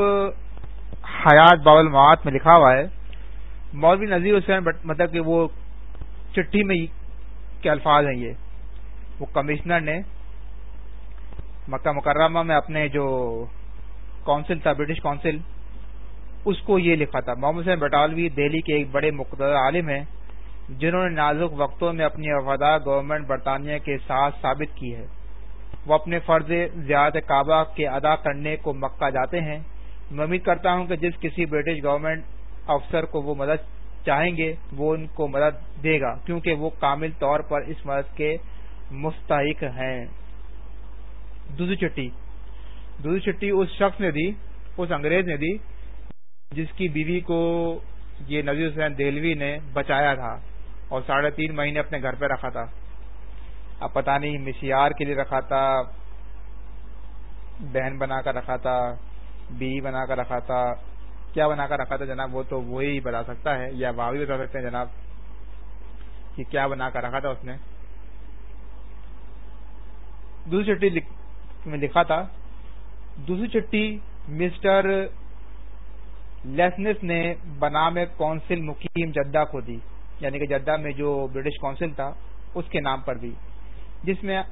حیات باول مواد میں لکھا ہوا ہے۔ مولوی نذیر حسین مطلب کہ وہ چٹھی میں کیا الفاظ ہیں یہ۔ وہ کمشنر نے مکہ مکرمہ میں اپنے جو کونسل تھا، برٹش کونسل، اس کو یہ لکھا تھا۔ محمد حسین بٹالوی دہلی کے ایک بڑے مقدر عالم ہیں۔ جنہوں نے نازک وقتوں میں اپنی وفادار گورنمنٹ برطانیہ کے ساتھ ثابت کی ہے۔ وہ اپنے فرض زیادہ کعبہ کے ادا کرنے کو مکہ جاتے ہیں۔ میں امید کرتا ہوں کہ جس کسی برٹش گورنمنٹ افسر کو وہ مدد چاہیں گے، وہ ان کو مدد دے گا، کیونکہ وہ کامل طور پر اس مدد کے مستحق ہیں۔ دوسری چٹھی دوسری چٹھی اس شخص نے دی، اس انگریز نے دی، جس کی بیوی کو یہ نذیر حسین دہلوی نے بچایا تھا۔ اور ساڑھے تین مہینے اپنے گھر پہ رکھا تھا۔ اب پتا نہیں مشیار کے لیے رکھا تھا، بہن بنا کر رکھا تھا، بیوی بنا کر رکھا تھا۔ کیا بنا کر رکھا تھا جناب؟ وہ تو وہی بتا سکتا ہے یا وہ بھی بتا سکتے ہیں جناب؟ کہ کیا بنا کر رکھا تھا اس نے؟ دوسری چٹھی میں لکھا تھا۔ دوسری چٹھی مسٹر لیسنس نے بنام کونسل مقیم جدہ کو دی۔ یعنی کہ جدہ میں جو برٹش کونسل تھا، اس کے نام پر بھی۔ جس میں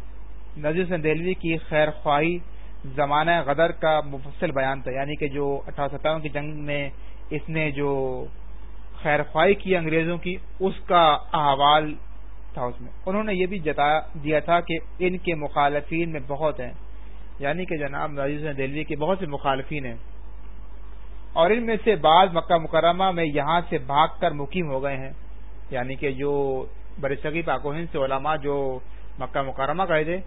نظیر حسین دہلوی کی خیر خواہی زمانہ غدر کا مفصل بیان تھا۔ یعنی کہ جو اٹھارہ ستاون کی جنگ میں اس نے جو خیر خواہی کی انگریزوں کی، اس کا احوال تھا اس میں۔ انہوں نے یہ بھی جتا دیا تھا کہ ان کے مخالفین میں بہت ہیں۔ یعنی کہ جناب نویز دہلی کے بہت سے مخالفین ہیں۔ اور ان میں سے بعض مکہ مکرمہ میں یہاں سے بھاگ کر مقیم ہو گئے ہیں۔ یعنی کہ جو برصغی پاکوہن سے علماء جو مکہ مکرمہ گئے تھے،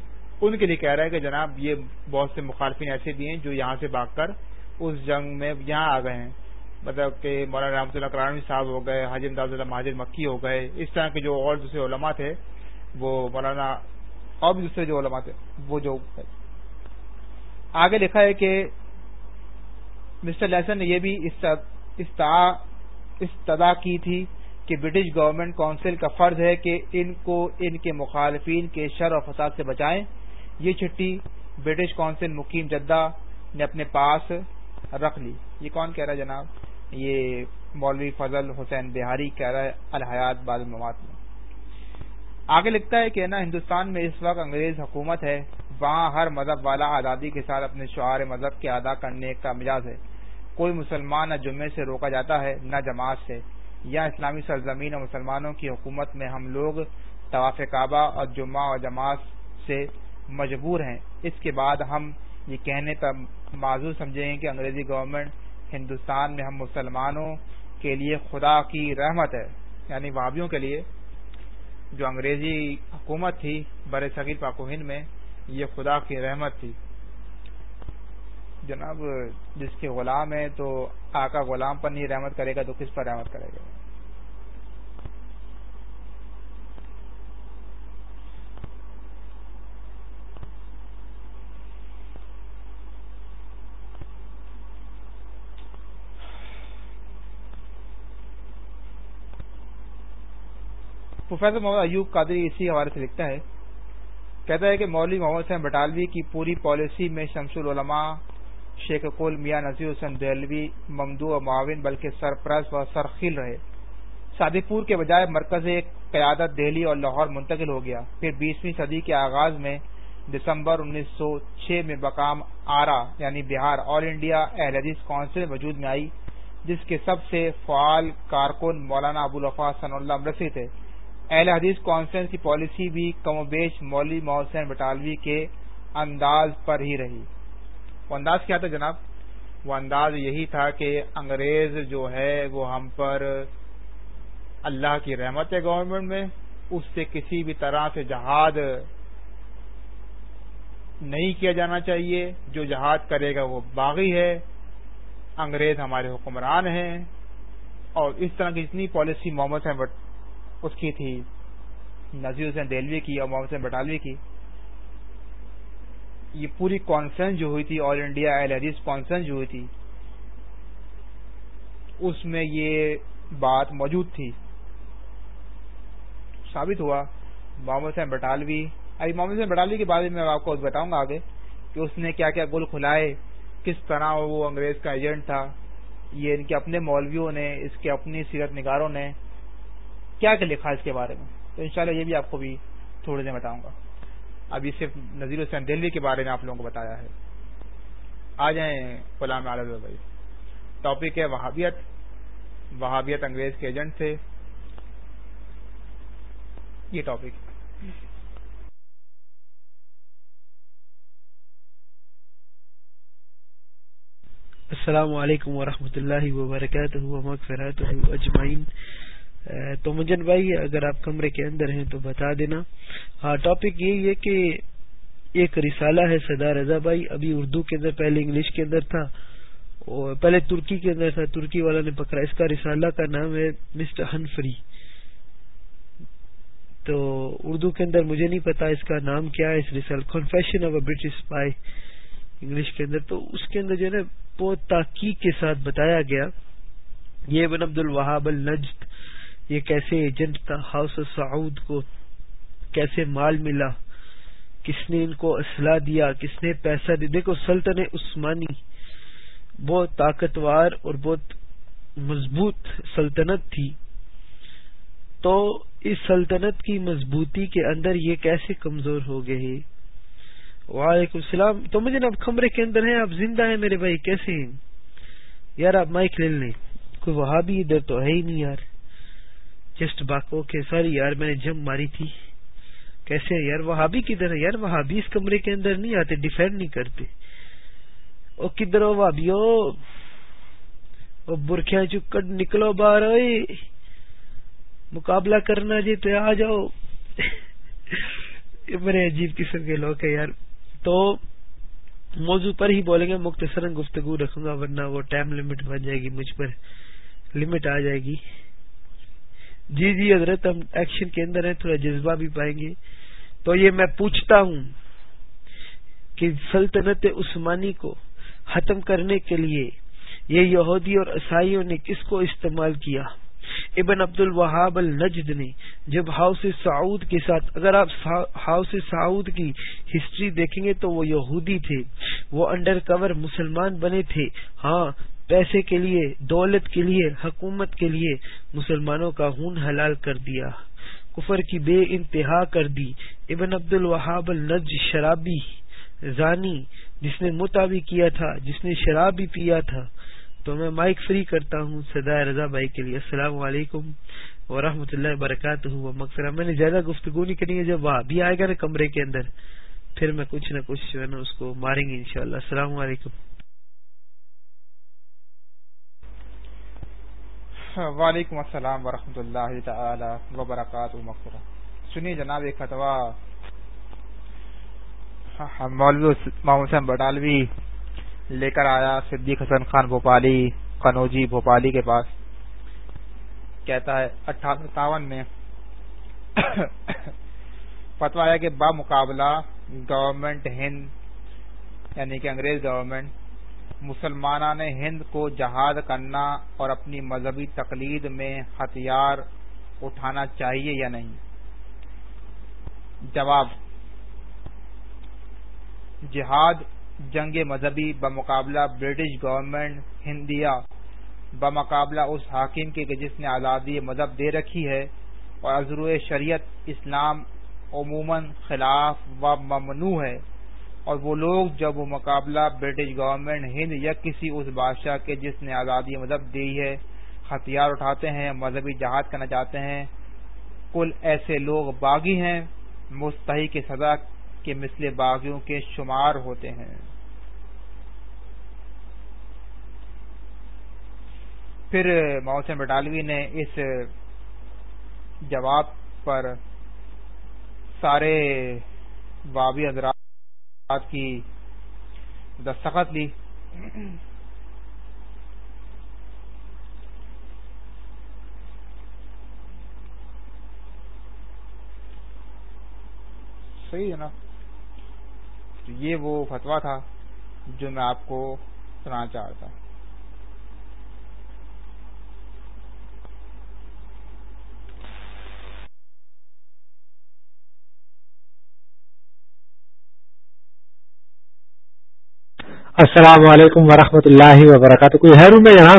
ان کے لیے کہہ رہا ہے کہ جناب یہ بہت سے مخالفین ایسے بھی ہیں جو یہاں سے بھاگ کر اس جنگ میں یہاں آ گئے ہیں۔ مطلب کہ مولانا رحمۃ اللہ کرانی صاحب ہو گئے، حاجی امداد اللہ مہاجر مکی ہو گئے، اس طرح کے جو اور دوسرے علماء تھے، وہ مولانا اور بھی دوسرے جو علماء تھے، وہ جو آگے لکھا ہے کہ مسٹر لیسن نے یہ بھی استدا کی تھی۔ کہ برٹش گورنمنٹ کونسل کا فرض ہے کہ ان کو ان کے مخالفین کے شر اور فساد سے بچائیں۔ یہ چھٹی برٹش کونسل مقیم جدہ نے اپنے پاس رکھ لی۔ یہ کون کہہ رہا ہے جناب؟ یہ مولوی فضل حسین بہاری کہہ رہا ہے الحیات بعد مواد میں۔ آگے لکھتا ہے کہ نا، ہندوستان میں اس وقت انگریز حکومت ہے، وہاں ہر مذہب والا آزادی کے ساتھ اپنے شعار مذہب کے ادا کرنے کا مزاج ہے۔ کوئی مسلمان نہ جمعے سے روکا جاتا ہے، نہ جماعت سے۔ یا اسلامی سرزمین اور مسلمانوں کی حکومت میں ہم لوگ طواف کعبہ اور جمعہ اور جماعت سے مجبور ہیں۔ اس کے بعد ہم یہ کہنے پر معذور سمجھیں گے کہ انگریزی گورنمنٹ ہندوستان میں ہم مسلمانوں کے لیے خدا کی رحمت ہے۔ یعنی وابیوں کے لیے۔ جو انگریزی حکومت تھی بر صغیر پاک و ہند میں، یہ خدا کی رحمت تھی۔ جناب، جس کے غلام ہے تو آقا غلام پر نہیں رحمت کرے گا، تو کس پر رحمت کرے گا؟ پروفیسر محمد ایوب قادری اسی حوالے سے لکھتا ہے، کہتا ہے کہ مولوی محمد حسین بٹالوی کی پوری پالیسی میں شمس العلماء شیخ کول میاں نذیر حسین دہلوی ممدو و معاون، بلکہ سرپرست و سرخیل رہے۔ سادی پور کے بجائے مرکز ایک قیادت دہلی اور لاہور منتقل ہو گیا۔ پھر بیسویں صدی کے آغاز میں دسمبر انیس سو چھ میں بقام آرا یعنی بہار آل انڈیا اہل حدیث کونسل وجود میں آئی، جس کے سب سے فعال کارکن مولانا ابو الفا ثن اللہ امرسی تھے۔ اہل حدیث کانفرنس کی پالیسی بھی کم و بیش مولوی محسن بٹالوی کے انداز پر ہی رہی۔ وہ انداز کیا تھا جناب؟ وہ انداز یہی تھا کہ انگریز جو ہے وہ ہم پر اللہ کی رحمت ہے گورنمنٹ میں، اس سے کسی بھی طرح سے جہاد نہیں کیا جانا چاہیے۔ جو جہاد کرے گا وہ باغی ہے۔ انگریز ہمارے حکمران ہیں۔ اور اس طرح کی جتنی پالیسی محمد صاحب اس کی تھی نذیر حسین دہلوی کی اور محمد حسین بٹالوی کی۔ یہ پوری کانفرنس جو ہوئی تھی آل انڈیا ایل حدیث کانفرنس جو ہوئی تھی، اس میں یہ بات موجود تھی۔ ثابت ہوا، محمد حسین بٹالوی۔ ابھی محمد حسین بٹالوی کے بارے میں آپ کو بتاؤں گا آگے کہ اس نے کیا کیا گل کھلائے، کس طرح وہ انگریز کا ایجنٹ تھا، یہ ان کے اپنے مولویوں نے، اس کے اپنی سیرت نگاروں نے کیا کیا لکھا اس کے بارے میں۔ تو انشاءاللہ یہ بھی آپ کو بھی تھوڑی دیر بتاؤں گا۔ ابھی صرف نذیر حسین دہلی کے بارے میں آپ لوگوں کو بتایا ہے۔ آ جائیں غلام عالم بھائی۔ ٹاپک ہے وہابیت۔ وہابیت انگریز کے ایجنٹ تھے یہ ٹاپک السلام علیکم ورحمۃ اللہ وبرکاتہ۔ اجمعین۔ تو مجن بھائی، اگر آپ کمرے کے اندر ہیں تو بتا دینا۔ ہاں ٹاپک یہی ہے کہ ایک رسالہ ہے سدا رضا بھائی۔ ابھی اردو کے اندر، پہلے انگلش کے اندر تھا۔ اور پہلے ترکی کے اندر تھا۔ ترکی والا نے پکڑا۔ اس کا رسالہ کا نام ہے مسٹر ہنفری۔ تو اردو کے اندر مجھے نہیں پتا اس کا نام کیا ہے۔ اس رسال confession of a British spy English کے اندر۔ تو اس کے اندر جو ہے نا، بہت تحقیق کے ساتھ بتایا گیا۔ یہ بن عبد الوہاب النجد یہ کیسے ایجنٹ تھا ہاؤس سعود کو کیسے مال ملا، کس نے ان کو اسلحہ دیا، کس نے پیسہ دیا۔ دیکھو سلطن عثمانی بہت طاقتور اور بہت مضبوط سلطنت تھی۔ تو اس سلطنت کی مضبوطی کے اندر یہ کیسے کمزور ہو گئے؟ وعلیکم السلام۔ تو مجھے اب کمرے کے اندر ہیں، آپ زندہ ہیں میرے بھائی، کیسے ہیں؟ یار، آپ مائک لے لیں۔ کوئی وہاں بھی ادھر تو ہے ہی نہیں یار۔ جسٹ باکو کے سوری یار میں نے جم ماری تھی۔ کیسے یار وہاں بھی کدھر ہے یار وہاں بھی اس کمرے کے اندر نہیں آتے، ڈیفینڈ نہیں کرتے۔ او کدھر ہو بھابھی برخیا چکڑ، نکلو باہر مقابلہ کرنا جی تو آ جاؤ۔ بڑے عجیب قسم کے لوگ ہیں یار۔ تو موضوع پر ہی بولیں گے مختصر گفتگو رکھوں گا، ورنہ وہ ٹائم لمٹ بن جائے گی، مجھ پر لمٹ آ جائے گی۔ جی جی حضرت، ہم ایکشن کے اندر ہیں، تھوڑا جذبہ بھی پائیں گے۔ تو یہ میں پوچھتا ہوں کہ سلطنت عثمانی کو ختم کرنے کے لیے یہ یہودی اور عیسائیوں نے کس کو استعمال کیا؟ ابن عبد الوہاب النجد نے جب ہاؤس سعود کے ساتھ، اگر آپ ہاؤس سعود کی ہسٹری دیکھیں گے تو وہ یہودی تھے، وہ انڈر کور مسلمان بنے تھے۔ ہاں پیسے کے لیے، دولت کے لیے، حکومت کے لیے مسلمانوں کا خون حلال کر دیا۔ کفر کی بے انتہا کر دی۔ ابن عبد الوہاب النج شرابی زانی، جس نے متابی کیا تھا، جس نے شراب بھی پیا تھا۔ تو میں مائک فری کرتا ہوں سدا رضا بھائی کے لیے۔ السلام علیکم ورحمۃ اللہ وبرکاتہ۔ مقصر میں نے زیادہ گفتگو نہیں کرنی ہے، جب وہ بھی آئے گا نا کمرے کے اندر، پھر میں کچھ نہ کچھ جو ہے نا اس کو ماریں گے انشاءاللہ۔ السلام علیکم۔ وعلیکم السلام ورحمۃ اللہ تعالی وبرکاتہ مقصر سنیے جناب، ایک فتوا مولوی محمد حسین بٹالوی لے کر آیا، صدیق حسن خان بھوپالی، کنوجی بھوپالی کے پاس۔ کہتا ہے، اٹھارہ ستاون میں <coughs> فتوا آیا کہ با مقابلہ گورنمنٹ ہند یعنی کہ انگریز گورنمنٹ مسلمانہ نے ہند کو جہاد کرنا اور اپنی مذہبی تقلید میں ہتھیار اٹھانا چاہیے یا نہیں؟ جواب جہاد جنگ مذہبی بمقابلہ برٹش گورنمنٹ ہندیا بمقابلہ اس حاکم کے جس نے آزادی مذہب دے رکھی ہے اور عزر شریعت اسلام عموماً خلاف و ممنوع ہے۔ اور وہ لوگ جب وہ مقابلہ برٹش گورنمنٹ، ہند یا کسی اس بادشاہ کے جس نے آزادی مذہب دی ہے، ہتھیار اٹھاتے ہیں، مذہبی جہاد کرنا چاہتے ہیں، کل ایسے لوگ باغی ہیں مستحق سزا کے مثل باغیوں کے شمار ہوتے ہیں۔ پھر محسن بٹالوی نے اس جواب پر سارے بابی حضرات کی دستخط لی۔ صحیح ہے نا؟ یہ وہ فتوا تھا جو میں آپ کو سنا چاہتا ہوں السلام علیکم ورحمۃ اللہ وبرکاتہ۔ کوئی ہے روم میں جناب؟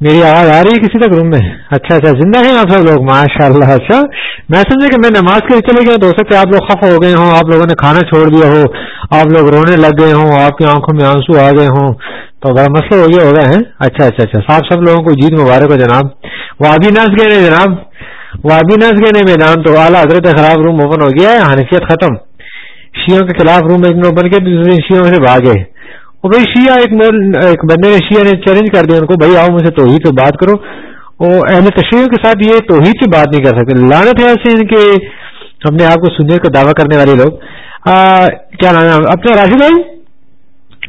میری آواز آ رہی ہے کسی تک روم میں؟ اچھا اچھا زندہ ہیں آپ سب لوگ ماشاء اللہ اچھا۔ میں سمجھے کہ میں نماز کے چلے گیا، تو ہو سکتا آپ لوگ خف ہو گئے ہوں، آپ لوگوں نے کھانا چھوڑ دیا ہو، آپ لوگ رونے لگ گئے ہوں، آپ کی آنکھوں میں آنسو آ گئے ہوں۔ تو بڑا مسئلہ ہو گیا، ہو گئے ہیں؟ اچھا اچھا اچھا۔ صاحب سب لوگوں کو جیت مبارک ہو جناب۔ وہ ابھی نس گئے جناب؟ وہ ابھی نس گئے میدان، تو اعلیٰ حضرت خراب روم اوپن ہو گیا ہے، حنفیت ختم۔ شیوں کے خلاف روم ایک اوپن کیا دوسرے شیوں سے بھاگے۔ وہ بھائی شیعہ ایک ایک بندے نے شیعہ نے چیلنج کر دیا ان کو، بھائی آؤ مجھے توحید پہ بات کرو۔ وہ اہل تشریح کے ساتھ یہ توحید سے بات نہیں کر سکتے۔ لانت ہے ایسے ان کے۔ اپنے آپ کو سننے کا دعویٰ کرنے والے لوگ۔ کیا نام ہے؟ اپنا راشد بھائی؟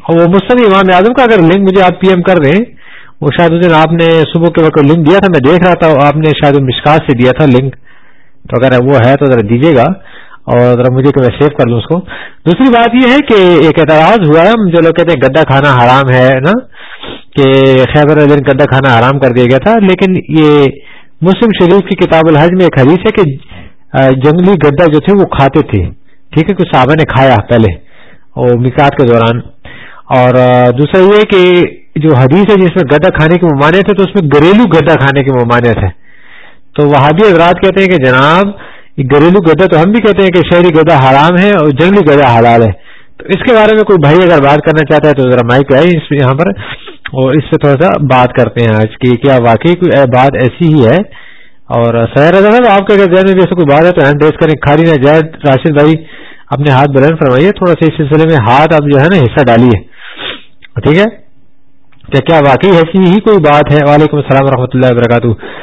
وہ مستن امام اعظم کا اگر لنک مجھے آپ پی ایم کر دیں، وہ شاید اس دن آپ نے صبح کے وقت لنک دیا تھا، میں دیکھ رہا تھا آپ نے شاید مشکات سے دیا تھا لنک تو اگر وہ ہے تو ذرا دیجیے گا۔ اور ذرا مجھے کہ میں سیو کر لوں اس کو۔ دوسری بات یہ ہے کہ ایک اعتراض ہوا ہے، جو لوگ کہتے ہیں گدا کھانا حرام ہے، نا، کہ خیبر دن گدا کھانا حرام کر دیا گیا تھا، لیکن یہ مسلم شریف کی کتاب الحج میں ایک حدیث ہے کہ جنگلی گدا جو تھے وہ کھاتے تھے۔ ٹھیک ہے، کچھ صحابہ نے کھایا پہلے، اور مکات کے دوران۔ اور دوسرا یہ کہ جو حدیث ہے جس میں گدا کھانے کی ممانعت ہے، تو اس میں گھریلو گدا کھانے کی ممانعت ہے۔ تو وہاں بھی حضرات کہتے ہیں کہ جناب گھریلو گدا تو ہم بھی کہتے ہیں کہ شہری گدا حرام ہے اور جنگلی گدا حلال ہے۔ تو اس کے بارے میں کوئی بھائی اگر بات کرنا چاہتا ہے تو ذرا مائک آئی اس یہاں پر۔ اور اس سے تھوڑا سا بات کرتے ہیں آج کی۔ کیا واقعی کوئی بات ایسی ہی ہے؟ اور سیر صاحب، آپ کے اگر ذہن میں جیسے کوئی بات ہے تو ہینڈ ریس کریں۔ کھاری نہ جائے۔ راشد بھائی، اپنے ہاتھ بلند فرمائیے۔ تھوڑا سا اس سلسلے میں ہاتھ اب جو ہے نا حصہ ڈالیے۔ ٹھیک ہے؟ کیا کیا واقعی ایسی ہی کوئی بات ہے؟ وعلیکم السلام و اللہ وبرکاتہ۔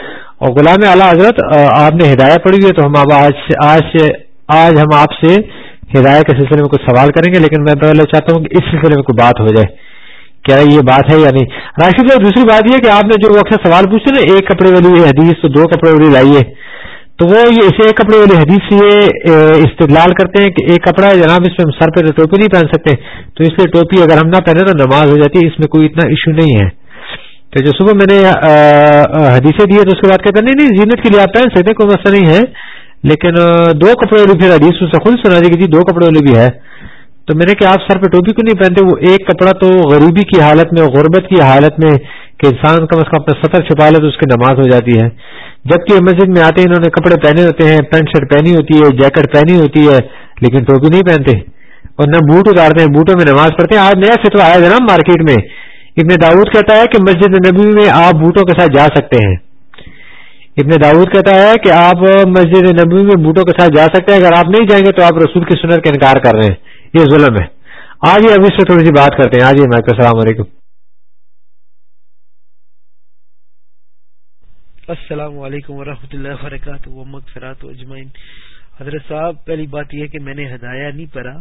اور غلام اعلیٰ حضرت آپ نے ہدایت پڑھی ہوئی ہے تو ہم آج آج سے آج ہم آپ سے ہدایت کے سلسلے میں کچھ سوال کریں گے، لیکن میں پہلے چاہتا ہوں کہ اس سلسلے میں کوئی بات ہو جائے۔ کیا یہ بات ہے یا نہیں؟ راشد بھائی دوسری بات یہ کہ آپ نے جو اکثر سوال پوچھے نا، ایک کپڑے والی حدیث تو دو کپڑے والی لائیے۔ تو وہ یہ اسے ایک کپڑے والی حدیث سے استدلال کرتے ہیں کہ ایک کپڑا ہے، جناب، اس میں ہم سر پہ ٹوپی نہیں پہن سکتے۔ تو اس لیے ٹوپی اگر ہم نہ پہنے تو نماز ہو جاتی ہے، اس میں کوئی اتنا ایشو نہیں ہے۔ تو جو صبح میں نے حدیثیں دی ہے تو اس کے بعد کہتے ہیں، نہیں نہیں، زینت کے لیے آپ پہن سکتے کوئی مسئلہ نہیں ہے، لیکن دو کپڑے والی پھر حدیث سے خود سنا دی کہ جی، دو کپڑے والی بھی ہے تو میں نے کہ آپ سر پہ ٹوپی کو نہیں پہنتے؟ وہ ایک کپڑا تو غریبی کی حالت میں، غربت کی حالت میں کہ انسان کم از کم اپنا سطر چھپا لے تو اس کی نماز ہو جاتی ہے۔ جبکہ مسجد میں آتے ہیں، انہوں نے کپڑے پہنے ہوتے ہیں، پینٹ شرٹ پہنی ہوتی ہے، جیکٹ پہنی ہوتی ہے، لیکن ٹوپی نہیں پہنتے۔ اور نہ بوٹ اتارتے ہیں، بوٹوں میں نماز پڑھتے ہیں۔ آج نیا فتوا آیا جناب مارکیٹ میں۔ ابن داود کہتا ہے کہ مسجد نبی میں آپ بوٹوں کے ساتھ جا سکتے ہیں۔ ابن داود کہتا ہے کہ آپ مسجد نبی میں بوٹوں کے ساتھ جا سکتے ہیں۔ اگر آپ نہیں جائیں گے تو آپ رسول کی سنر کا انکار کر رہے ہیں۔ یہ ظلم ہے۔ آج اب اس سے تھوڑی سی بات کرتے ہیں۔ آج میں السلام علیکم۔ السلام علیکم ورحمۃ اللہ وبرکاتہ۔ مغفرات اجمائن حضرت صاحب، پہلی بات یہ کہ میں نے ہدایہ نہیں پڑھا۔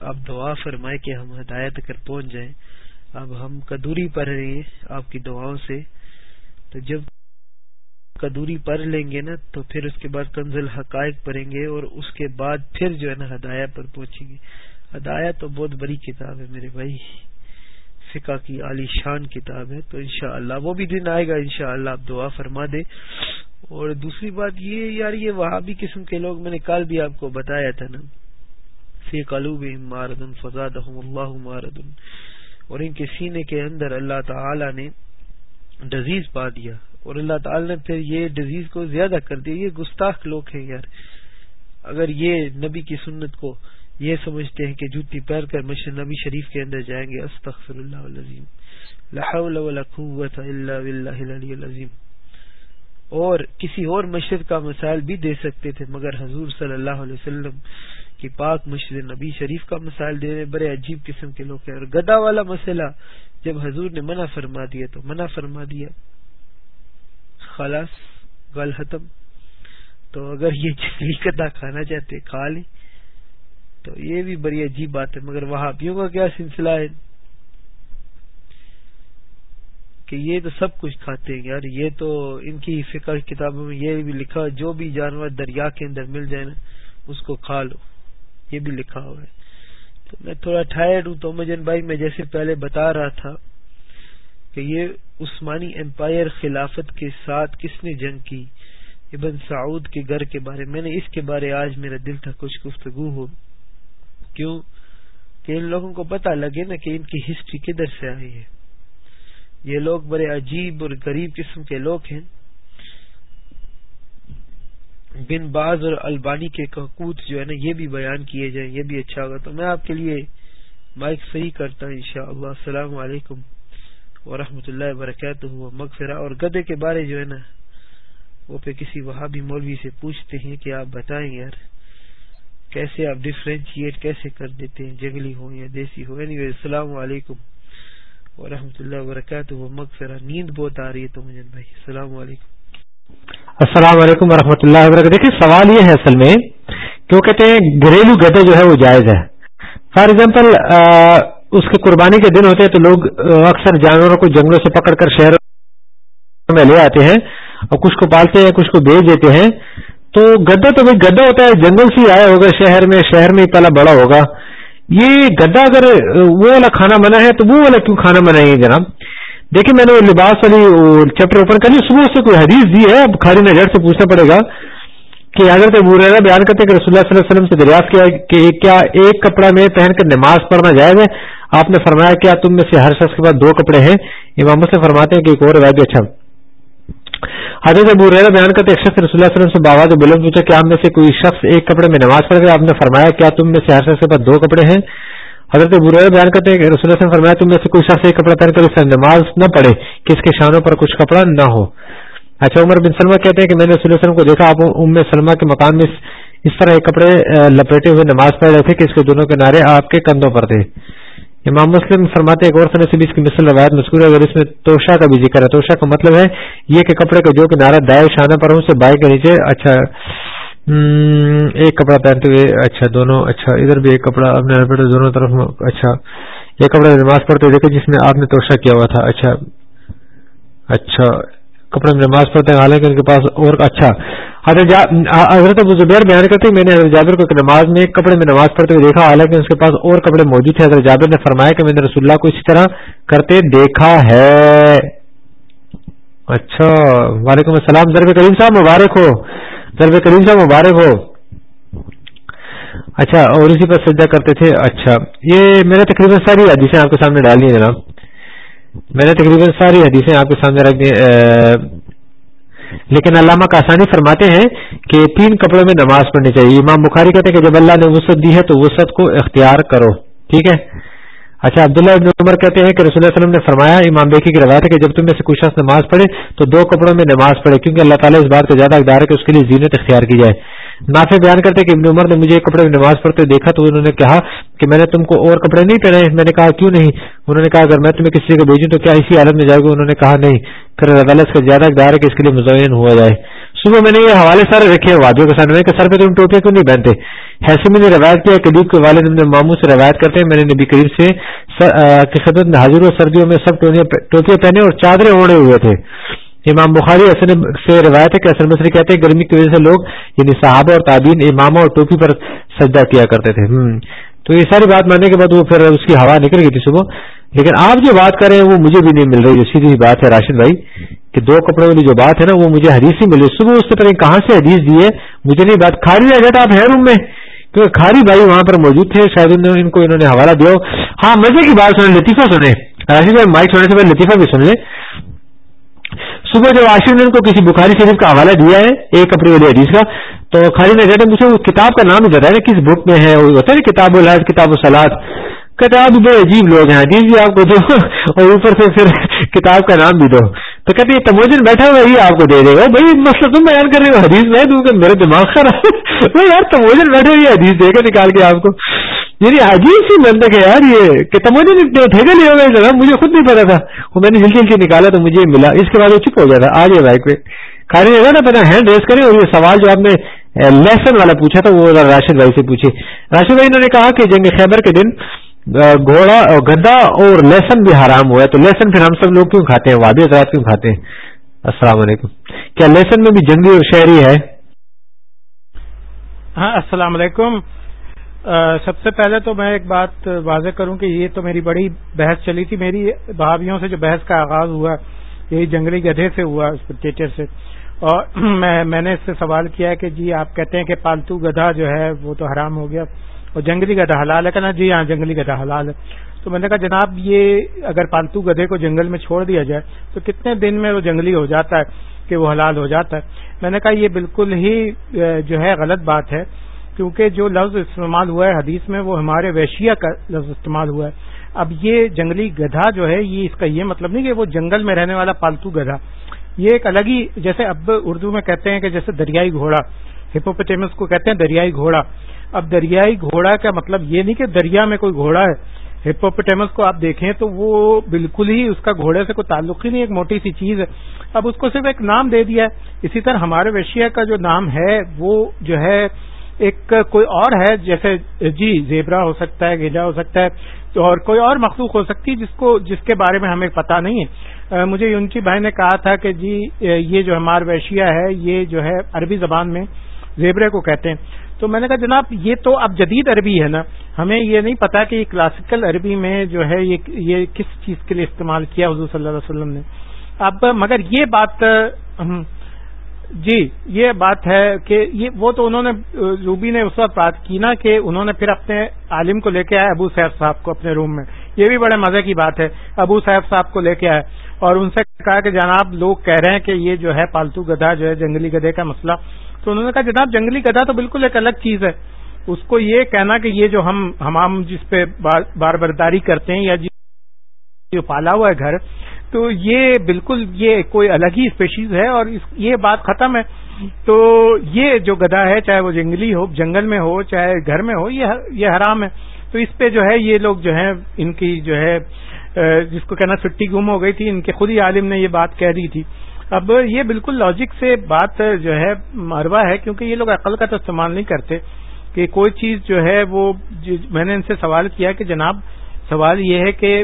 آپ دعا فرمائے کہ ہم ہدایت کر پہنچ جائیں۔ اب ہم کدوری پڑھ رہے ہیں آپ کی دعاؤں سے۔ تو جب کدوری پڑھ لیں گے نا، تو پھر اس کے بعد کنزل حقائق پڑھیں گے اور اس کے بعد پھر جو ہے نا ہدایہ پر پہنچیں گے۔ ہدایہ تو بہت بڑی کتاب ہے میرے بھائی۔ فقہ کی عالی شان کتاب ہے، تو انشاءاللہ وہ بھی دن آئے گا، انشاءاللہ آپ دعا فرما دے اور دوسری بات یہ یار، یہ وہاں بھی قسم کے لوگ، میں نے کل بھی آپ کو بتایا تھا نا۔ فی قلوب ماردن فزادہم اللہ ماردن اور ان کے سینے کے اندر اللہ تعالی نے ڈزیز پا دیا اور اللہ تعالی نے پھر یہ ڈزیز کو زیادہ کر دیا۔ یہ گستاخ لوگ ہیں یار۔ اگر یہ نبی کی سنت کو یہ سمجھتے ہیں کہ جوتی پیر کر مشر نبی شریف کے اندر جائیں گے استغفر اللہ العظیم۔ لا حول ولا قوت الا باللہ العلی العظیم۔ اور کسی اور مشرد کا مسائل بھی دے سکتے تھے، مگر حضور صلی اللہ علیہ وسلم کہ پاک مشر نبی شریف کا مسائل دے رہے بڑے عجیب قسم کے لوگ ہیں۔ اور گدا والا مسئلہ، جب حضور نے منع فرما دیا تو منع فرما دیا۔ خلاص، گل ختم۔ تو اگر یہ جنگلی گدا کھانا چاہتے کھا لیں۔ تو یہ بھی بڑی عجیب بات ہے۔ مگر وہابیوں کا کیا سلسلہ ہے؟ کہ یہ تو سب کچھ کھاتے ہیں۔ یار، یہ تو ان کی فکر کتابوں میں یہ بھی لکھا جو بھی جانور دریا کے اندر مل جائے نا اس کو کھا لو۔ یہ بھی لکھا ہوا ہے۔ تو میں تھوڑا ٹائرڈ ہوں تو مجن بھائی میں جیسے پہلے بتا رہا تھا کہ یہ عثمانی امپائر خلافت کے ساتھ کس نے جنگ کی؟ ابن سعود کے گھر کے بارے میں۔ نے اس کے بارے آج میرا دل تھا کچھ گفتگو ہو۔ کیوں؟ کہ ان لوگوں کو پتا لگے نا کہ ان کی ہسٹری کدھر سے آئی ہے۔ یہ لوگ بڑے عجیب اور غریب قسم کے لوگ ہیں۔ بن باز اور البانی کے ککوت جو ہے نا، یہ بھی بیان کیے جائیں، یہ بھی اچھا ہوگا۔ تو میں آپ کے لیے مائک صحیح کرتا ہوں انشاءاللہ۔ السلام علیکم ورحمۃ اللہ وبرکاتہ۔ مغفرہ اور گدے کے بارے جو ہے نا، وہ پہ کسی وہابی مولوی سے پوچھتے ہیں کہ آپ بتائیں یار، کیسے آپ ڈفرینشیٹ کیسے کر دیتے ہیں؟ جنگلی ہو یا دیسی ہو یعنی السلام علیکم ورحمۃ اللہ وبرکاتہ۔ مغفرہ، نیند بہت آ رہی ہے تو مجھے بھائی، السلام علیکم۔ السلام علیکم ورحمۃ اللہ وبرکاتہ۔ دیکھیے سوال یہ ہے اصل میں، کیوں کہتے ہیں گھریلو گدے جو ہے وہ جائز ہے فار ایگزامپل اس کے قربانی کے دن ہوتے ہیں تو لوگ اکثر جانوروں کو جنگلوں سے پکڑ کر شہروں میں لے آتے ہیں اور کچھ کو پالتے ہیں، کچھ کو بیچ دیتے ہیں۔ تو گدا تو بھائی گدا ہوتا ہے، جنگل سے آیا ہوگا، شہر میں شہر میں پہلا بڑا ہوگا۔ یہ گدا اگر وہ والا کھانا منع ہے تو وہ والا کیوں کھانا منع ہے جناب؟ دیکھیں میں نے لباس والی چیپٹر اوپن کر لی، صبح سے کوئی حدیث دی ہے، اب خالی نظر سے پوچھنا پڑے گا کہ اگر تو بیان کرتے کہ رسول اللہ صلی اللہ علیہ وسلم سے دریافت کیا کہ کیا ایک کپڑا میں پہن کر نماز پڑھنا جائز ہے؟ آپ نے فرمایا کیا تم میں سے ہر شخص کے پاس دو کپڑے ہیں؟ امام سے فرماتے ہیں کہ ایک اور روایت بھی اچھا۔ حضرت ابو ریرا بیان کرتے ایک شخص رسول اللہ علیہ وسلم سے بابا بلند پوچھا کہ آپ میں سے کوئی شخص ایک کپڑے میں نماز پڑھ گیا آپ نے فرمایا کیا تم میں سے ہر شخص کے پاس دو کپڑے ہیں؟ حضرت ابو بیان کرتے ہیں کہ رسول اللہ فرمایا، تم میں سے کوئی شخص ایک کپڑا پہن کر اس نماز نہ پڑھے کہ اس کے شانوں پر کچھ کپڑا نہ ہو۔ اچھا عمر بن سلمہ کہتے ہیں کہ میں نے رسول وسلم کو دیکھا، آپ ام سلمہ کے مکان میں اس طرح ایک کپڑے لپیٹے ہوئے نماز پڑھ رہے تھے کہ اس کے دونوں کنارے آپ کے کندھوں پر تھے۔ امام مسلم فرماتے ایک اور سنے سے بھی اس کی مثل روایت مذکور ہے، اگر اس میں توشا کا بھی ذکر ہے۔ توشا کا مطلب ہے یہ کہ کپڑے کا جو کنارہ دائیں شانہ پر ہوں سے بائیں کے نیچے اچھا ایک کپڑا پہنتے ہوئے اچھا دونوں اچھا ادھر بھی ایک کپڑا، اپنے دونوں طرف اچھا ایک کپڑا نماز پڑھتے ہوئے دیکھے جس میں آپ نے توشا کیا ہوا تھا اچھا اچھا کپڑے میں نماز پڑھتے ہیں، حالانکہ ان کے پاس اور اچھا حضرت ابو زبیر بیان کرتے میں نے حضرت جابر کو نماز میں کپڑے میں نماز پڑھتے ہوئے دیکھا، حالانکہ اس کے پاس اور کپڑے موجود تھے، حضرت جابر نے فرمایا کہ میں نے رسول اللہ کو اسی طرح کرتے دیکھا ہے۔ اچھا وعلیکم السلام ضرب کریم صاحب، مبارک ہو۔ ضرب کریم صاحب مبارک ہو۔ اچھا اور اسی پر سجدہ کرتے تھے۔ اچھا یہ میں نے تقریباً ساری حدیثیں آپ کے سامنے ڈال دی جناب۔ میں نے تقریباً ساری حدیثیں آپ کے سامنے رکھ دی لیکن علامہ کا آسانی فرماتے ہیں کہ تین کپڑوں میں نماز پڑھنی چاہیے۔ امام بخاری کہتے ہیں کہ جب اللہ نے وسعت دی ہے تو وسعت کو اختیار کرو۔ ٹھیک ہے؟ اچھا عبداللہ ابن عمر کہتے ہیں کہ رسول اللہ علیہ وسلم نے فرمایا، امام بیکی کی روایت ہے کہ جب تم میں سے کوئی شخص نماز پڑھے تو دو کپڑوں میں نماز پڑھے، کیونکہ اللہ تعالیٰ اس بات کا زیادہ اقدار ہے کہ اس کے لیے زینت اختیار کی جائے۔ نافع بیان کرتے کہ ابن عمر نے مجھے کپڑے میں نماز پڑھتے دیکھا تو انہوں نے کہا کہ میں نے تم کو اور کپڑے نہیں پہنے، میں نے کہا کیوں نہیں؟ انہوں نے کہا اگر میں تمہیں کسی جگہ بھیجوں تو کیا اسی حالت میں جاؤ گے انہوں نے کہا نہیں۔ پھر اللہ کا زیادہ اقدار ہے کہ اس کے لیے مزین ہوا جائے۔ صبح میں نے یہ حوالے سارے رکھے وادیوں کے سامنے کہ سر پہ تم ٹوپیاں کیوں نہیں پہنتے؟ حیث میں نے روایت کیا قدیب کے والد نے ماموں سے روایت کرتے ہیں، میں نے نبی قریب سے کی خدمت میں حاضر و سردیوں میں سب ٹوپیاں پہنے اور چادریں اوڑے ہوئے تھے۔ امام بخاری اصل سے روایت ہے کہ اصل مصری کہتے ہیں گرمی کی وجہ سے لوگ یعنی صحابہ اور تعبین امامہ اور ٹوپی پر سجدہ کیا کرتے تھے۔ تو یہ ساری بات ماننے کے بعد وہ پھر اس کی ہوا نکل گئی تھی صبح۔ لیکن آپ جو بات کر رہے ہیں وہ مجھے بھی نہیں مل رہی۔ سیدھی بات ہے راشد بھائی، کہ دو کپڑوں والی جو بات ہے نا، وہ مجھے حدیث ہی مل رہی۔ صبح اس سے پہلے کہاں سے حدیث دی ہے۔ مجھے نہیں بات۔ کھاری رہ گیا آپ ہیں روم میں، کیونکہ کھاری بھائی وہاں پر موجود تھے۔ شاید ان کو انہوں نے حوالہ دیا ہاں مزے کی بات سنیں، لطیفہ سنیں۔ راشد بھائی، مائک سننے سے پہلے لطیفہ بھی سن لیں۔ صبح جب عاشر نے ان کو کسی بخاری شریف کا حوالہ دیا ہے، ایک اپنی والی حدیث کا، تو خالی نے کہتے مجھے اس کتاب کا نام بتایا نا کس بک میں ہے، وہ ہوتا ہے کتاب الحاظ کتاب و سلاد کہتے آپ بڑے عجیب لوگ ہیں، حدیث بھی آپ کو دو، اور اوپر سے پھر کتاب کا نام بھی دو۔ تو کہتے یہ تموجن بیٹھا ہوا یہ آپ کو دے دے گا۔ بھائی مسئلہ تم بیان کر رہے ہو، حدیث میں دوں گا میرے دماغ خراب یار تموجن بیٹھے ہوئے حدیث دے کر نکال کے آپ کو۔ یعنی عجیب سی منتق ہے یار یہ کہ تموجن ٹھیکے نہیں ہو گئے مجھے خود نہیں پتا تھا۔ وہ میں نے جلدی جلدی نکالا تو مجھے ملا۔ اس کے بعد وہ چپ ہو گیا تھا۔ آج بائک پہ خالی رہا نا پتا ہینڈ ریس کریں اور یہ سوال جو آپ نے لیسن والا پوچھا تھا، وہ راشد بھائی سے پوچھے۔ راشد بھائی نے کہا کہ جنگ خیبر کے دن eh, گھوڑا گدا اور لہسن بھی حرام ہوا ہے۔ تو لہسن پھر ہم سب لوگ کیوں کھاتے ہیں؟ وادی حضرات کیوں کھاتے ہیں؟ السلام علیکم۔ کیا لہسن میں بھی جنگلی اور شہری ہے؟ ہاں السلام علیکم۔ سب سے پہلے تو میں ایک بات واضح کروں کہ یہ تو میری بڑی بحث چلی تھی، میری بھابھیوں سے جو بحث کا آغاز ہوا، یہی جنگلی گدھے سے ہوا، اس ٹیچر سے۔ اور <clears throat> میں نے اس سے سوال کیا کہ جی آپ کہتے ہیں کہ پالتو گدھا جو ہے وہ تو حرام ہو گیا اور جنگلی گدھا حلال ہے۔ کہنا جی ہاں جنگلی گدھا حلال ہے۔ تو میں نے کہا جناب یہ اگر پالتو گدھے کو جنگل میں چھوڑ دیا جائے تو کتنے دن میں وہ جنگلی ہو جاتا ہے کہ وہ حلال ہو جاتا ہے؟ میں نے کہا یہ بالکل ہی جو ہے غلط بات ہے۔ کیونکہ جو لفظ استعمال ہوا ہے حدیث میں، وہ ہمارے ویشیا کا لفظ استعمال ہوا ہے۔ اب یہ جنگلی گدھا جو ہے، یہ اس کا یہ مطلب نہیں کہ وہ جنگل میں رہنے والا پالتو گدھا۔ یہ ایک الگ ہی، جیسے اب اردو میں کہتے ہیں کہ جیسے دریائی گھوڑا ہپوپٹیمس کو کہتے ہیں دریائی گھوڑا۔ اب دریائی گھوڑا کا مطلب یہ نہیں کہ دریا میں کوئی گھوڑا ہے ہپوپٹیمس کو آپ دیکھیں تو وہ بالکل ہی اس کا گھوڑے سے کوئی تعلق ہی نہیں، ایک موٹی سی چیز ہے۔ اب اس کو صرف ایک نام دے دیا ہے۔ اسی طرح ہمارے ویشیا کا جو نام ہے، وہ جو ہے ایک کوئی اور ہے، جیسے جی زیبرا ہو سکتا ہے، گیجا ہو سکتا ہے اور کوئی اور مخلوق ہو سکتی ہے جس کو، جس کے بارے میں ہمیں پتا نہیں ہے۔ مجھے یونچی بھائی نے کہا تھا کہ جی یہ جو ہمار ویشیا ہے، یہ جو ہے عربی زبان میں زیبرے کو کہتے ہیں۔ تو میں نے کہا جناب، یہ تو اب جدید عربی ہے نا۔ ہمیں یہ نہیں پتا کہ یہ کلاسیکل عربی میں جو ہے یہ کس چیز کے لیے استعمال کیا حضور صلی اللہ علیہ وسلم نے۔ اب مگر یہ بات جی یہ بات ہے کہ یہ وہ تو انہوں نے، روبی نے اس وقت بات کی نا کہ انہوں نے پھر اپنے عالم کو لے کے آئے ابو سیف صاحب کو اپنے روم میں۔ یہ بھی بڑے مزے کی بات ہے۔ ابو صاحب صاحب کو لے کے آئے اور ان سے کہا کہ جناب لوگ کہہ رہے ہیں کہ یہ جو ہے پالتو گدھا جو ہے جنگلی گدھے کا مسئلہ۔ تو انہوں نے کہا، جناب جنگلی گدھا تو بالکل ایک الگ چیز ہے۔ اس کو یہ کہنا کہ یہ جو ہم ہم جس پہ بار برداری کرتے ہیں یا جی، جو پالا ہوا ہے گھر تو یہ بالکل یہ کوئی الگ ہی اسپیشیز ہے اور یہ بات ختم ہے۔ تو یہ جو گدھا ہے، چاہے وہ جنگلی ہو، جنگل میں ہو، چاہے گھر میں ہو، یہ حرام ہے۔ تو اس پہ جو ہے، یہ لوگ جو ہیں، ان کی جو ہے جس کو کہنا چھٹی گم ہو گئی تھی، ان کے خود ہی عالم نے یہ بات کہہ دی تھی۔ اب یہ بالکل لاجک سے بات جو ہے مروا ہے، کیونکہ یہ لوگ عقل کا تو استعمال نہیں کرتے کہ کوئی چیز جو ہے، وہ جی- میں نے ان سے سوال کیا کہ جناب سوال یہ ہے کہ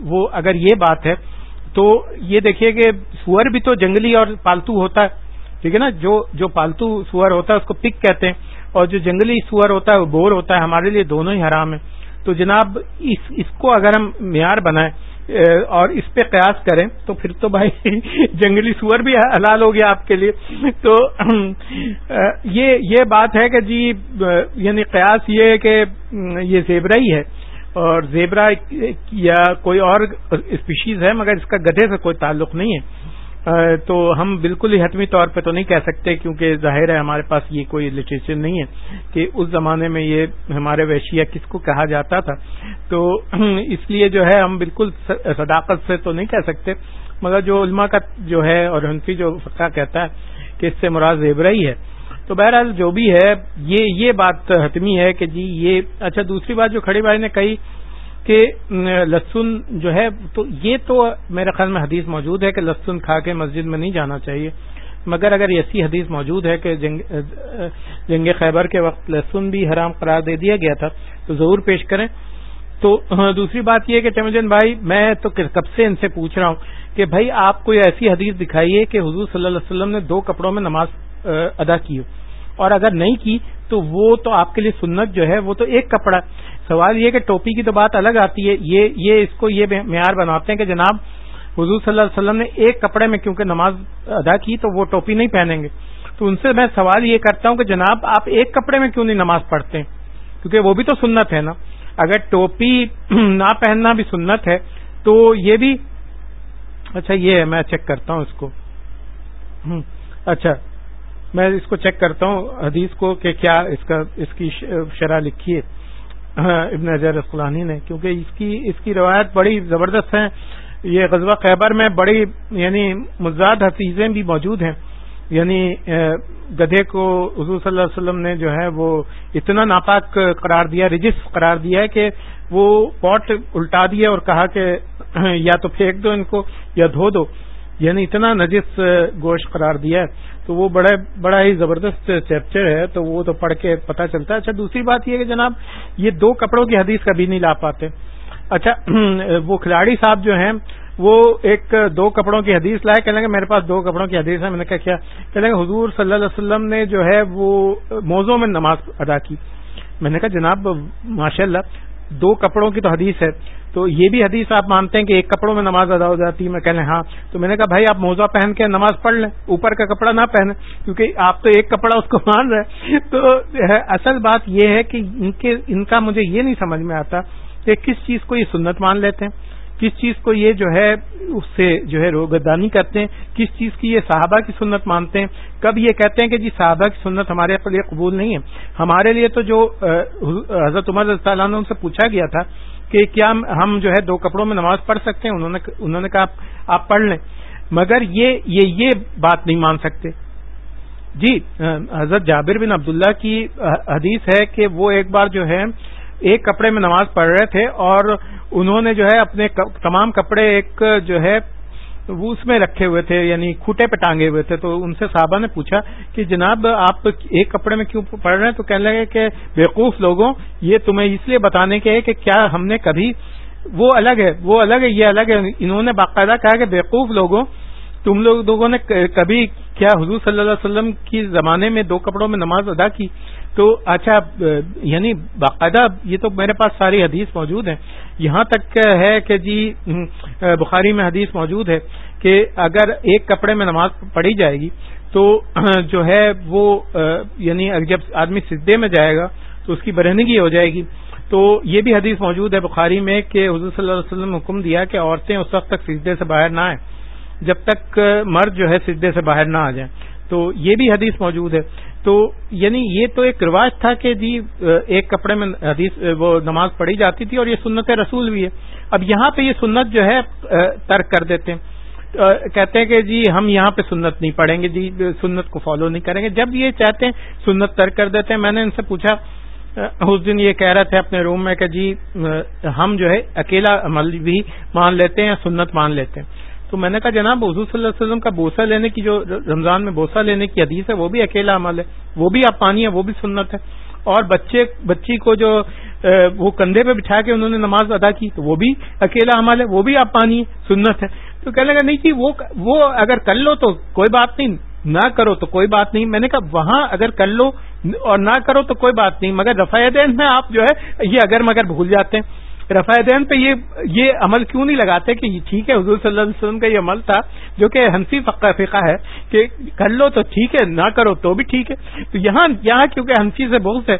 وہ اگر یہ بات ہے، تو یہ دیکھیے کہ سور بھی تو جنگلی اور پالتو ہوتا ہے، ٹھیک ہے نا؟ جو جو پالتو سور ہوتا ہے، اس کو پک کہتے ہیں، اور جو جنگلی سور ہوتا ہے، وہ بور ہوتا ہے، ہمارے لیے دونوں ہی حرام ہیں۔ تو جناب، اس اس کو اگر ہم معیار بنائیں اور اس پہ قیاس کریں، تو پھر تو بھائی <laughs> جنگلی سور بھی حلال ہو گیا آپ کے لیے۔ تو یہ یہ بات ہے کہ جی یعنی قیاس یہ ہے کہ یہ زیبرا ہی ہے۔ اور زیبرا یا کوئی اور اسپیشیز ہے، مگر اس کا گدھے سے کوئی تعلق نہیں ہے۔ تو ہم بالکل ہی حتمی طور پہ تو نہیں کہہ سکتے، کیونکہ ظاہر ہے ہمارے پاس یہ کوئی لٹریچر نہیں ہے کہ اس زمانے میں یہ ہمارے ویشیا کس کو کہا جاتا تھا۔ تو <clears throat> اس لیے جو ہے ہم بالکل صداقت سے تو نہیں کہہ سکتے، مگر جو علماء کا جو ہے اور کی جو فقہ کہتا ہے کہ اس سے مراد زیبرا ہی ہے۔ تو بہرحال جو بھی ہے، یہ یہ بات حتمی ہے کہ جی یہ اچھا دوسری بات جو کھڑی بھائی نے کہی کہ لہسن جو ہے، تو یہ تو میرے خیال میں حدیث موجود ہے کہ لہسن کھا کے مسجد میں نہیں جانا چاہیے۔ مگر اگر ایسی حدیث موجود ہے کہ جنگ خیبر کے وقت لہسن بھی حرام قرار دے دیا گیا تھا، تو ضرور پیش کریں۔ تو ہاں، دوسری بات یہ کہ ٹیمجن بھائی، میں تو کب سے ان سے پوچھ رہا ہوں کہ بھائی آپ کوئی ایسی حدیث دکھائیے کہ حضور صلی اللہ علیہ وسلم نے دو کپڑوں میں نماز ادا کی اور اگر نہیں کی، تو وہ تو آپ کے لیے سنت جو ہے، وہ تو ایک کپڑا۔ سوال یہ کہ ٹوپی کی تو بات الگ آتی ہے۔ یہ یہ اس کو یہ معیار بناتے ہیں کہ جناب حضور صلی اللہ علیہ وسلم نے ایک کپڑے میں کیونکہ نماز ادا کی تو وہ ٹوپی نہیں پہنیں گے۔ تو ان سے میں سوال یہ کرتا ہوں کہ جناب آپ ایک کپڑے میں کیوں نہیں نماز پڑھتے کیونکہ وہ بھی تو سنت ہے نا۔ اگر ٹوپی <clears throat> نہ پہننا بھی سنت ہے، تو یہ بھی اچھا یہ ہے، میں چیک کرتا ہوں اس کو۔ اچھا۔ میں اس کو چیک کرتا ہوں، حدیث کو کہ کیا اس کا، اس کی شرح لکھی ہے۔ <coughs> ابن اجر اسقلانی نے، کیونکہ اس کی اس کی روایت بڑی زبردست ہے یہ غزوہ خیبر میں بڑی یعنی مزاد حفیظیں بھی موجود ہیں۔ یعنی گدھے کو حضور صلی اللہ علیہ وسلم نے جو ہے وہ اتنا ناپاک قرار دیا، رجس قرار دیا ہے کہ وہ پوٹ الٹا دیا اور کہا کہ <coughs> یا تو پھینک دو ان کو یا دھو دو۔ یعنی اتنا نجس گوشت قرار دیا ہے، تو وہ بڑا بڑا ہی زبردست چیپچر ہے، تو وہ تو پڑھ کے پتہ چلتا ہے۔ اچھا دوسری بات یہ کہ جناب، یہ دو کپڑوں کی حدیث کبھی نہیں لا پاتے۔ اچھا وہ کھلاڑی صاحب جو ہیں، وہ ایک دو کپڑوں کی حدیث لائے، کہنے کہ میرے پاس دو کپڑوں کی حدیث ہے میں نے کہا، کیا؟ کہنے کہ حضور صلی اللہ علیہ وسلم نے جو ہے، وہ موزوں میں نماز ادا کی۔ میں نے کہا، جناب ماشاء اللہ دو کپڑوں کی تو حدیث ہے۔ تو یہ بھی حدیث آپ مانتے ہیں کہ ایک کپڑوں میں نماز ادا ہو جاتی ہے، میں کہنے ہاں۔ تو میں نے کہا، بھائی، آپ موزہ پہن کے نماز پڑھ لیں، اوپر کا کپڑا نہ پہنے کیونکہ آپ تو ایک کپڑا اس کو مان رہے تو اصل بات یہ ہے کہ ان کے، ان کا مجھے یہ نہیں سمجھ میں آتا کہ کس چیز کو یہ سنت مان لیتے ہیں۔ کس چیز کو یہ جو ہے اس سے جو ہے روگردانی کرتے ہیں، کس چیز کی یہ صحابہ کی سنت مانتے ہیں؟ کب یہ کہتے ہیں کہ جی صحابہ کی سنت ہمارے ہاں لیے قبول نہیں ہے؟ ہمارے لیے تو جو حضرت عمر تعالیٰ نے ان سے پوچھا گیا تھا کہ کیا ہم جو ہے دو کپڑوں میں نماز پڑھ سکتے ہیں؟ انہوں نے انہوں نے کہا آپ پڑھ لیں۔ مگر یہ یہ یہ بات نہیں مان سکتے۔ جی حضرت جابر بن عبداللہ کی حدیث ہے کہ وہ ایک بار جو ہے ایک کپڑے میں نماز پڑھ رہے تھے اور انہوں نے جو ہے اپنے تمام کپڑے ایک جو ہے وہ اس میں رکھے ہوئے تھے یعنی کھوٹے پہ ٹانگے ہوئے تھے۔ تو ان سے صحابہ نے پوچھا کہ جناب آپ ایک کپڑے میں کیوں پڑھ رہے ہیں؟ تو کہنے لگے کہ بیوقوف لوگوں، یہ تمہیں اس لیے بتانے کے ہے کہ کیا ہم نے کبھی وہ الگ ہے، وہ الگ ہے، یہ الگ ہے۔ انہوں نے باقاعدہ کہا کہ بیوقوف لوگوں، تم لوگوں نے کبھی کیا حضور صلی اللہ علیہ وسلم کی زمانے میں دو کپڑوں میں نماز ادا کی؟ تو اچھا یعنی باقاعدہ یہ تو میرے پاس ساری حدیث موجود ہیں۔ یہاں تک ہے کہ جی بخاری میں حدیث موجود ہے کہ اگر ایک کپڑے میں نماز پڑھی جائے گی تو <clears throat> جو ہے وہ یعنی جب آدمی سدے میں جائے گا تو اس کی برہنگی ہو جائے گی۔ تو یہ بھی حدیث موجود ہے بخاری میں کہ حضور صلی اللہ علیہ وسلم نے حکم دیا کہ عورتیں اس وقت تک سجدے سے باہر نہ آئیں۔ جب تک مرد جو ہے سجدے سے باہر نہ آ جائیں۔ تو یہ بھی حدیث موجود ہے۔ تو یعنی یہ تو ایک رواج تھا کہ جی ایک کپڑے میں حدیث وہ نماز پڑھی جاتی تھی اور یہ سنت رسول بھی ہے۔ اب یہاں پہ یہ سنت جو ہے ترک کر دیتے ہیں۔ کہتے ہیں کہ جی ہم یہاں پہ سنت نہیں پڑھیں گے جی سنت کو فالو نہیں کریں گے۔ جب یہ چاہتے ہیں، سنت ترک کر دیتے ہیں۔ میں نے ان سے پوچھا اس دن یہ کہہ رہے تھے اپنے روم میں کہ جی ہم جو ہے، اکیلا عمل بھی مان لیتے ہیں سنت مان لیتے ہیں۔ تو میں نے کہا جناب، حضور صلی اللہ علیہ وسلم کا بوسا لینے کی جو رمضان میں بوسا لینے کی حدیث ہے، وہ بھی اکیلا عمل ہے، وہ بھی آپ پانی ہے، وہ بھی سنت ہے۔ اور بچے، بچی کو جو وہ کندھے پہ بٹھا کے انہوں نے نماز ادا کی، تو وہ بھی اکیلا عمل ہے، وہ بھی آپ پانی ہے، سنت ہے۔ تو کہنے لگا، نہیں جی وہ اگر کر لو تو کوئی بات نہیں، نہ کرو تو کوئی بات نہیں۔ میں نے کہا، وہاں اگر کر لو اور نہ کرو تو کوئی بات نہیں، مگر رفا دین میں آپ جو ہے، یہ اگر مگر بھول جاتے ہیں۔ رفا دین پہ یہ یہ عمل کیوں نہیں لگاتے کہ ٹھیک ہے؟ حضور صلی اللہ علیہ وسلم کا یہ عمل تھا جو کہ ہنسی فقہ فقہ ہے کہ کر لو تو ٹھیک ہے، نہ کرو تو بھی ٹھیک ہے۔ تو یہاں یہاں کیونکہ ہنسی سے بہت ہے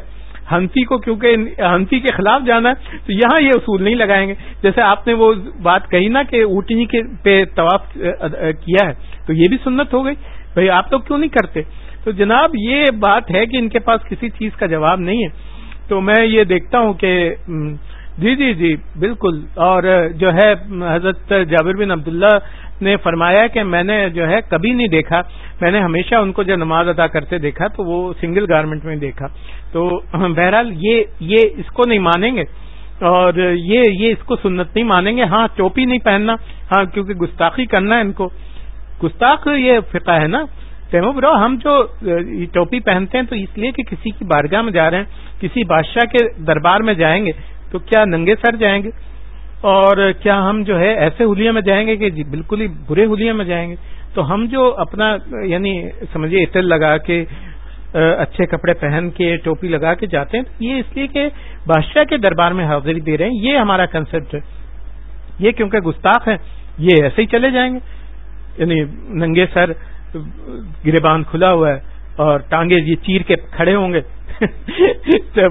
ہنسی کو کیونکہ ہنسی کے خلاف جانا ہے، تو یہاں یہ اصول نہیں لگائیں گے۔ جیسے آپ نے وہ بات کہی نا کہ اوٹنی کے پہ طواف کیا ہے، تو یہ بھی سنت ہو گئی۔ بھائی آپ تو کیوں نہیں کرتے؟ تو جناب یہ بات ہے کہ ان کے پاس کسی چیز کا جواب نہیں ہے۔ تو میں یہ دیکھتا ہوں کہ جی جی جی بالکل۔ اور جو ہے، حضرت جابر بن عبداللہ نے فرمایا کہ میں نے جو ہے کبھی نہیں دیکھا۔ میں نے ہمیشہ ان کو جو نماز ادا کرتے دیکھا تو وہ سنگل گارمنٹ میں دیکھا۔ تو بہرحال یہ یہ اس کو نہیں مانیں گے۔ اور یہ یہ اس کو سنت نہیں مانیں گے۔ ہاں ٹوپی نہیں پہننا۔ ہاں کیونکہ گستاخی کرنا ہے ان کو۔ گستاخ یہ فقہ ہے نا۔ تیمو برو ہم جو ٹوپی پہنتے ہیں تو اس لیے کہ کسی کی بارگاہ میں جا رہے ہیں، کسی بادشاہ کے دربار میں جائیں گے۔ تو کیا ننگے سر جائیں گے؟ اور کیا ہم جو ہے ایسے ہولیا میں جائیں گے کہ جی بالکل ہی برے ہولیا میں جائیں گے؟ تو ہم جو اپنا یعنی سمجھیے اتل لگا کے اچھے کپڑے پہن کے، ٹوپی لگا کے جاتے ہیں یہ اس لیے کہ بادشاہ کے دربار میں حاضری دے رہے ہیں، یہ ہمارا کنسپٹ ہے۔ یہ کیونکہ گستاخ ہے یہ ایسے ہی چلے جائیں گے۔ یعنی ننگے سر گربان کھلا ہوا ہے اور ٹانگے یہ چیر کے کھڑے ہوں گے۔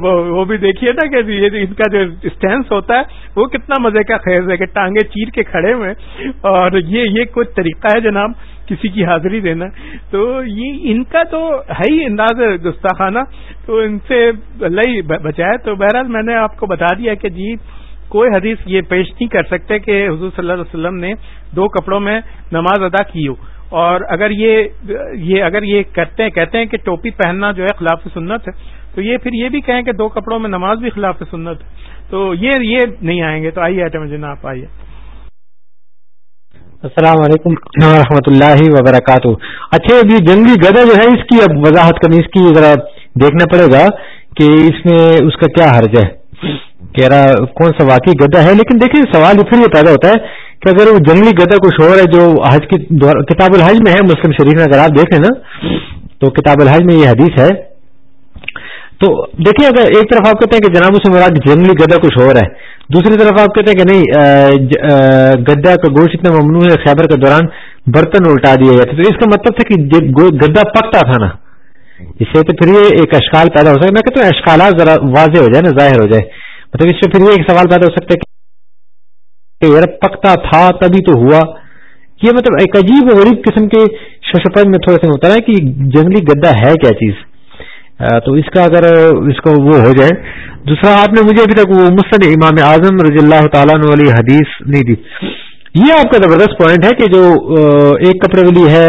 وہ بھی دیکھیے نا کہ یہ ان کا جو اسٹینس ہوتا ہے، وہ کتنا مزے کا خیز ہے کہ ٹانگے چیر کے کھڑے ہوئے اور یہ یہ کوئی طریقہ ہے جناب، کسی کی حاضری دینا۔ تو یہ ان کا تو ہے ہی انداز گستاخانہ۔ تو ان سے لئی بچائے۔ تو بہرحال میں نے آپ کو بتا دیا کہ جی کوئی حدیث یہ پیش نہیں کر سکتے کہ حضور صلی اللہ علیہ وسلم نے دو کپڑوں میں نماز ادا کی ہو۔ اور اگر یہ یہ اگر یہ کرتے ہیں کہتے ہیں کہ ٹوپی پہننا جو ہے خلاف سنت ہے تو یہ پھر یہ بھی کہیں کہ دو کپڑوں میں نماز بھی خلاف سنت، تو یہ یہ نہیں آئیں گے، تو آئیے آئٹم جناب آپ آئیے۔ السلام علیکم و اللہ وبرکاتہ۔ اچھا ابھی جنگلی گدا جو ہے، اس کی اب وضاحت کرنی، اس کی ذرا دیکھنا پڑے گا کہ اس میں اس کا کیا حرج ہے۔ کہہ رہا، کون سا واقعی گدا ہے؟ لیکن دیکھیں، سوال پھر یہ پیدا ہوتا ہے کہ اگر وہ جنگلی گدا کچھ اور ہے، جو حج کی کتاب الحج میں ہے، مسلم شریف میں اگر آپ دیکھیں نا، تو کتاب الحج میں یہ حدیث ہے تو دیکھیں اگر ایک طرف آپ کہتے ہیں کہ جناب سے مراد جنگلی گدا کچھ اور ہے، دوسری طرف آپ کہتے ہیں کہ نہیں گدا کا گوشت اتنا ممنوع ہے، خیبر کے دوران برتن الٹا دیا جاتا تو اس کا مطلب تھا کہ گدا پکتا تھا نا، اس سے تو پھر یہ ایک اشکال پیدا ہو سکتا میں کہتا ہوں اشکالات ذرا واضح ہو جائے نا، ظاہر ہو جائے مطلب اس سے پھر یہ ایک سوال پیدا ہو سکتا ہے کہ یار پکتا تھا تبھی تو ہوا۔ یہ مطلب ایک عجیب و غریب قسم کے ششپن میں تھوڑا سا ہوتا ہے کہ جنگلی گدا ہے کیا چیز؟ تو اس کا اگر اس کو وہ ہو جائے۔ دوسرا، آپ نے مجھے ابھی تک وہ مسد امام اعظم رضی اللہ تعالیٰ والی حدیث نہیں دی۔ یہ آپ کا زبردست پوائنٹ ہے کہ جو ایک کپڑے والی ہے،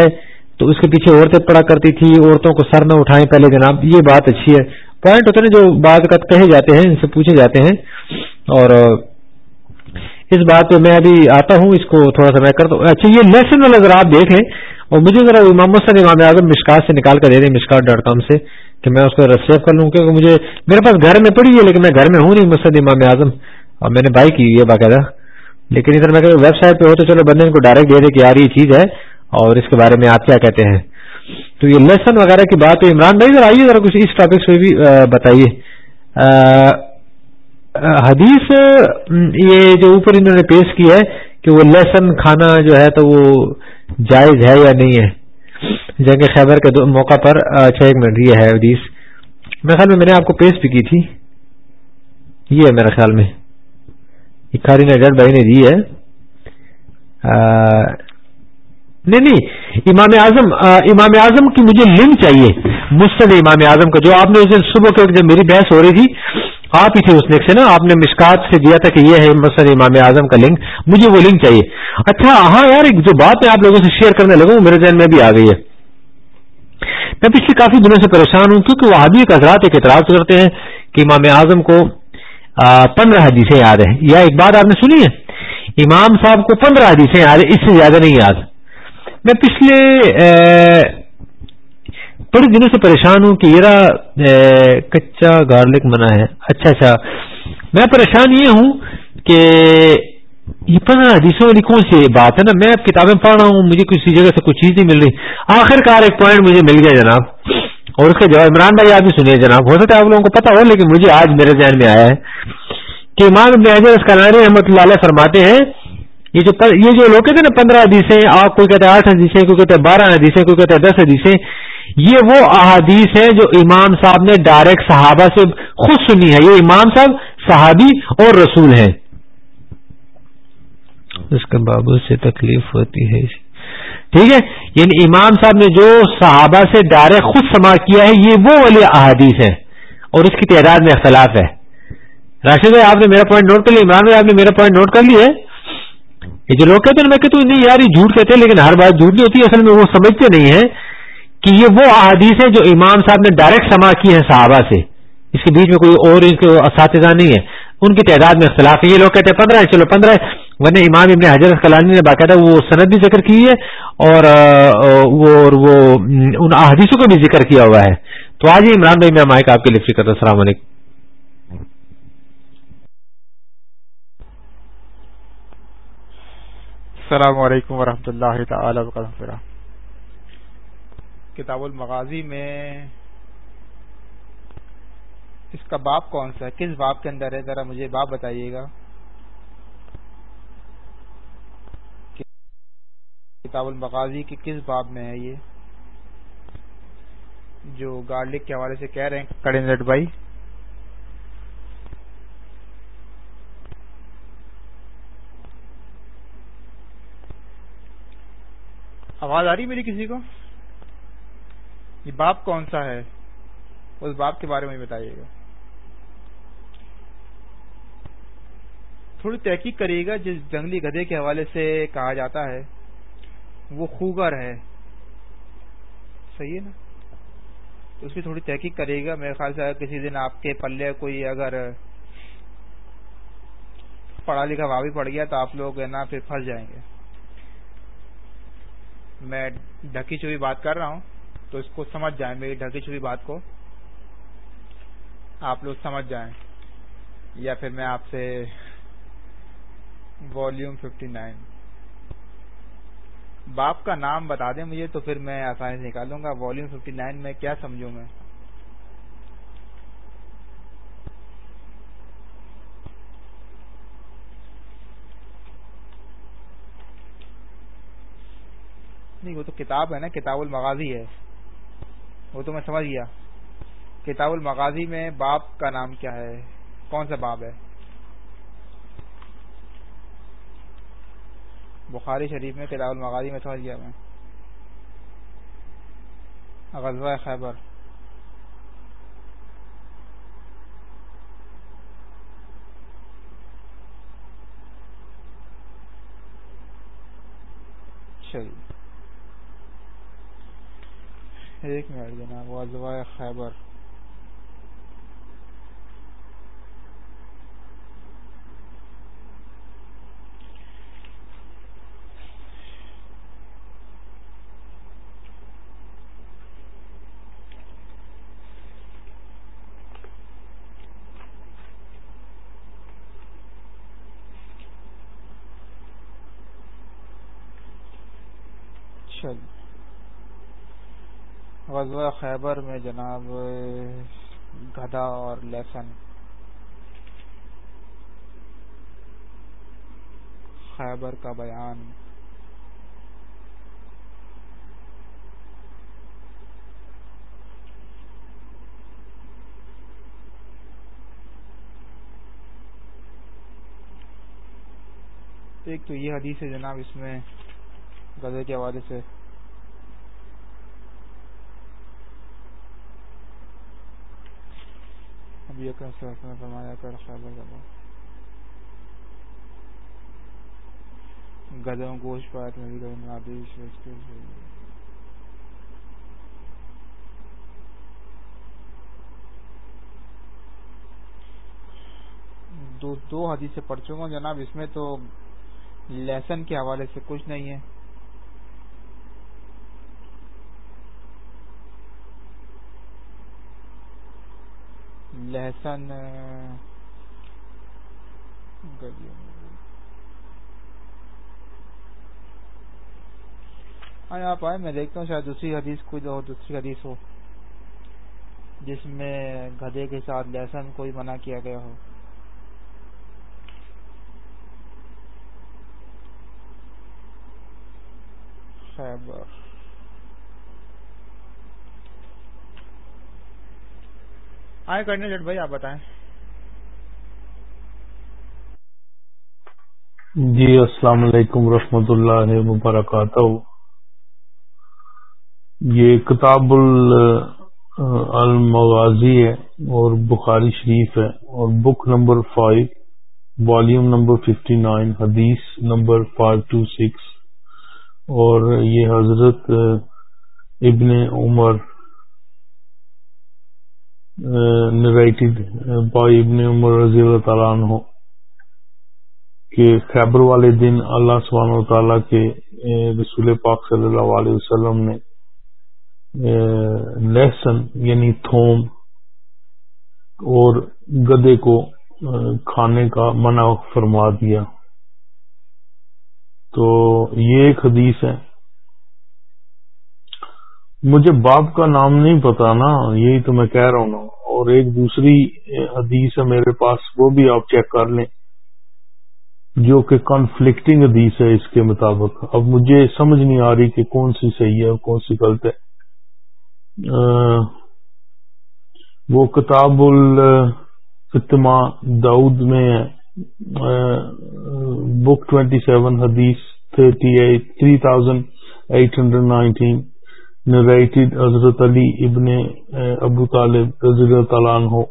تو اس کے پیچھے عورتیں پڑا کرتی تھی عورتوں کو سر نہ اٹھائیں۔ پہلے جناب، یہ بات اچھی ہے۔ پوائنٹ ہوتے ہیں جو بعض کا کہے جاتے ہیں، ان سے پوچھے جاتے ہیں۔ اور اس بات پہ میں ابھی آتا ہوں، اس کو تھوڑا سا میں کرتا ہوں۔ اچھا یہ لیسن والا ذرا آپ دیکھ لیں، اور مجھے ذرا امام حسن امام اعظم مشکات سے نکال کر دے دیں، مشکات ڈاٹ کام سے۔ کہ میں اس کو سیو کر لوں کیونکہ مجھے میرے پاس گھر میں پڑی ہے، لیکن میں گھر میں ہوں نہیں مسد امام اعظم۔ اور میں نے بائی کی ہے باقاعدہ۔ لیکن ادھر میں ویب سائٹ پہ ہو تو چلو بندے ان کو ڈائریکٹ دے دے کہ یار یہ چیز ہے، اور اس کے بارے میں آپ کیا کہتے ہیں۔ تو یہ لیسن وغیرہ کی بات ہے۔ عمران بھائی، ذرا آئیے، ذرا کچھ اس ٹاپک سے بھی بتائیے۔ حدیث یہ جو اوپر انہوں نے پیش کی ہے کہ وہ لہسن کھانا جو ہے تو وہ جائز ہے یا نہیں ہے۔ جنگ خیبر کے موقع پر اچھا ایک منٹ، یہ ہے حدیث۔ میں خیال میں میں نے آپ کو پیش بھی کی تھی۔ یہ ہے میرا خیال میں۔ کاری نگر بھائی نے دی ہے۔ نہیں نہیں، امام اعظم امام اعظم کی مجھے لنک چاہیے۔ مستد امام اعظم کا، جو آپ نے اس دن صبح کے وقت جب میری بحث ہو رہی تھی، آپ ہی تھے اس لنک سے نا؟ آپ نے مشکات سے دیا تھا کہ یہ ہے مسد امام اعظم کا لنک۔ مجھے وہ لنک چاہیے۔ اچھا ہاں یار جو بات میں آپ لوگوں سے شیئر کرنے لگوں میرے ذہن میں بھی آ گئی ہے۔ میں پچھلے کافی دنوں سے پریشان ہوں، کیونکہ وہ حادی حضرات ایک اعتراض کرتے ہیں کہ امام اعظم کو پندرہ حدیثیں یاد ہیں۔ یا ایک بات آپ نے سنی ہے، امام صاحب کو پندرہ حدیثیں یاد ہیں، اس سے زیادہ نہیں یاد۔ میں پچھلے بڑے دنوں سے پریشان ہوں کہ یہ کچا گارلک منا ہے۔ اچھا اچھا۔ میں پریشان یہ ہوں کہ یہ پندرہ حدیثوں والی کون سی بات ہے نا، میں اب کتابیں پڑھ رہا ہوں، مجھے کسی جگہ سے کچھ چیز نہیں مل رہی۔ آخر کار ایک پوائنٹ مجھے مل گیا جناب۔ اور اس کا جواب عمران بھائی آپ بھی سنیے جناب۔ ہو سکتا ہے آپ لوگوں کو پتا ہو، لیکن مجھے آج میرے ذہن میں آیا ہے کہ امام ابن حضر اسکلانی رحمۃ اللہ علیہ فرماتے ہیں، یہ جو یہ جو لوگ کہتے ہیں نا پندرہ حدیثیں، آپ کوئی کہتے ہیں آٹھ حدیثیں، کوئی کہتے ہیں بارہ حدیثیں، کوئی کہتے ہیں دس حدیثیں، یہ وہ احادیث ہیں جو امام صاحب نے ڈائریکٹ صحابہ سے خود سنی ہے۔ یہ امام صاحب صحابی اور رسول ہیں۔ اس کا بابو سے تکلیف ہوتی ہے۔ ٹھیک ہے؟ یعنی امام صاحب نے جو صحابہ سے ڈائریکٹ خود سما کیا ہے، یہ وہ والی احادیث ہے اور اس کی تعداد میں اختلاف ہے۔ راشد بھائی، آپ نے میرا پوائنٹ نوٹ کر لیا عمران بھائی، آپ نے میرا پوائنٹ نوٹ کر لیا ہے۔ یہ جو لوگ کہتے ہیں، میں کہتا ہوں، نہیں یار، یہ جھوٹ کہتے ہیں، لیکن ہر بات جھوٹ نہیں ہوتی، اصل میں وہ سمجھتے نہیں ہیں کہ یہ وہ احادیث ہے جو امام صاحب نے ڈائریکٹ سما کی ہے صحابہ سے۔ اس کے بیچ میں کوئی اور کے اساتذہ نہیں ہے۔ ان کی تعداد میں اختلاف ہے۔ یہ لوگ کہتے ہیں، پندرہ چلو پندرہ ورنہ امام ابن حضرت کلانی نے باقاعدہ وہ صنعت بھی ذکر کی ہے اور وہ ان احادیثوں کو بھی ذکر کیا ہوا ہے۔ تو آج ہی عمران بھائی، میں مائک آپ کے لیے فکر السلام علیکم۔ السلام علیکم ورحمۃ اللہ تعالی وبرکاتہ۔ کتاب المغازی میں اس کا باپ کون سا ہے؟ کس باپ کے اندر ہے؟ ذرا مجھے باپ بتائیے گا۔ کتاب المغازی کے کس باب میں ہے یہ؟ جو گارلک کے حوالے سے کہہ رہے ہیں کڑے نٹ بھائی آواز آ رہی میری کسی کو؟ یہ باپ کون سا ہے؟ اس باپ کے بارے میں بتائیے گا۔ تھوڑی تحقیق کریے گا، جس جنگلی گدے کے حوالے سے کہا جاتا ہے۔ وہ خوگر ہے۔ صحیح ہے نا؟ اس کی تھوڑی تحقیق کرے گا۔ میرے خیال سے کسی دن آپ کے پلے کوئی اگر پڑھا لکھا بھابھی پڑ گیا تو آپ لوگ نا پھر پھنس جائیں گے۔ میں ڈھکی چوی بات کر رہا ہوں تو اس کو سمجھ جائیں۔ میری ڈھکی چوی بات کو آپ لوگ سمجھ جائیں۔ یا پھر میں آپ سے والیوم ففٹی نائن باپ کا نام بتا دیں مجھے تو پھر میں آسانی سے نکالوں گا۔ والیوم ففٹی نائن میں کیا سمجھوں میں؟ نہیں، وہ تو کتاب ہے نا، کتاب المغازی ہے۔ وہ تو میں سمجھ گیا۔ کتاب المغازی میں باپ کا نام کیا ہے؟ کون سا باب ہے؟ بخاری شریف میں کتاب المغازی میں سمجھ گیا میں۔ غزوہ خیبر۔ چلیے۔ ایک منٹ جناب، غزوہ خیبر۔ غزوہ خیبر میں جناب، گدا اور لہسن خیبر کا بیان۔ ایک تو یہ حدیث ہے جناب، اس میں غزے کے حوالے سے۔ ابھی فرمایا، کر گدوں گوشت پات آدیش دو دو حدیث سے پڑھ چکا ہوں جناب، اس میں تو لہسن کے حوالے سے کچھ نہیں ہے۔ لہسن آپ آئے، میں دیکھتا ہوں، شاید دوسری حدیث کوئی دوسری حدیث ہو، جس میں گدے کے ساتھ لہسن کوئی منع کیا گیا ہو۔ خیبر۔ آئے کرنے جٹ بھائی، آپ بتائیں۔ جی السلام علیکم ورحمۃ اللہ وبرکاتہ۔ یہ کتاب المغازی ہے اور بخاری شریف ہے اور book number five, volume number fifty nine, حدیث نمبر فائیو ٹو سکس۔ اور یہ حضرت ابن عمر نریٹڈ بائی ابن عمر رضی اللہ تعالیٰ عنہ کہ خیبر والے دن اللہ سبحانہ و تعالیٰ کے رسول پاک صلی اللہ علیہ وسلم نے لہسن یعنی تھوم اور گدے کو کھانے کا منع فرما دیا. تو یہ ایک حدیث ہے مجھے باپ کا نام نہیں پتا نا، یہی تو میں کہہ رہا ہوں نا۔ اور ایک دوسری حدیث ہے میرے پاس، وہ بھی آپ چیک کر لیں۔ جو کہ کانفلکٹنگ حدیث ہے اس کے مطابق۔ اب مجھے سمجھ نہیں آ رہی کہ کون سی صحیح ہے اور کون سی غلط ہے۔ وہ کتاب الفتما داؤد میں ہے۔ بک ٹوینٹی سیون حدیث thirty eight three thousand eight hundred nineteen narrated حضرت علی ابن ابو طالب رضی اللہ عنہ.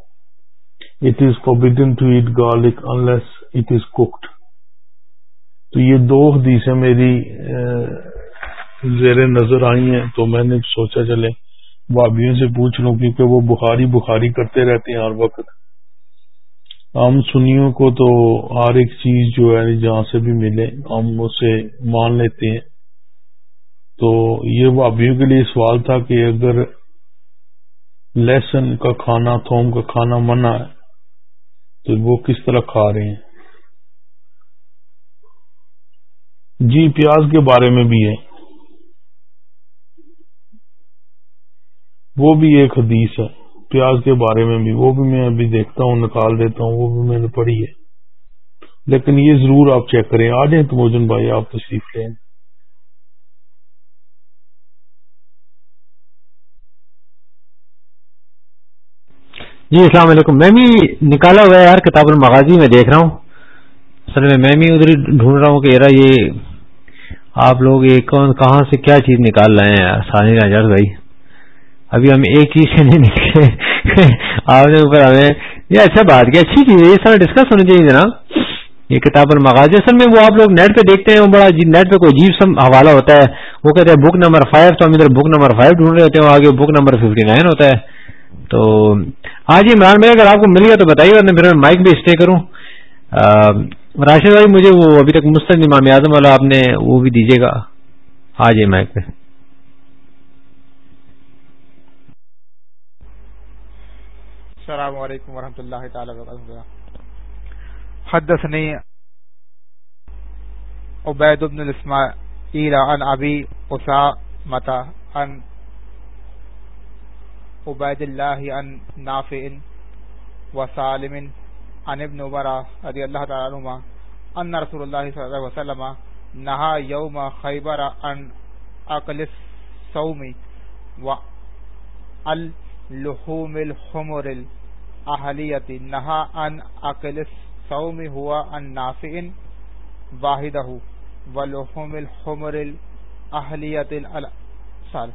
It is forbidden to eat garlic unless it is cooked تو یہ دو حدیثیں میری زیر نظر آئی ہیں تو میں نے سوچا چلے بھابھیوں سے پوچھ لوں کیونکہ وہ بخاری بخاری کرتے رہتے ہیں ہر وقت۔ ہم سنیوں کو تو ہر ایک چیز جو ہے جہاں سے بھی ملے ہم اسے مان لیتے ہیں۔ تو یہ بھابھیوں کے لیے سوال تھا کہ اگر لہسن کا کھانا، تھوم کا کھانا منع ہے، تو وہ کس طرح کھا رہے ہیں؟ جی پیاز کے بارے میں بھی ہے۔ وہ بھی ایک حدیث ہے۔ پیاز کے بارے میں بھی۔ وہ بھی میں ابھی دیکھتا ہوں، نکال دیتا ہوں، وہ بھی میں نے پڑھی ہے۔ لیکن یہ ضرور آپ چیک کریں۔ آ جائیں تو موجن بھائی، آپ تشریف لیں۔ جی السلام علیکم۔ میں بھی نکالا ہوا ہے یار کتاب المغازی، میں دیکھ رہا ہوں۔ سر میں میں بھی ادھر ہی ڈھونڈ رہا ہوں کہ یار یہ آپ لوگ یہ کون، کہاں سے کیا چیز نکال رہے ہیں سانی راجا بھائی۔ ابھی ہم ایک چیز سے نہیں نکلے۔ <laughs> آپ نے اوپر ہمیں یہ اچھا بات کیا، اچھی چیز ہے، یہ سارا ڈسکس ہونی چاہیے جناب۔ یہ کتاب المغاز اصل میں وہ آپ لوگ نیٹ پہ دیکھتے ہیں، وہ بڑا نیٹ پہ کوئی عجیب سا حوالہ ہوتا ہے۔ وہ کہتے ہیں بک نمبر فائیو تو ہم ادھر بک نمبر فائیو ڈھونڈ رہے ہوتے ہیں آگے بک نمبر ففٹی نائن ہوتا ہے۔ تو ہاں جی عمران بھائی اگر آپ کو مل گیا تو بتائیے اور پھر میں مائک بھی اسٹے کروں۔ راشد بھائی مجھے وہ ابھی تک مستند امام اعظم والا آپ نے وہ بھی دیجیے گا۔ آ جائیے مائک پہ۔ السلام علیکم ورحمۃ اللہ تعالی وبرکاتہ۔ حدثني عبید بن الاسماعیل عن ابی اسامہ عن عبید اللہ عن نافع وسالم عن ابن عمر رضی اللہ تعالی عنہما ان رسول اللہ صلی اللہ علیہ وسلم نہا یوم خیبر عن اقل الصوم و اللحوم الحمر اہلیت نہا ان عقل سوم ہوا ان نافع واحد الحمر اہلیت سال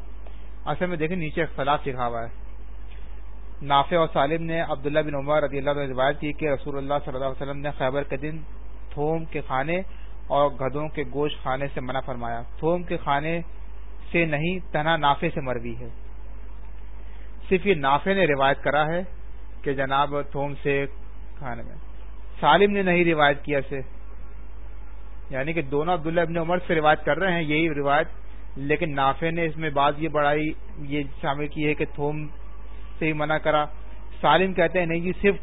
اصل میں دیکھیں نیچے اختلاف لکھا ہوا ہے۔ نافع اور سالم نے عبداللہ بن عمر رضی اللہ عنہ روایت کی کہ رسول اللہ صلی اللہ علیہ وسلم نے خیبر کے دن تھوم کے کھانے اور گدوں کے گوشت کھانے سے منع فرمایا۔ تھوم کے کھانے سے نہیں، تنا نافع سے مروی ہے۔ صرف یہ نافع نے روایت کرا ہے کہ جناب تھوم سے کھانے میں۔ سالم نے نہیں روایت کیا سے یعنی کہ دونوں عبداللہ ابن عمر سے روایت کر رہے ہیں، یہی روایت لیکن نافع نے اس میں بعض یہ بڑائی یہ شامل کی ہے کہ تھوم سے ہی منع کرا۔ سالم کہتے ہیں، نہیں جی صرف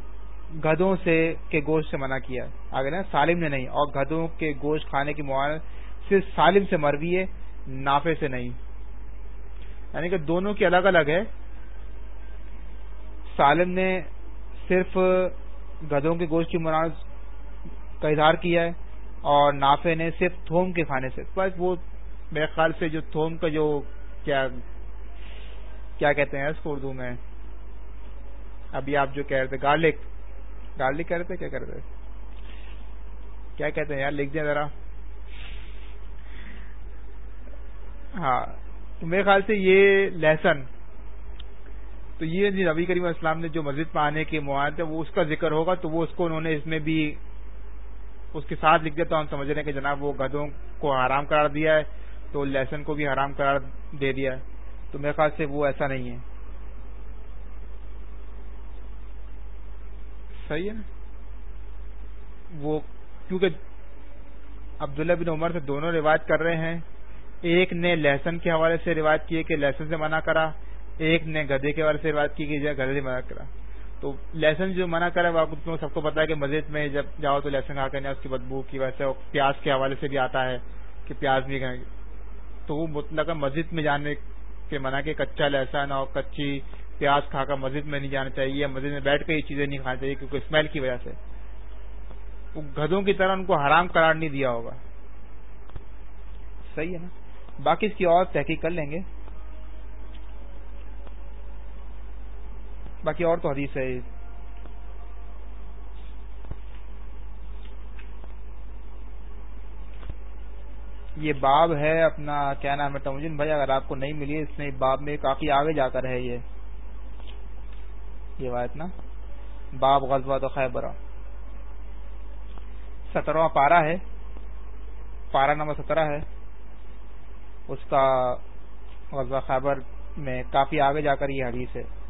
گدوں سے کے گوشت سے منع کیا۔ آگے نا، سالم نے نہیں، اور گدوں کے گوشت کھانے کی معاونت صرف سالم سے مروی ہے نافے سے نہیں۔ یعنی کہ دونوں کی الگ الگ ہے۔ سالم نے صرف گدوں کے گوشت کی مناظ کا اظہار کیا ہے، اور نافے نے صرف تھوم کے کھانے سے۔ بس وہ میرے خیال سے جو تھوم کا جو کیا کیا کہتے ہیں اس کو اردو میں؟ ابھی آپ جو کہہ رہے تھے گارلک گارلک کہہ رہے تھے؟ کیا کہہ رہے تھے؟ کیا کہتے ہیں یار؟ لکھ دیں ذرا۔ ہاں تو میرے خیال سے یہ لہسن، تو یہ نبی کریم اسلام نے جو مسجد میں آنے کے معاہد ہے وہ اس کا ذکر ہوگا، تو وہ اس کو انہوں نے اس میں بھی اس کے ساتھ لکھ دیا، تو ہم سمجھ رہے ہیں کہ جناب وہ گدوں کو حرام قرار دیا ہے۔ تو لہسن کو بھی حرام قرار دے دیا تو میرے خیال سے وہ ایسا نہیں ہے۔ صحیح ہے نا؟ وہ کیونکہ عبداللہ بن عمر سے دونوں روایت کر رہے ہیں۔ ایک نے لہسن کے حوالے سے روایت کی کہ لہسن سے منع کرا، ایک نے گدے کے حوالے سے روایت کی کہ گدے سے منع کرا۔ تو لہسن جو منع کرا وہ سب کو پتا ہے کہ مسجد میں جب جاؤ تو لہسن کھا کر اس کی بدبو کی وجہ سے پیاز کے حوالے سے بھی آتا ہے کہ پیاز بھی کھائیں تو وہ مطلب مسجد میں جانے کے منع کے کچا لہسن اور کچی پیاز کھا کر مسجد میں نہیں جانا چاہیے، مسجد میں بیٹھ کے یہ چیزیں نہیں کھانی چاہیے کیونکہ اسمیل کی وجہ سے۔ وہ گدوں کی طرح ان کو حرام قرار نہیں دیا ہوگا۔ صحیح ہے نا؟ باقی اس کی اور تحقیق کر لیں گے۔ باقی اور تو حدیث ہے۔ یہ باب ہے اپنا کیا نام ہے تمجن بھائی، اگر آپ کو نہیں ملی اس میں باب میں کافی آگے جا کر ہے یہ۔ یہ بات نا۔ باب غزوہ تو خیبر۔ سترواں پارا ہے۔ پارا نمبر سترہ ہے۔ اس کا غزوہ خیبر میں کافی آگے جا کر یہ حدیث ہے۔